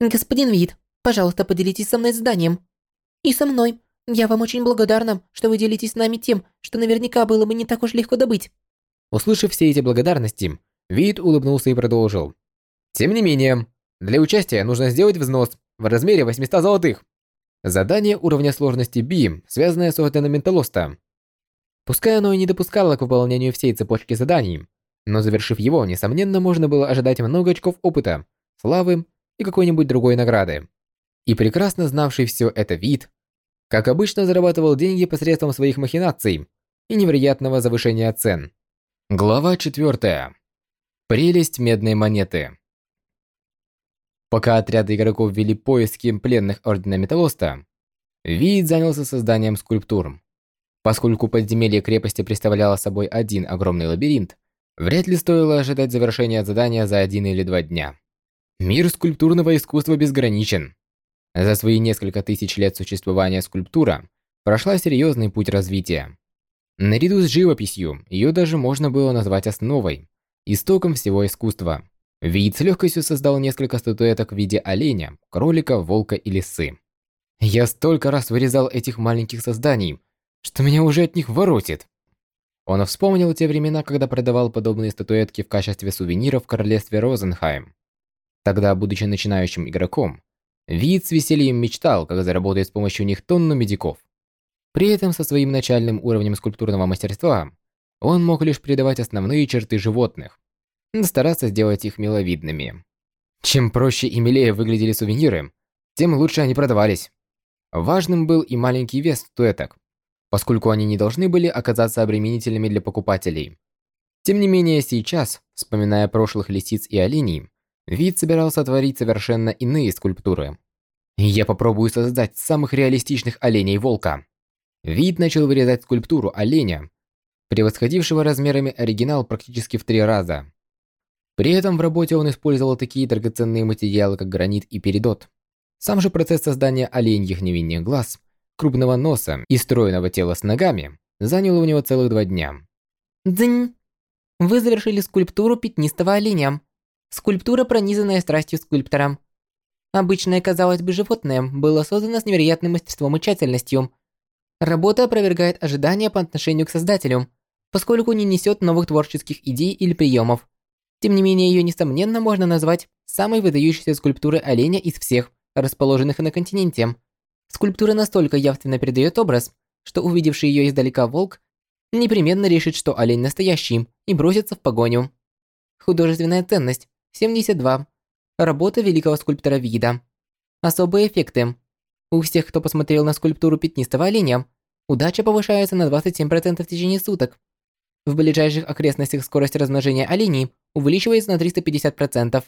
Господин Вид, пожалуйста, поделитесь со мной заданием. И со мной. Я вам очень благодарна, что вы делитесь с нами тем, что наверняка было бы не так уж легко добыть. Услышав все эти благодарности, Вид улыбнулся и продолжил. Тем не менее, для участия нужно сделать взнос в размере 800 золотых. Задание уровня сложности B, связанное с орденом Менталоста. Пускай оно и не допускало к выполнению всей цепочки заданий, но завершив его, несомненно, можно было ожидать много очков опыта, славы и какой-нибудь другой награды. И прекрасно знавший все это вид, как обычно зарабатывал деньги посредством своих махинаций и невероятного завышения цен. Глава 4. Прелесть медной монеты. Пока отряды игроков вели поиски пленных Ордена Металлоста, Вид занялся созданием скульптур. Поскольку подземелье крепости представляло собой один огромный лабиринт, вряд ли стоило ожидать завершения задания за один или два дня. Мир скульптурного искусства безграничен. За свои несколько тысяч лет существования скульптура прошла серьезный путь развития. Наряду с живописью, ее даже можно было назвать основой, истоком всего искусства. Вид с легкостью создал несколько статуэток в виде оленя, кролика, волка и лисы. Я столько раз вырезал этих маленьких созданий, что меня уже от них воротит. Он вспомнил те времена, когда продавал подобные статуэтки в качестве сувениров в королевстве Розенхайм. Тогда, будучи начинающим игроком, Вид с весельем мечтал, как заработать с помощью них тонну медиков. При этом со своим начальным уровнем скульптурного мастерства он мог лишь придавать основные черты животных, стараться сделать их миловидными. Чем проще и милее выглядели сувениры, тем лучше они продавались. Важным был и маленький вес статуэток, поскольку они не должны были оказаться обременительными для покупателей. Тем не менее, сейчас, вспоминая прошлых лисиц и оленей, Вид собирался творить совершенно иные скульптуры. Я попробую создать самых реалистичных оленей волка. Вид начал вырезать скульптуру оленя, превосходившего размерами оригинал практически в три раза. При этом в работе он использовал такие драгоценные материалы, как гранит и перидот. Сам же процесс создания оленьих невинных глаз, крупного носа и стройного тела с ногами занял у него целых два дня. Дзынь! Вы завершили скульптуру пятнистого оленя. Скульптура, пронизанная страстью скульптора. Обычное, казалось бы, животное было создано с невероятным мастерством и тщательностью. Работа опровергает ожидания по отношению к создателю, поскольку не несет новых творческих идей или приемов. Тем не менее, ее, несомненно, можно назвать самой выдающейся скульптурой оленя из всех, расположенных на континенте. Скульптура настолько явственно передает образ, что увидевший ее издалека волк непременно решит, что олень настоящий, и бросится в погоню. Художественная ценность – 72. Работа великого скульптора Вида. Особые эффекты. У всех, кто посмотрел на скульптуру пятнистого оленя, удача повышается на 27% в течение суток. В ближайших окрестностях скорость размножения оленей увеличивается на 350%.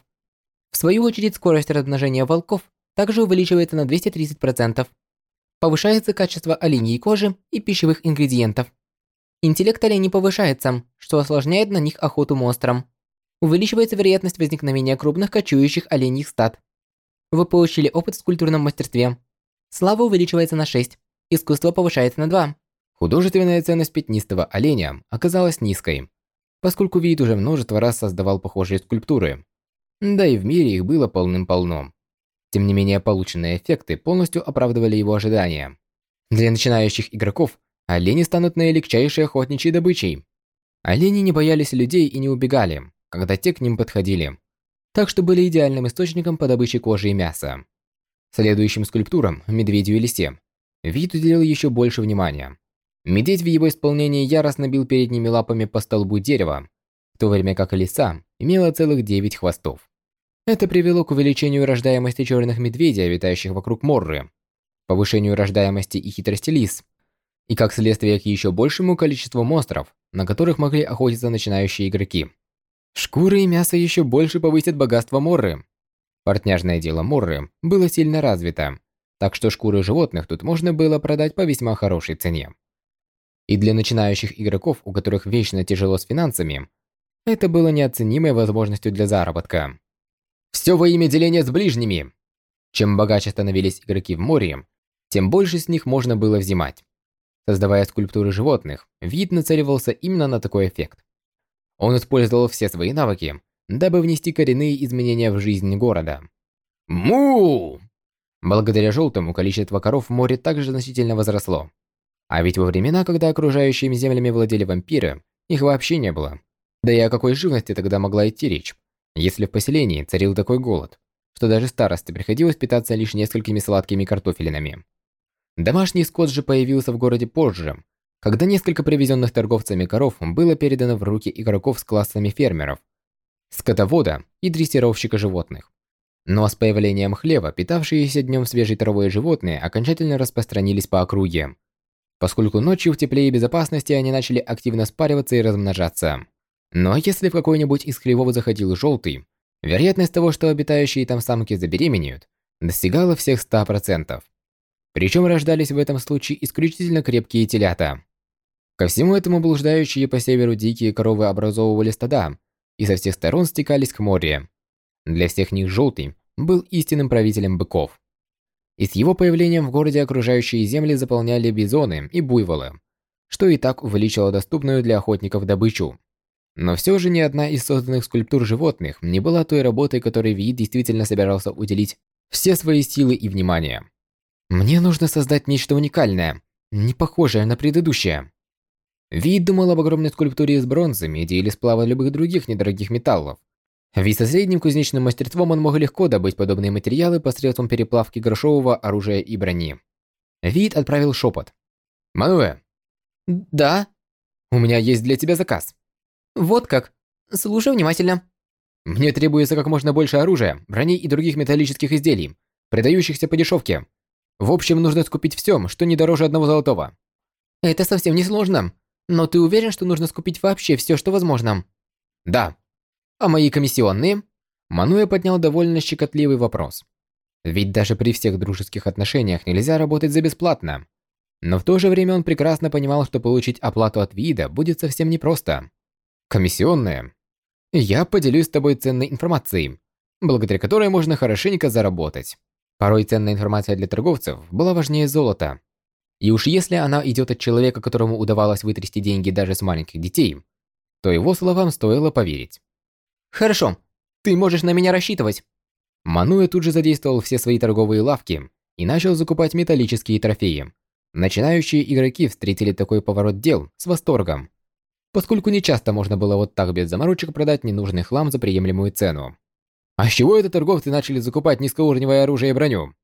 В свою очередь, скорость размножения волков также увеличивается на 230%. Повышается качество оленьей кожи и пищевых ингредиентов. Интеллект оленей повышается, что осложняет на них охоту монстрам. Увеличивается вероятность возникновения крупных кочующих оленьих стад. Вы получили опыт в скульптурном мастерстве. Слава увеличивается на 6, искусство повышается на 2. Художественная ценность пятнистого оленя оказалась низкой, поскольку вид уже множество раз создавал похожие скульптуры. Да и в мире их было полным-полно. Тем не менее, полученные эффекты полностью оправдывали его ожидания. Для начинающих игроков олени станут наилегчайшей охотничьей добычей. Олени не боялись людей и не убегали, когда те к ним подходили, так что были идеальным источником по добыче кожи и мяса. Следующим скульптурам, медведю и лисе, вид уделил еще больше внимания. Медведь в его исполнении яростно бил передними лапами по столбу дерева, в то время как лиса имела целых девять хвостов. Это привело к увеличению рождаемости черных медведей, витающих вокруг Морры, повышению рождаемости и хитрости лис, и как следствие к еще большему количеству монстров, на которых могли охотиться начинающие игроки. Шкуры и мясо еще больше повысят богатство Морры. Портняжное дело Морры было сильно развито, так что шкуры животных тут можно было продать по весьма хорошей цене. И для начинающих игроков, у которых вечно тяжело с финансами, это было неоценимой возможностью для заработка. Все во имя деления с ближними. Чем богаче становились игроки в море, тем больше с них можно было взимать. Создавая скульптуры животных, вид нацеливался именно на такой эффект. Он использовал все свои навыки, дабы внести коренные изменения в жизнь города. Му! Благодаря желтому количество коров в море также значительно возросло. А ведь во времена, когда окружающими землями владели вампиры, их вообще не было. Да и о какой живности тогда могла идти речь, если в поселении царил такой голод, что даже старости приходилось питаться лишь несколькими сладкими картофелинами. Домашний скот же появился в городе позже, когда несколько привезенных торговцами коров было передано в руки игроков с классами фермеров, скотовода и дрессировщика животных. Но с появлением хлева питавшиеся днем свежей травой животные окончательно распространились по округе, поскольку ночью в тепле и безопасности они начали активно спариваться и размножаться. Но если в какой-нибудь из хлевов заходил желтый, вероятность того, что обитающие там самки забеременеют, достигала всех 100%. Причем рождались в этом случае исключительно крепкие телята. Ко всему этому блуждающие по северу дикие коровы образовывали стада и со всех сторон стекались к морю. Для всех них желтый был истинным правителем быков. И с его появлением в городе окружающие земли заполняли бизоны и буйволы, что и так увеличило доступную для охотников добычу. Но все же ни одна из созданных скульптур животных не была той работой, которой Вид действительно собирался уделить все свои силы и внимание. Мне нужно создать нечто уникальное, не похожее на предыдущее. Вид думал об огромной скульптуре из бронзы, меди или сплава любых других недорогих металлов, ведь со средним кузнечным мастерством он мог легко добыть подобные материалы посредством переплавки грошового оружия и брони. Вид отправил шепот. «Мануэ!» «Да?» «У меня есть для тебя заказ». «Вот как. Слушай внимательно». «Мне требуется как можно больше оружия, брони и других металлических изделий, продающихся по дешевке. В общем, нужно скупить все, что не дороже одного золотого». «Это совсем не сложно. Но ты уверен, что нужно скупить вообще все, что возможно?» «Да», а мои комиссионные? Мануэ поднял довольно щекотливый вопрос. Ведь даже при всех дружеских отношениях нельзя работать за бесплатно. Но в то же время он прекрасно понимал, что получить оплату от вида будет совсем непросто. Комиссионные. Я поделюсь с тобой ценной информацией, благодаря которой можно хорошенько заработать. Порой ценная информация для торговцев была важнее золота. И уж если она идет от человека, которому удавалось вытрясти деньги даже с маленьких детей, то его словам стоило поверить. Хорошо, ты можешь на меня рассчитывать. Мануэ тут же задействовал все свои торговые лавки и начал закупать металлические трофеи. Начинающие игроки встретили такой поворот дел с восторгом, поскольку нечасто можно было вот так без заморочек продать ненужный хлам за приемлемую цену. А с чего это торговцы начали закупать низкоуровневое оружие и броню?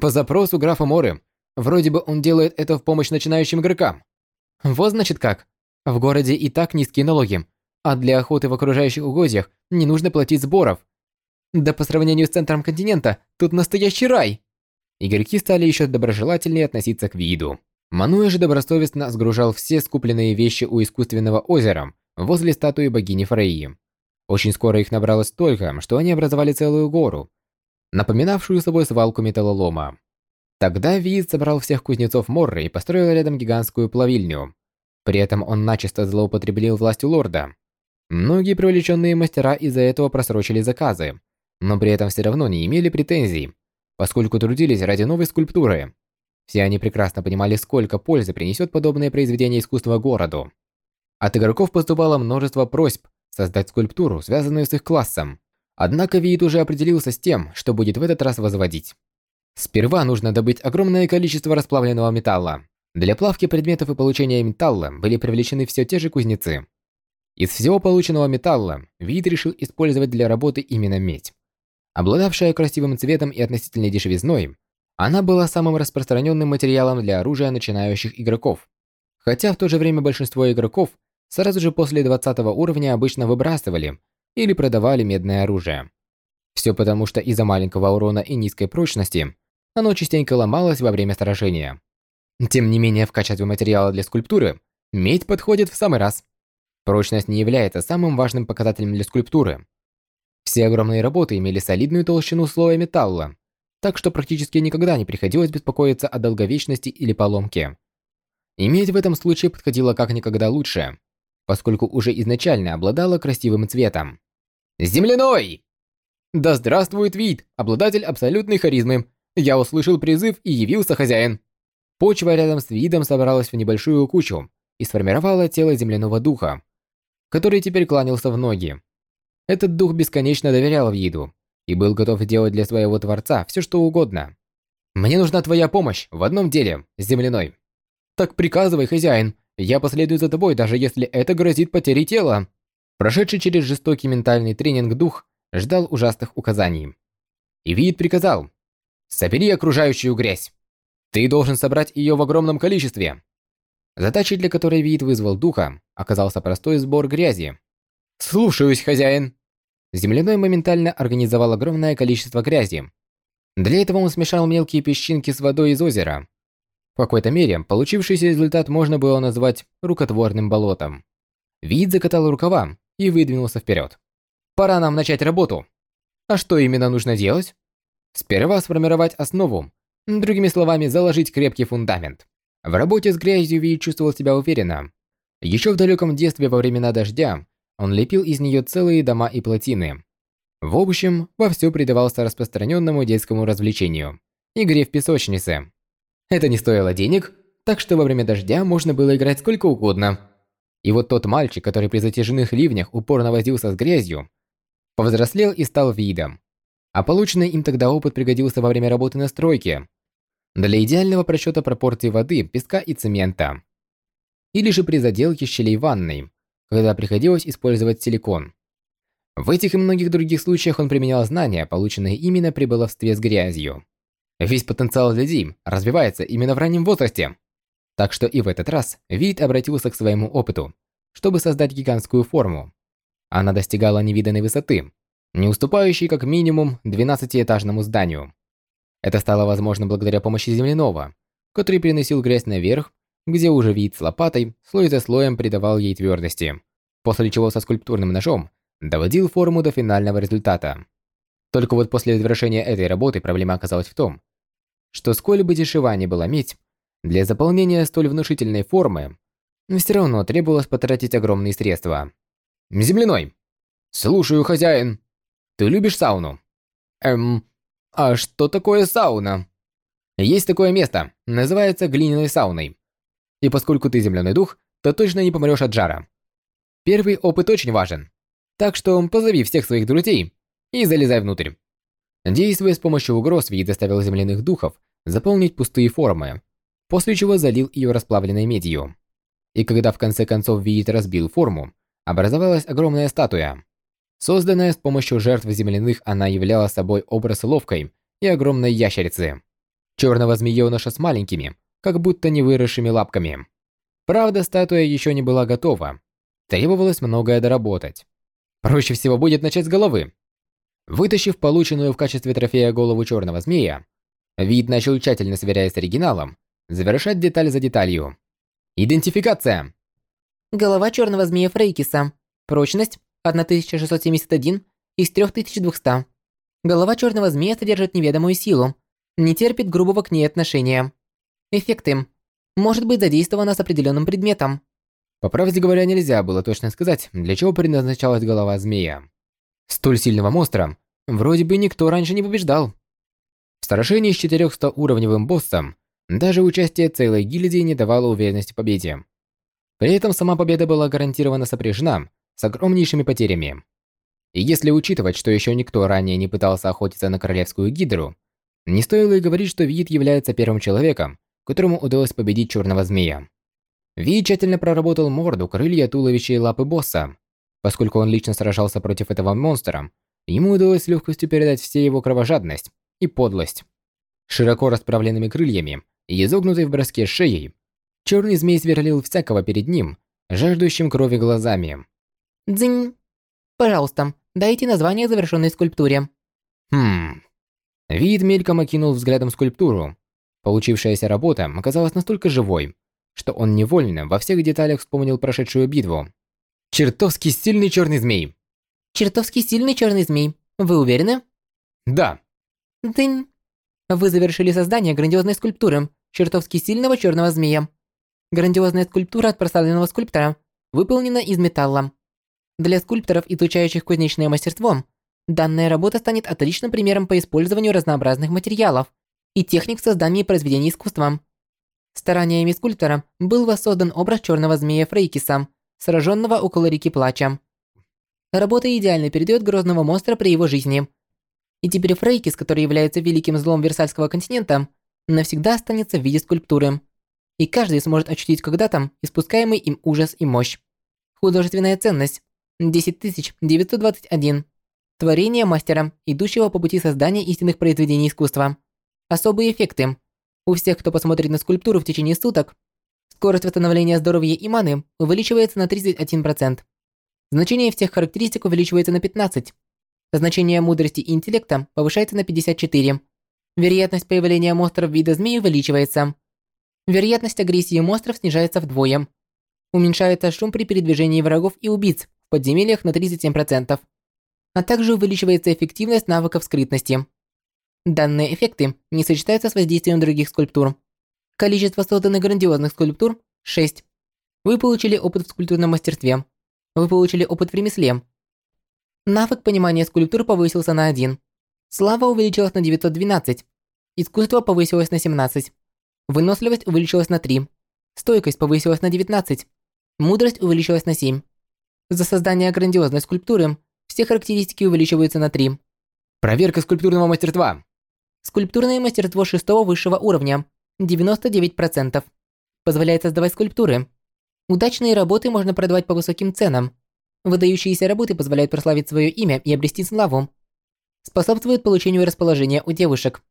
По запросу графа Моры. Вроде бы он делает это в помощь начинающим игрокам. Вот значит как. В городе и так низкие налоги, а для охоты в окружающих угодьях не нужно платить сборов. Да по сравнению с центром континента, тут настоящий рай. Игроки стали еще доброжелательнее относиться к виду. Мануэ же добросовестно сгружал все скупленные вещи у искусственного озера возле статуи богини Фрейи. Очень скоро их набралось столько, что они образовали целую гору, напоминавшую собой свалку металлолома. Тогда Виит собрал всех кузнецов Морры и построил рядом гигантскую плавильню. При этом он начисто злоупотребил властью лорда, Многие привлеченные мастера из-за этого просрочили заказы, но при этом все равно не имели претензий, поскольку трудились ради новой скульптуры. Все они прекрасно понимали, сколько пользы принесет подобное произведение искусства городу. От игроков поступало множество просьб создать скульптуру, связанную с их классом. Однако Виит уже определился с тем, что будет в этот раз возводить. Сперва нужно добыть огромное количество расплавленного металла. Для плавки предметов и получения металла были привлечены все те же кузнецы. Из всего полученного металла Вид решил использовать для работы именно медь. Обладавшая красивым цветом и относительной дешевизной, она была самым распространенным материалом для оружия начинающих игроков. Хотя в то же время большинство игроков сразу же после 20 уровня обычно выбрасывали или продавали медное оружие. Все потому, что из-за маленького урона и низкой прочности оно частенько ломалось во время сражения. Тем не менее, в качестве материала для скульптуры медь подходит в самый раз. Прочность не является самым важным показателем для скульптуры. Все огромные работы имели солидную толщину слоя металла, так что практически никогда не приходилось беспокоиться о долговечности или поломке. иметь в этом случае подходило как никогда лучше, поскольку уже изначально обладала красивым цветом. Земляной! Да здравствует вид, обладатель абсолютной харизмы. Я услышал призыв и явился хозяин. Почва рядом с видом собралась в небольшую кучу и сформировала тело земляного духа, который теперь кланялся в ноги. Этот дух бесконечно доверял виду и был готов делать для своего творца все что угодно. «Мне нужна твоя помощь в одном деле, земляной». «Так приказывай, хозяин, я последую за тобой, даже если это грозит потерей тела». Прошедший через жестокий ментальный тренинг дух ждал ужасных указаний. И вид приказал «Собери окружающую грязь. Ты должен собрать ее в огромном количестве». Задачей, для которой вид вызвал духа, оказался простой сбор грязи. «Слушаюсь, хозяин!» Земляной моментально организовал огромное количество грязи. Для этого он смешал мелкие песчинки с водой из озера. В какой-то мере, получившийся результат можно было назвать рукотворным болотом. Вид закатал рукава и выдвинулся вперед. «Пора нам начать работу!» А что именно нужно делать? Сперва сформировать основу, другими словами, заложить крепкий фундамент. В работе с грязью Вид чувствовал себя уверенно. Еще в далеком детстве во времена дождя он лепил из нее целые дома и плотины. В общем, вовсю предавался распространенному детскому развлечению – игре в песочнице. Это не стоило денег, так что во время дождя можно было играть сколько угодно. И вот тот мальчик, который при затяжных ливнях упорно возился с грязью, повзрослел и стал видом. А полученный им тогда опыт пригодился во время работы на стройке. Для идеального просчета пропорций воды, песка и цемента. Или же при заделке щелей ванной, когда приходилось использовать силикон. В этих и многих других случаях он применял знания, полученные именно при баловстве с грязью. Весь потенциал людей развивается именно в раннем возрасте. Так что и в этот раз Вид обратился к своему опыту, чтобы создать гигантскую форму. Она достигала невиданной высоты, не уступающей как минимум 12-этажному зданию. Это стало возможно благодаря помощи земляного, который переносил грязь наверх где уже вид с лопатой слой за слоем придавал ей твердости, после чего со скульптурным ножом доводил форму до финального результата. Только вот после завершения этой работы проблема оказалась в том, что сколь бы дешева ни была медь, для заполнения столь внушительной формы все равно требовалось потратить огромные средства. «Земляной!» «Слушаю, хозяин!» «Ты любишь сауну?» «Эм, а что такое сауна?» «Есть такое место, называется глиняной сауной. И поскольку ты земляной дух, то точно не помрешь от жара. Первый опыт очень важен. Так что позови всех своих друзей и залезай внутрь. Действуя с помощью угроз, Вид заставил земляных духов заполнить пустые формы, после чего залил ее расплавленной медью. И когда в конце концов Вид разбил форму, образовалась огромная статуя. Созданная с помощью жертв земляных, она являла собой образ ловкой и огромной ящерицы. Черного змееныша с маленькими, как будто не выросшими лапками. Правда, статуя еще не была готова. Требовалось многое доработать. Проще всего будет начать с головы. Вытащив полученную в качестве трофея голову черного змея, вид начал тщательно сверяясь с оригиналом, завершать деталь за деталью. Идентификация. Голова черного змея Фрейкиса. Прочность 1671 из 3200. Голова черного змея содержит неведомую силу. Не терпит грубого к ней отношения. Эффекты. Может быть задействована с определенным предметом. По правде говоря, нельзя было точно сказать, для чего предназначалась голова змея. Столь сильного монстра вроде бы никто раньше не побеждал. В сражении с 400-уровневым боссом даже участие целой гильдии не давало уверенности в победе. При этом сама победа была гарантированно сопряжена с огромнейшими потерями. И если учитывать, что еще никто ранее не пытался охотиться на королевскую гидру, не стоило и говорить, что Вид является первым человеком, которому удалось победить черного змея. Ви тщательно проработал морду, крылья, туловище и лапы босса. Поскольку он лично сражался против этого монстра, ему удалось с легкостью передать все его кровожадность и подлость. Широко расправленными крыльями и изогнутой в броске шеей, черный змей сверлил всякого перед ним, жаждущим крови глазами. «Дзинь! Пожалуйста, дайте название завершенной скульптуре». Хм. Вид мельком окинул взглядом скульптуру, Получившаяся работа оказалась настолько живой, что он невольно во всех деталях вспомнил прошедшую битву. Чертовски сильный черный змей. Чертовски сильный черный змей. Вы уверены? Да. Дынь. Вы завершили создание грандиозной скульптуры чертовски сильного черного змея. Грандиозная скульптура от прославленного скульптора выполнена из металла. Для скульпторов, изучающих кузнечное мастерство, данная работа станет отличным примером по использованию разнообразных материалов и техник в создании произведений искусства. Стараниями скульптора был воссоздан образ черного змея Фрейкиса, сраженного около реки Плача. Работа идеально передает грозного монстра при его жизни. И теперь Фрейкис, который является великим злом Версальского континента, навсегда останется в виде скульптуры. И каждый сможет ощутить когда-то испускаемый им ужас и мощь. Художественная ценность 10921. Творение мастера, идущего по пути создания истинных произведений искусства. Особые эффекты. У всех, кто посмотрит на скульптуру в течение суток, скорость восстановления здоровья и маны увеличивается на 31%. Значение всех характеристик увеличивается на 15%. Значение мудрости и интеллекта повышается на 54%. Вероятность появления монстров вида змей увеличивается. Вероятность агрессии монстров снижается вдвое. Уменьшается шум при передвижении врагов и убийц в подземельях на 37%. А также увеличивается эффективность навыков скрытности. Данные эффекты не сочетаются с воздействием других скульптур. Количество созданных грандиозных скульптур – 6. Вы получили опыт в скульптурном мастерстве. Вы получили опыт в ремесле. Навык понимания скульптур повысился на 1. Слава увеличилась на 912. Искусство повысилось на 17. Выносливость увеличилась на 3. Стойкость повысилась на 19. Мудрость увеличилась на 7. За создание грандиозной скульптуры все характеристики увеличиваются на 3. Проверка скульптурного мастерства. Скульптурное мастерство шестого высшего уровня. 99%. Позволяет создавать скульптуры. Удачные работы можно продавать по высоким ценам. Выдающиеся работы позволяют прославить свое имя и обрести славу. Способствует получению расположения у девушек.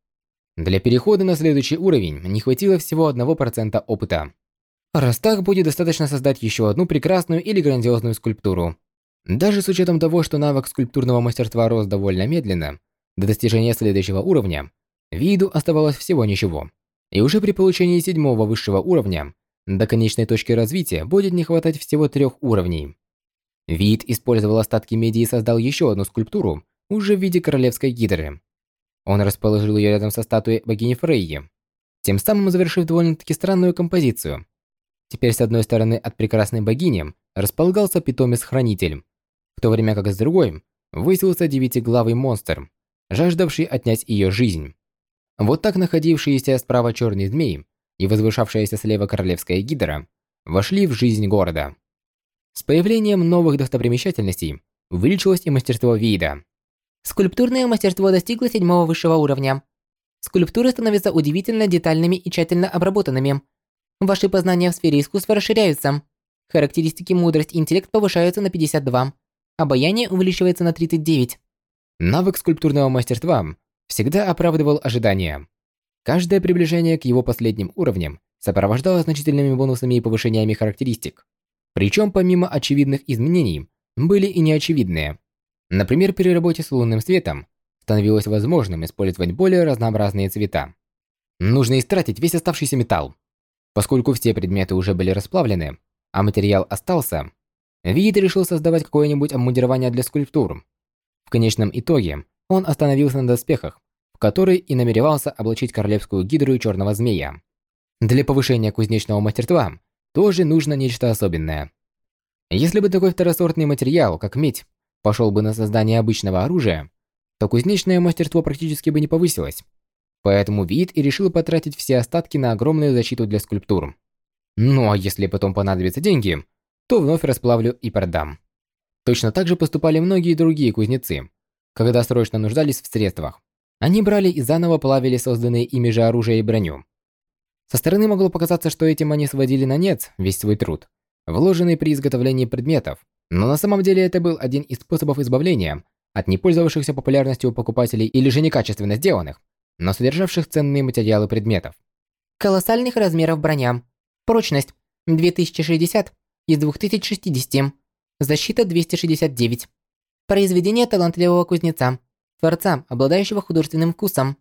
Для перехода на следующий уровень не хватило всего 1% опыта. Раз так, будет достаточно создать еще одну прекрасную или грандиозную скульптуру. Даже с учетом того, что навык скульптурного мастерства рос довольно медленно, до достижения следующего уровня, виду оставалось всего ничего. И уже при получении седьмого высшего уровня, до конечной точки развития будет не хватать всего трех уровней. Вид использовал остатки меди и создал еще одну скульптуру, уже в виде королевской гидры. Он расположил ее рядом со статуей богини Фрейи, тем самым завершив довольно-таки странную композицию. Теперь с одной стороны от прекрасной богини располагался питомец-хранитель, в то время как с другой высился девятиглавый монстр, жаждавший отнять ее жизнь. Вот так находившиеся справа черный змей и возвышавшаяся слева королевская гидра вошли в жизнь города. С появлением новых достопримечательностей увеличилось и мастерство вида. Скульптурное мастерство достигло седьмого высшего уровня. Скульптуры становятся удивительно детальными и тщательно обработанными. Ваши познания в сфере искусства расширяются. Характеристики мудрость и интеллект повышаются на 52. Обаяние увеличивается на 39. Навык скульптурного мастерства всегда оправдывал ожидания. Каждое приближение к его последним уровням сопровождалось значительными бонусами и повышениями характеристик. Причем помимо очевидных изменений, были и неочевидные. Например, при работе с лунным светом становилось возможным использовать более разнообразные цвета. Нужно истратить весь оставшийся металл. Поскольку все предметы уже были расплавлены, а материал остался, Вид решил создавать какое-нибудь обмундирование для скульптур. В конечном итоге он остановился на доспехах, в которые и намеревался облачить королевскую гидру черного змея. Для повышения кузнечного мастерства тоже нужно нечто особенное. Если бы такой второсортный материал, как медь, пошел бы на создание обычного оружия, то кузнечное мастерство практически бы не повысилось. Поэтому Вид и решил потратить все остатки на огромную защиту для скульптур. Ну а если потом понадобятся деньги, то вновь расплавлю и продам. Точно так же поступали многие другие кузнецы, когда срочно нуждались в средствах. Они брали и заново плавили созданные ими же оружие и броню. Со стороны могло показаться, что этим они сводили на нет весь свой труд, вложенный при изготовлении предметов, но на самом деле это был один из способов избавления от не пользовавшихся популярностью покупателей или же некачественно сделанных, но содержавших ценные материалы предметов. Колоссальных размеров броня. Прочность 2060 из 2060. Защита 269. Произведение талантливого кузнеца, творца, обладающего художественным вкусом.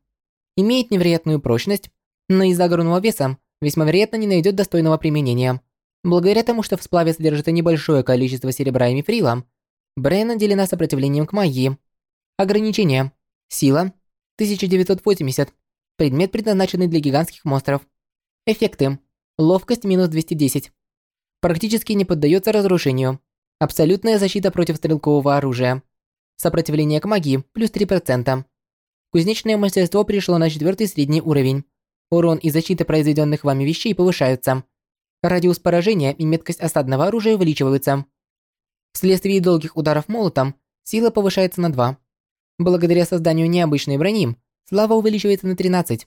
Имеет невероятную прочность, но из-за огромного веса весьма вероятно не найдет достойного применения. Благодаря тому, что в сплаве содержится небольшое количество серебра и мифрила, Брейн наделена сопротивлением к магии. Ограничение. Сила. 1980. Предмет, предназначенный для гигантских монстров. Эффекты. Ловкость минус 210. Практически не поддается разрушению. Абсолютная защита против стрелкового оружия. Сопротивление к магии плюс 3%. Кузнечное мастерство пришло на четвертый средний уровень. Урон и защита произведенных вами вещей повышаются. Радиус поражения и меткость осадного оружия увеличиваются. Вследствие долгих ударов молотом, сила повышается на 2. Благодаря созданию необычной брони, слава увеличивается на 13.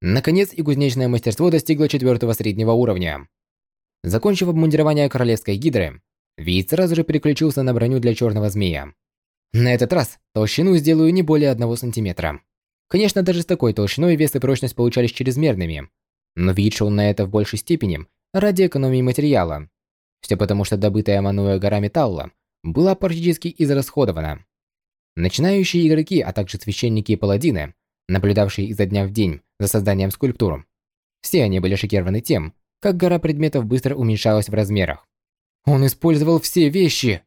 Наконец и кузнечное мастерство достигло четвертого среднего уровня. Закончив обмундирование королевской гидры, Вид сразу же переключился на броню для черного змея. На этот раз толщину сделаю не более одного сантиметра. Конечно, даже с такой толщиной вес и прочность получались чрезмерными, но вид шел на это в большей степени ради экономии материала. Все потому, что добытая Мануя гора металла была практически израсходована. Начинающие игроки, а также священники и паладины, наблюдавшие изо дня в день за созданием скульптур, все они были шокированы тем, как гора предметов быстро уменьшалась в размерах. Он использовал все вещи.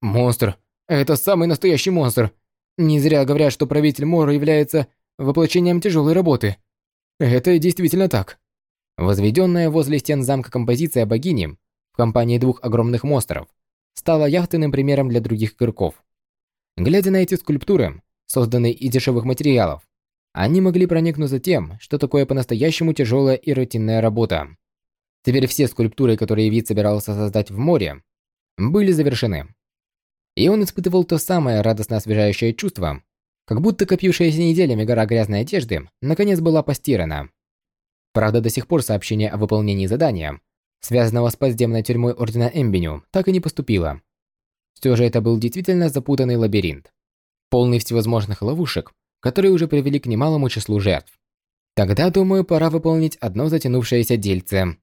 Монстр. Это самый настоящий монстр. Не зря говорят, что правитель Мора является воплощением тяжелой работы. Это действительно так. Возведенная возле стен замка композиция богини в компании двух огромных монстров стала явственным примером для других игроков. Глядя на эти скульптуры, созданные из дешевых материалов, они могли проникнуться тем, что такое по-настоящему тяжелая и рутинная работа. Теперь все скульптуры, которые вид собирался создать в море, были завершены. И он испытывал то самое радостно освежающее чувство, как будто копившаяся неделями гора грязной одежды наконец была постирана. Правда, до сих пор сообщение о выполнении задания, связанного с подземной тюрьмой Ордена Эмбеню, так и не поступило. Все же это был действительно запутанный лабиринт, полный всевозможных ловушек, которые уже привели к немалому числу жертв. Тогда, думаю, пора выполнить одно затянувшееся дельце.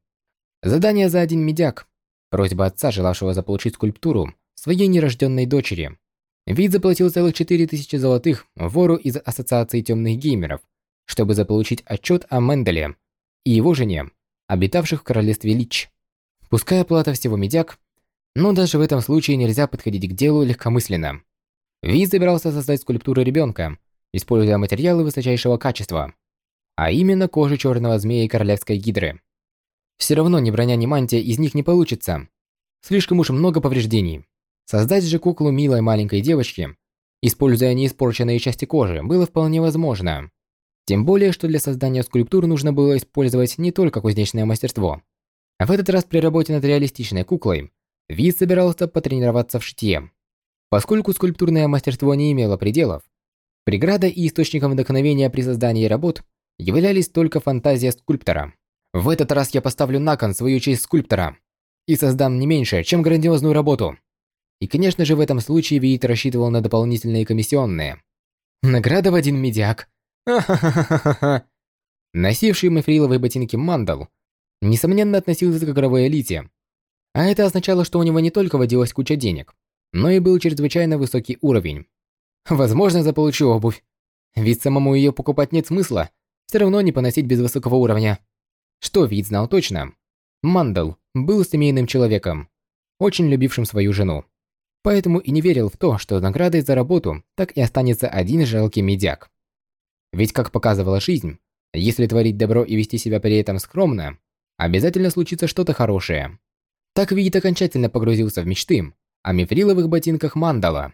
Задание за один медяк. Просьба отца, желавшего заполучить скульптуру своей нерожденной дочери. Вид заплатил целых 4000 золотых вору из Ассоциации темных геймеров, чтобы заполучить отчет о Менделе и его жене, обитавших в королевстве Лич. Пускай оплата всего медяк, но даже в этом случае нельзя подходить к делу легкомысленно. Вид собирался создать скульптуру ребенка, используя материалы высочайшего качества, а именно кожу черного змея и королевской гидры. Все равно ни броня, ни мантия из них не получится. Слишком уж много повреждений. Создать же куклу милой маленькой девочки, используя неиспорченные части кожи, было вполне возможно. Тем более, что для создания скульптур нужно было использовать не только кузнечное мастерство. В этот раз при работе над реалистичной куклой Вид собирался потренироваться в шитье. Поскольку скульптурное мастерство не имело пределов, преградой и источником вдохновения при создании работ являлись только фантазия скульптора. В этот раз я поставлю на кон свою честь скульптора и создам не меньше, чем грандиозную работу. И, конечно же, в этом случае Виит рассчитывал на дополнительные комиссионные. Награда в один медиак. Ахахахаха. Носивший мифриловые ботинки Мандал, несомненно, относился к игровой элите. А это означало, что у него не только водилась куча денег, но и был чрезвычайно высокий уровень. Возможно, заполучу обувь. Ведь самому ее покупать нет смысла, все равно не поносить без высокого уровня. Что Вид знал точно? Мандал был семейным человеком, очень любившим свою жену. Поэтому и не верил в то, что наградой за работу так и останется один жалкий медяк. Ведь, как показывала жизнь, если творить добро и вести себя при этом скромно, обязательно случится что-то хорошее. Так Вид окончательно погрузился в мечты о мифриловых ботинках Мандала.